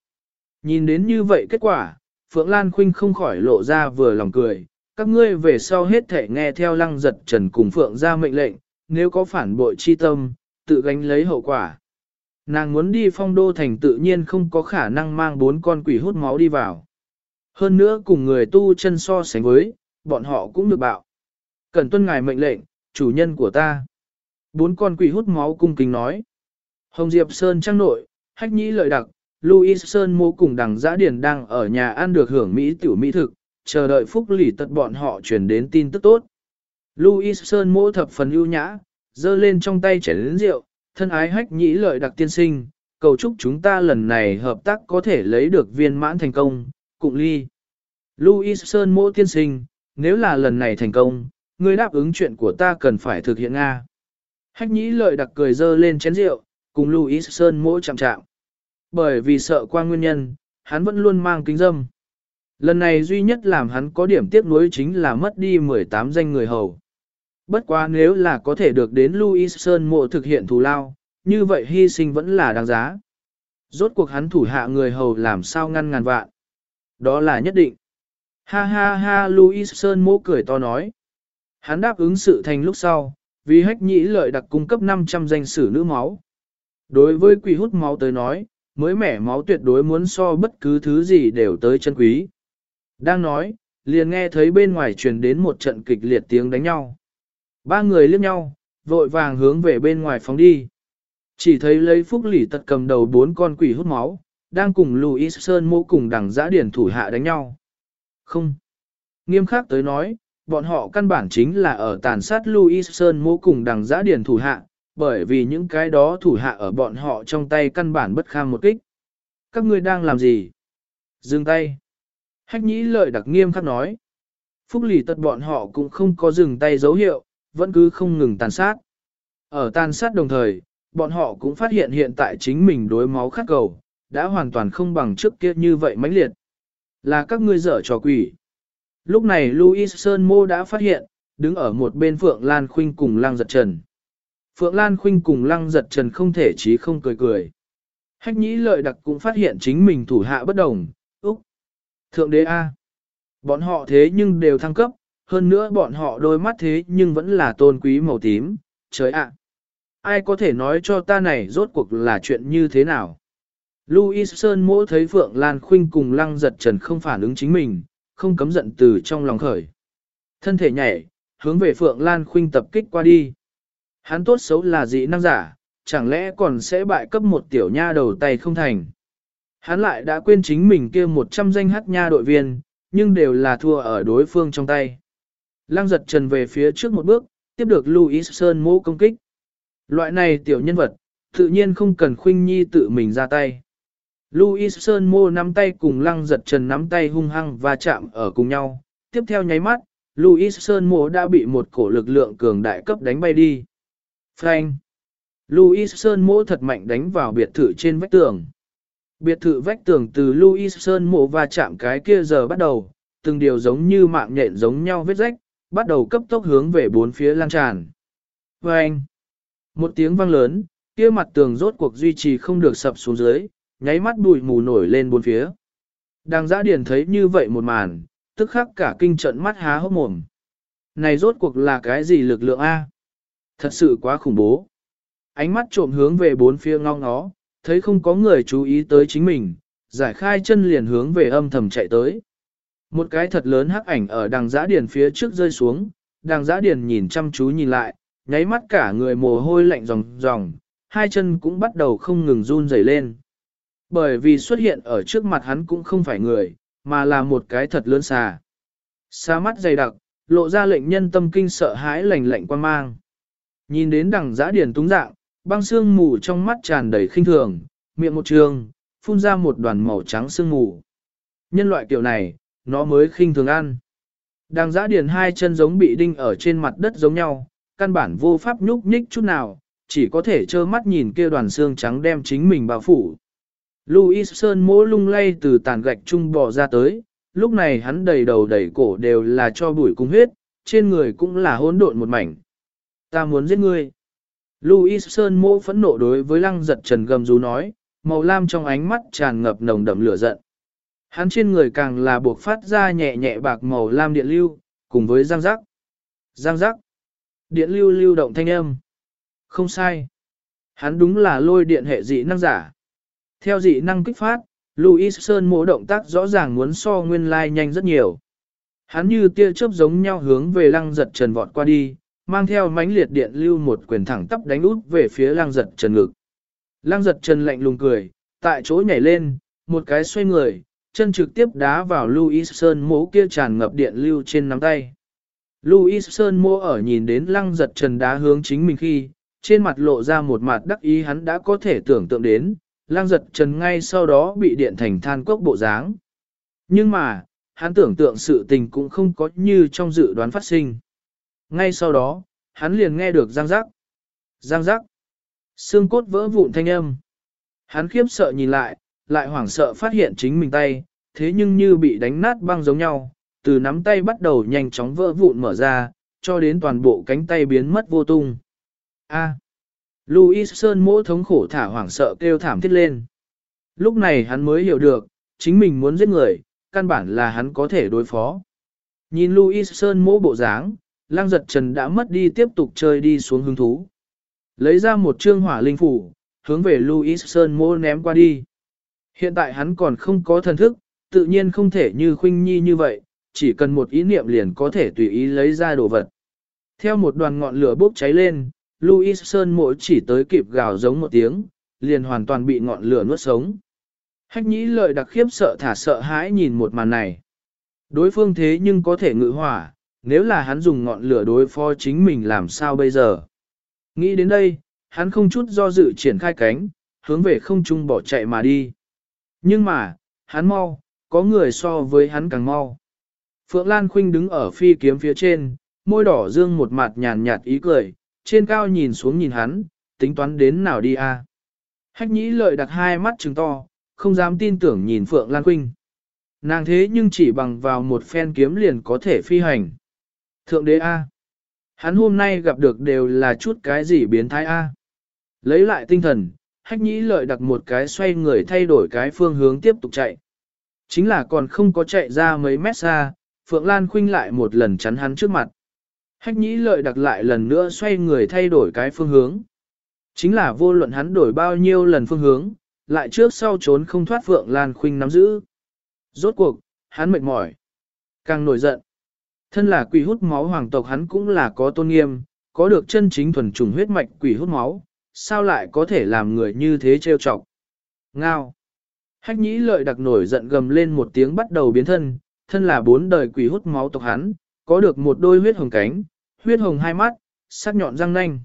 Nhìn đến như vậy kết quả, Phượng Lan Khuynh không khỏi lộ ra vừa lòng cười, các ngươi về sau hết thể nghe theo lăng giật trần cùng phượng ra mệnh lệnh, nếu có phản bội chi tâm, tự gánh lấy hậu quả. Nàng muốn đi phong đô thành tự nhiên không có khả năng mang bốn con quỷ hút máu đi vào. Hơn nữa cùng người tu chân so sánh với, bọn họ cũng được bạo. Cần tuân ngài mệnh lệnh, chủ nhân của ta. Bốn con quỷ hút máu cung kính nói. Hồng Diệp Sơn trang nội, hách nhĩ lợi đặc, Louis Sơn mô cùng đằng giã điển đang ở nhà ăn được hưởng Mỹ tiểu Mỹ thực, chờ đợi phúc lỉ tật bọn họ truyền đến tin tức tốt. Louis Sơn mô thập phần ưu nhã, giơ lên trong tay chén lĩnh rượu, thân ái hách nhĩ lợi đặc tiên sinh, cầu chúc chúng ta lần này hợp tác có thể lấy được viên mãn thành công, cụng ly. Louis Sơn mô tiên sinh, nếu là lần này thành công, ngươi đáp ứng chuyện của ta cần phải thực hiện Nga. Hách nhĩ lợi đặc cười dơ lên chén rượu, cùng Louis Sơn mô chạm chạm. Bởi vì sợ qua nguyên nhân, hắn vẫn luôn mang kính dâm. Lần này duy nhất làm hắn có điểm tiếc nuối chính là mất đi 18 danh người hầu. Bất quá nếu là có thể được đến Louis Sơn mộ thực hiện thù lao, như vậy hy sinh vẫn là đáng giá. Rốt cuộc hắn thủ hạ người hầu làm sao ngăn ngàn vạn. Đó là nhất định. Ha ha ha Louis Sơn mộ cười to nói. Hắn đáp ứng sự thành lúc sau, vì hách nhĩ lợi đặc cung cấp 500 danh sử nữ máu. Đối với quỷ hút máu tới nói, mới mẻ máu tuyệt đối muốn so bất cứ thứ gì đều tới chân quý. Đang nói, liền nghe thấy bên ngoài truyền đến một trận kịch liệt tiếng đánh nhau. Ba người liếc nhau, vội vàng hướng về bên ngoài phóng đi. Chỉ thấy lấy phúc lỉ tật cầm đầu bốn con quỷ hút máu, đang cùng Louis Sơn mô cùng đằng giã điển thủ hạ đánh nhau. Không. Nghiêm khắc tới nói, bọn họ căn bản chính là ở tàn sát Louis Sơn mô cùng đằng giã điển thủ hạ, bởi vì những cái đó thủ hạ ở bọn họ trong tay căn bản bất kham một kích. Các ngươi đang làm gì? Dừng tay. Hách nhĩ lợi đặc nghiêm khắc nói. Phúc lì tật bọn họ cũng không có dừng tay dấu hiệu, vẫn cứ không ngừng tàn sát. Ở tàn sát đồng thời, bọn họ cũng phát hiện hiện tại chính mình đối máu khát cầu, đã hoàn toàn không bằng trước kia như vậy mãnh liệt. Là các ngươi dở trò quỷ. Lúc này Louis Sơn Mô đã phát hiện, đứng ở một bên Phượng Lan Khuynh cùng Lang Giật Trần. Phượng Lan Khuynh cùng Lăng Giật Trần không thể chí không cười cười. Hách nhĩ lợi đặc cũng phát hiện chính mình thủ hạ bất đồng, Úc. Thượng đế A. Bọn họ thế nhưng đều thăng cấp, hơn nữa bọn họ đôi mắt thế nhưng vẫn là tôn quý màu tím, trời ạ. Ai có thể nói cho ta này rốt cuộc là chuyện như thế nào? Louis Sơn mỗ thấy Phượng Lan Khuynh cùng Lăng Giật Trần không phản ứng chính mình, không cấm giận từ trong lòng khởi. Thân thể nhảy, hướng về Phượng Lan Khuynh tập kích qua đi. Hắn tốt xấu là dị năng giả, chẳng lẽ còn sẽ bại cấp một tiểu nha đầu tay không thành. Hắn lại đã quên chính mình kia 100 danh hát nha đội viên, nhưng đều là thua ở đối phương trong tay. Lăng giật trần về phía trước một bước, tiếp được Louis Sơn mô công kích. Loại này tiểu nhân vật, tự nhiên không cần khuynh nhi tự mình ra tay. Louis Sơn mô nắm tay cùng lăng giật trần nắm tay hung hăng và chạm ở cùng nhau. Tiếp theo nháy mắt, Louis Sơn mô đã bị một cổ lực lượng cường đại cấp đánh bay đi. Frank! Louis Sơn mỗ thật mạnh đánh vào biệt thự trên vách tường. Biệt thự vách tường từ Louis Sơn mộ và chạm cái kia giờ bắt đầu, từng điều giống như mạng nhện giống nhau vết rách, bắt đầu cấp tốc hướng về bốn phía lan tràn. Frank, một tiếng vang lớn, kia mặt tường rốt cuộc duy trì không được sập xuống dưới, nháy mắt bụi mù nổi lên bốn phía. Đang giã điển thấy như vậy một màn, tức khắc cả kinh trận mắt há hốc mồm. Này rốt cuộc là cái gì lực lượng A? Thật sự quá khủng bố. Ánh mắt trộm hướng về bốn phía ngong ngó, thấy không có người chú ý tới chính mình, giải khai chân liền hướng về âm thầm chạy tới. Một cái thật lớn hắc ảnh ở đằng giã điền phía trước rơi xuống, đằng giã điền nhìn chăm chú nhìn lại, nháy mắt cả người mồ hôi lạnh ròng ròng, hai chân cũng bắt đầu không ngừng run rẩy lên. Bởi vì xuất hiện ở trước mặt hắn cũng không phải người, mà là một cái thật lớn xà. Xa mắt dày đặc, lộ ra lệnh nhân tâm kinh sợ hãi lạnh lạnh quan mang. Nhìn đến đằng giã điển túng dạng, băng xương mù trong mắt tràn đầy khinh thường, miệng một trường, phun ra một đoàn màu trắng xương mù. Nhân loại kiểu này, nó mới khinh thường ăn. Đằng giã điển hai chân giống bị đinh ở trên mặt đất giống nhau, căn bản vô pháp nhúc nhích chút nào, chỉ có thể trơ mắt nhìn kia đoàn xương trắng đem chính mình bao phủ. Louis Sơn mỗ lung lay từ tàn gạch trung bò ra tới, lúc này hắn đầy đầu đầy cổ đều là cho bụi cung huyết, trên người cũng là hỗn độn một mảnh. Ta muốn giết ngươi. Louis Sơn mô phẫn nộ đối với lăng giật trần gầm rú nói, màu lam trong ánh mắt tràn ngập nồng đậm lửa giận. Hắn trên người càng là buộc phát ra nhẹ nhẹ bạc màu lam điện lưu, cùng với giang giác. Giang giác. Điện lưu lưu động thanh âm. Không sai. Hắn đúng là lôi điện hệ dị năng giả. Theo dị năng kích phát, Louis Sơn mỗ động tác rõ ràng muốn so nguyên lai nhanh rất nhiều. Hắn như tia chớp giống nhau hướng về lăng giật trần vọt qua đi, mang theo mánh liệt điện lưu một quyền thẳng tắp đánh út về phía lăng giật trần ngực. Lăng giật trần lạnh lùng cười, tại chỗ nhảy lên, một cái xoay người, chân trực tiếp đá vào Louis Sơn mố kia tràn ngập điện lưu trên nắm tay. Louis Sơn mỗ ở nhìn đến lăng giật trần đá hướng chính mình khi, trên mặt lộ ra một mặt đắc ý hắn đã có thể tưởng tượng đến, lăng giật trần ngay sau đó bị điện thành than cốc bộ dáng. Nhưng mà, hắn tưởng tượng sự tình cũng không có như trong dự đoán phát sinh. Ngay sau đó, hắn liền nghe được giang giác. Giang giác. Xương cốt vỡ vụn thanh âm. Hắn khiếp sợ nhìn lại, lại hoảng sợ phát hiện chính mình tay, thế nhưng như bị đánh nát băng giống nhau, từ nắm tay bắt đầu nhanh chóng vỡ vụn mở ra, cho đến toàn bộ cánh tay biến mất vô tung. A. Louis Sơn mỗ thống khổ thả hoảng sợ kêu thảm thiết lên. Lúc này hắn mới hiểu được, chính mình muốn giết người, căn bản là hắn có thể đối phó. Nhìn Louis Sơn mỗ bộ dáng, lang giật trần đã mất đi tiếp tục chơi đi xuống hứng thú. Lấy ra một trương hỏa linh phủ, hướng về Louis Sơn mỗ ném qua đi. Hiện tại hắn còn không có thần thức, tự nhiên không thể như khuynh nhi như vậy, chỉ cần một ý niệm liền có thể tùy ý lấy ra đồ vật. Theo một đoàn ngọn lửa bốc cháy lên, Louis Sơn mỗi chỉ tới kịp gào giống một tiếng, liền hoàn toàn bị ngọn lửa nuốt sống. Hách nhĩ lợi đặc khiếp sợ thả sợ hãi nhìn một màn này. Đối phương thế nhưng có thể ngự hỏa, nếu là hắn dùng ngọn lửa đối phó chính mình làm sao bây giờ. Nghĩ đến đây, hắn không chút do dự triển khai cánh, hướng về không trung bỏ chạy mà đi. Nhưng mà, hắn mau, có người so với hắn càng mau. Phượng Lan Khuynh đứng ở phi kiếm phía trên, môi đỏ dương một mặt nhàn nhạt ý cười, trên cao nhìn xuống nhìn hắn, tính toán đến nào đi a? À? Hách nhĩ lợi đặt hai mắt trừng to, không dám tin tưởng nhìn Phượng Lan Khuynh. Nàng thế nhưng chỉ bằng vào một phen kiếm liền có thể phi hành. Thượng đế A. Hắn hôm nay gặp được đều là chút cái gì biến thái A. Lấy lại tinh thần, hách nhĩ lợi đặt một cái xoay người thay đổi cái phương hướng tiếp tục chạy. Chính là còn không có chạy ra mấy mét xa, Phượng Lan Khuynh lại một lần chắn hắn trước mặt. Hách nhĩ lợi đặt lại lần nữa xoay người thay đổi cái phương hướng. Chính là vô luận hắn đổi bao nhiêu lần phương hướng, lại trước sau trốn không thoát Phượng Lan Khuynh nắm giữ. Rốt cuộc, hắn mệt mỏi, càng nổi giận. Thân là quỷ hút máu hoàng tộc hắn cũng là có tôn nghiêm, có được chân chính thuần trùng huyết mạch quỷ hút máu, sao lại có thể làm người như thế trêu chọc. Ngao. Hách nhĩ lợi đặc nổi giận gầm lên một tiếng bắt đầu biến thân, thân là bốn đời quỷ hút máu tộc hắn, có được một đôi huyết hồng cánh, huyết hồng hai mắt, sắc nhọn răng nanh.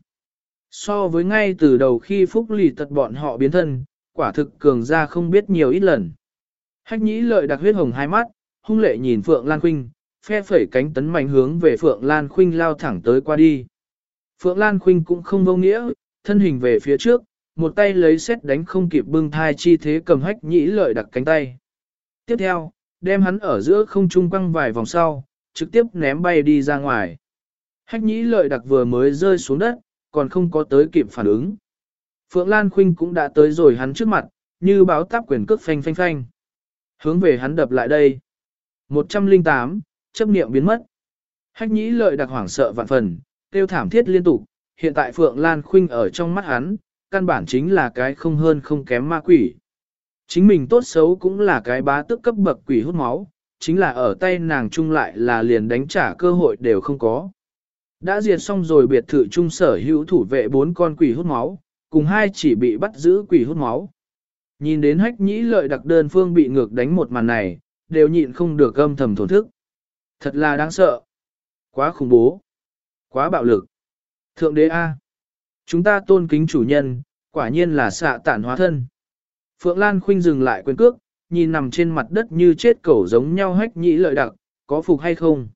So với ngay từ đầu khi phúc lì tật bọn họ biến thân, quả thực cường ra không biết nhiều ít lần. Hách nhĩ lợi đặc huyết hồng hai mắt, hung lệ nhìn Phượng Lan Khuynh, phe phẩy cánh tấn mạnh hướng về Phượng Lan Khuynh lao thẳng tới qua đi. Phượng Lan Khuynh cũng không vô nghĩa, thân hình về phía trước, một tay lấy xét đánh không kịp bưng thai chi thế cầm hách nhĩ lợi đặc cánh tay. Tiếp theo, đem hắn ở giữa không trung quăng vài vòng sau, trực tiếp ném bay đi ra ngoài. Hách nhĩ lợi đặc vừa mới rơi xuống đất, còn không có tới kịp phản ứng. Phượng Lan Khuynh cũng đã tới rồi hắn trước mặt, như báo táp quyền cước phanh phanh phanh. Hướng về hắn đập lại đây. 108, chấp niệm biến mất. Hách nhĩ lợi đặc hoảng sợ vạn phần, tiêu thảm thiết liên tục, hiện tại Phượng Lan Khuynh ở trong mắt hắn, căn bản chính là cái không hơn không kém ma quỷ. Chính mình tốt xấu cũng là cái bá tức cấp bậc quỷ hút máu, chính là ở tay nàng chung lại là liền đánh trả cơ hội đều không có. Đã diệt xong rồi biệt thự trung sở hữu thủ vệ bốn con quỷ hút máu, cùng hai chỉ bị bắt giữ quỷ hút máu. Nhìn đến hách nhĩ lợi đặc đơn phương bị ngược đánh một màn này, đều nhịn không được âm thầm thổn thức. Thật là đáng sợ. Quá khủng bố. Quá bạo lực. Thượng đế A. Chúng ta tôn kính chủ nhân, quả nhiên là xạ tản hóa thân. Phượng Lan Khuynh dừng lại quyền cước, nhìn nằm trên mặt đất như chết cẩu giống nhau hách nhĩ lợi đặc, có phục hay không?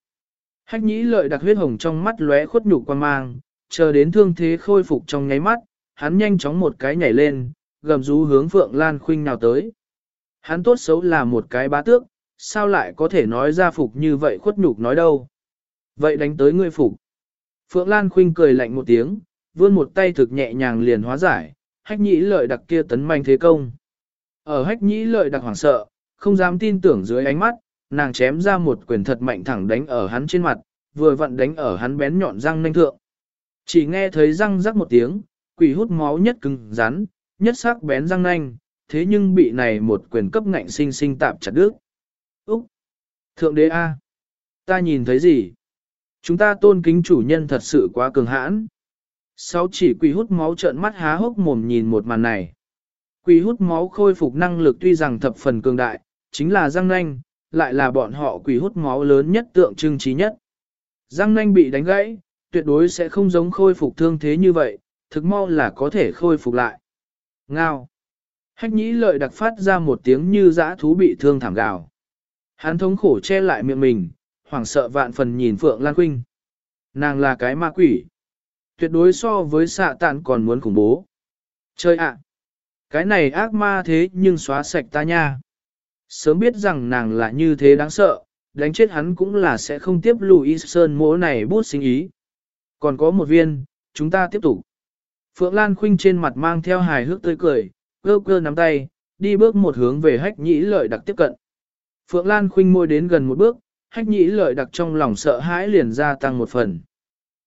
Hách nhĩ lợi đặc huyết hồng trong mắt lóe khuất nhục quan mang, chờ đến thương thế khôi phục trong nháy mắt, hắn nhanh chóng một cái nhảy lên, gầm rú hướng Phượng Lan Khuynh nào tới. Hắn tốt xấu là một cái bá tước, sao lại có thể nói ra phục như vậy khuất nhục nói đâu. Vậy đánh tới ngươi phục. Phượng Lan Khuynh cười lạnh một tiếng, vươn một tay thực nhẹ nhàng liền hóa giải, hách nhĩ lợi đặc kia tấn manh thế công. Ở hách nhĩ lợi đặc hoảng sợ, không dám tin tưởng dưới ánh mắt, nàng chém ra một quyền thật mạnh thẳng đánh ở hắn trên mặt, vừa vặn đánh ở hắn bén nhọn răng nanh thượng. Chỉ nghe thấy răng rắc một tiếng, quỷ hút máu nhất cứng rắn, nhất sắc bén răng nanh, thế nhưng bị này một quyền cấp ngạnh sinh sinh tạp chặt đứt. Thượng đế A! Ta nhìn thấy gì? Chúng ta tôn kính chủ nhân thật sự quá cường hãn. Sáu chỉ quỷ hút máu trợn mắt há hốc mồm nhìn một màn này. Quỷ hút máu khôi phục năng lực tuy rằng thập phần cường đại, chính là răng nanh, lại là bọn họ quỷ hút máu lớn nhất tượng trưng trí nhất. Răng nanh bị đánh gãy, tuyệt đối sẽ không giống khôi phục thương thế như vậy, thực mau là có thể khôi phục lại. Ngao. Hách nhĩ lợi đặc phát ra một tiếng như dã thú bị thương thảm gào. Hắn thống khổ che lại miệng mình, hoảng sợ vạn phần nhìn Phượng Lan Khuynh. Nàng là cái ma quỷ. Tuyệt đối so với xạ tạn còn muốn khủng bố. Chơi ạ! Cái này ác ma thế nhưng xóa sạch ta nha. Sớm biết rằng nàng là như thế đáng sợ, đánh chết hắn cũng là sẽ không tiếp Louis Sơn mỗ này bút sinh ý. Còn có một viên, chúng ta tiếp tục. Phượng Lan Khuynh trên mặt mang theo hài hước tươi cười, cơ cơ nắm tay, đi bước một hướng về hách nhĩ lợi đặc tiếp cận. Phượng Lan Khinh môi đến gần một bước, hách nhĩ lợi đặc trong lòng sợ hãi liền gia tăng một phần.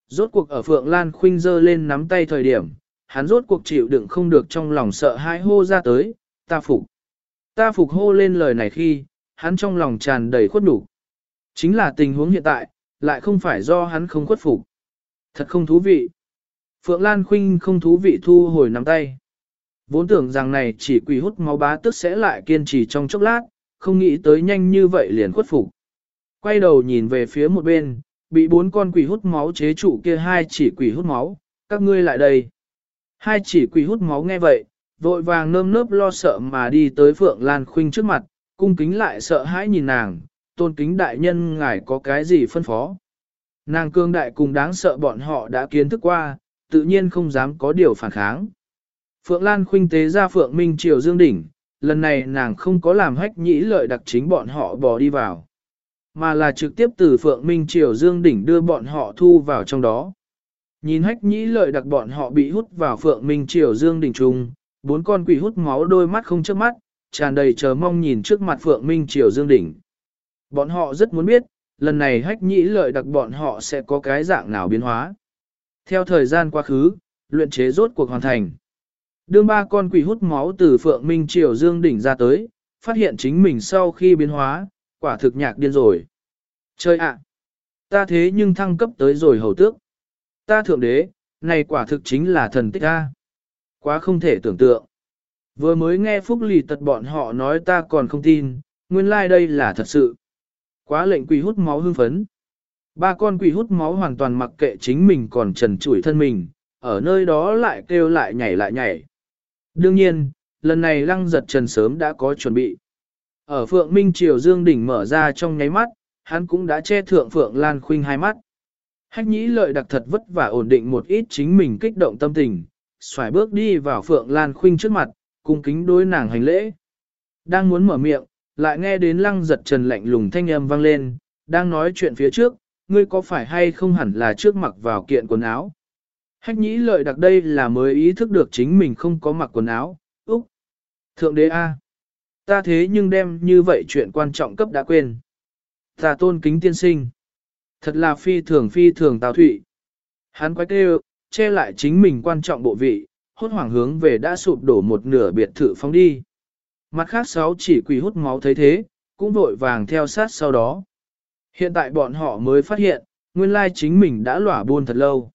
Rốt cuộc ở Phượng Lan Khinh giơ lên nắm tay thời điểm, hắn rốt cuộc chịu đựng không được trong lòng sợ hãi hô ra tới, ta phục. Ta phục hô lên lời này khi, hắn trong lòng tràn đầy khuất đủ. Chính là tình huống hiện tại, lại không phải do hắn không khuất phục. Thật không thú vị. Phượng Lan Khinh không thú vị thu hồi nắm tay. Vốn tưởng rằng này chỉ quỷ hút máu bá tức sẽ lại kiên trì trong chốc lát, không nghĩ tới nhanh như vậy liền khuất phục. Quay đầu nhìn về phía một bên, bị bốn con quỷ hút máu chế trụ kia hai chỉ quỷ hút máu, các ngươi lại đây. Hai chỉ quỷ hút máu nghe vậy, vội vàng nơm nớp lo sợ mà đi tới Phượng Lan Khuynh trước mặt, cung kính lại sợ hãi nhìn nàng, tôn kính đại nhân ngài có cái gì phân phó. Nàng cương đại cùng đáng sợ bọn họ đã kiến thức qua, tự nhiên không dám có điều phản kháng. Phượng Lan Khuynh tế ra Phượng Minh Triều Dương Đỉnh, lần này nàng không có làm hách nhĩ lợi đặc chính bọn họ bỏ đi vào, mà là trực tiếp từ Phượng Minh Triều Dương Đỉnh đưa bọn họ thu vào trong đó. Nhìn hách nhĩ lợi đặc bọn họ bị hút vào Phượng Minh Triều Dương Đỉnh trung, bốn con quỷ hút máu đôi mắt không chớp mắt, tràn đầy chờ mong nhìn trước mặt Phượng Minh Triều Dương Đỉnh. Bọn họ rất muốn biết, lần này hách nhĩ lợi đặc bọn họ sẽ có cái dạng nào biến hóa. Theo thời gian quá khứ, luyện chế rốt cuộc hoàn thành. Đương ba con quỷ hút máu từ Phượng Minh Triều Dương đỉnh ra tới, phát hiện chính mình sau khi biến hóa, quả thực nhạc điên rồi. Chơi ạ! ta thế nhưng thăng cấp tới rồi hầu tước. Ta thượng đế, này quả thực chính là thần tích ta. Quá không thể tưởng tượng. Vừa mới nghe phúc lì tật bọn họ nói ta còn không tin, nguyên lai like đây là thật sự. Quá lệnh quỷ hút máu hưng phấn. Ba con quỷ hút máu hoàn toàn mặc kệ chính mình còn trần trụi thân mình, ở nơi đó lại kêu lại nhảy lại nhảy. Đương nhiên, lần này lăng giật trần sớm đã có chuẩn bị. Ở Phượng Minh Triều Dương đỉnh mở ra trong nháy mắt, hắn cũng đã che thượng Phượng Lan Khuynh hai mắt. Hách nhĩ lợi đặc thật vất vả ổn định một ít chính mình kích động tâm tình, xoài bước đi vào Phượng Lan Khuynh trước mặt, cung kính đối nàng hành lễ. Đang muốn mở miệng, lại nghe đến lăng giật trần lạnh lùng thanh âm vang lên, đang nói chuyện phía trước, ngươi có phải hay không hẳn là trước mặc vào kiện quần áo. Hách nhĩ lợi đặc đây là mới ý thức được chính mình không có mặc quần áo, úc. Thượng đế A. Ta thế nhưng đem như vậy chuyện quan trọng cấp đã quên. Ta tôn kính tiên sinh. Thật là phi thường phi thường tào thụy. Hắn quay kêu, che lại chính mình quan trọng bộ vị, hốt hoảng hướng về đã sụp đổ một nửa biệt thự phóng đi. Mặt khác sáu chỉ quỷ hút máu thấy thế, cũng vội vàng theo sát sau đó. Hiện tại bọn họ mới phát hiện, nguyên lai chính mình đã lỏa buôn thật lâu.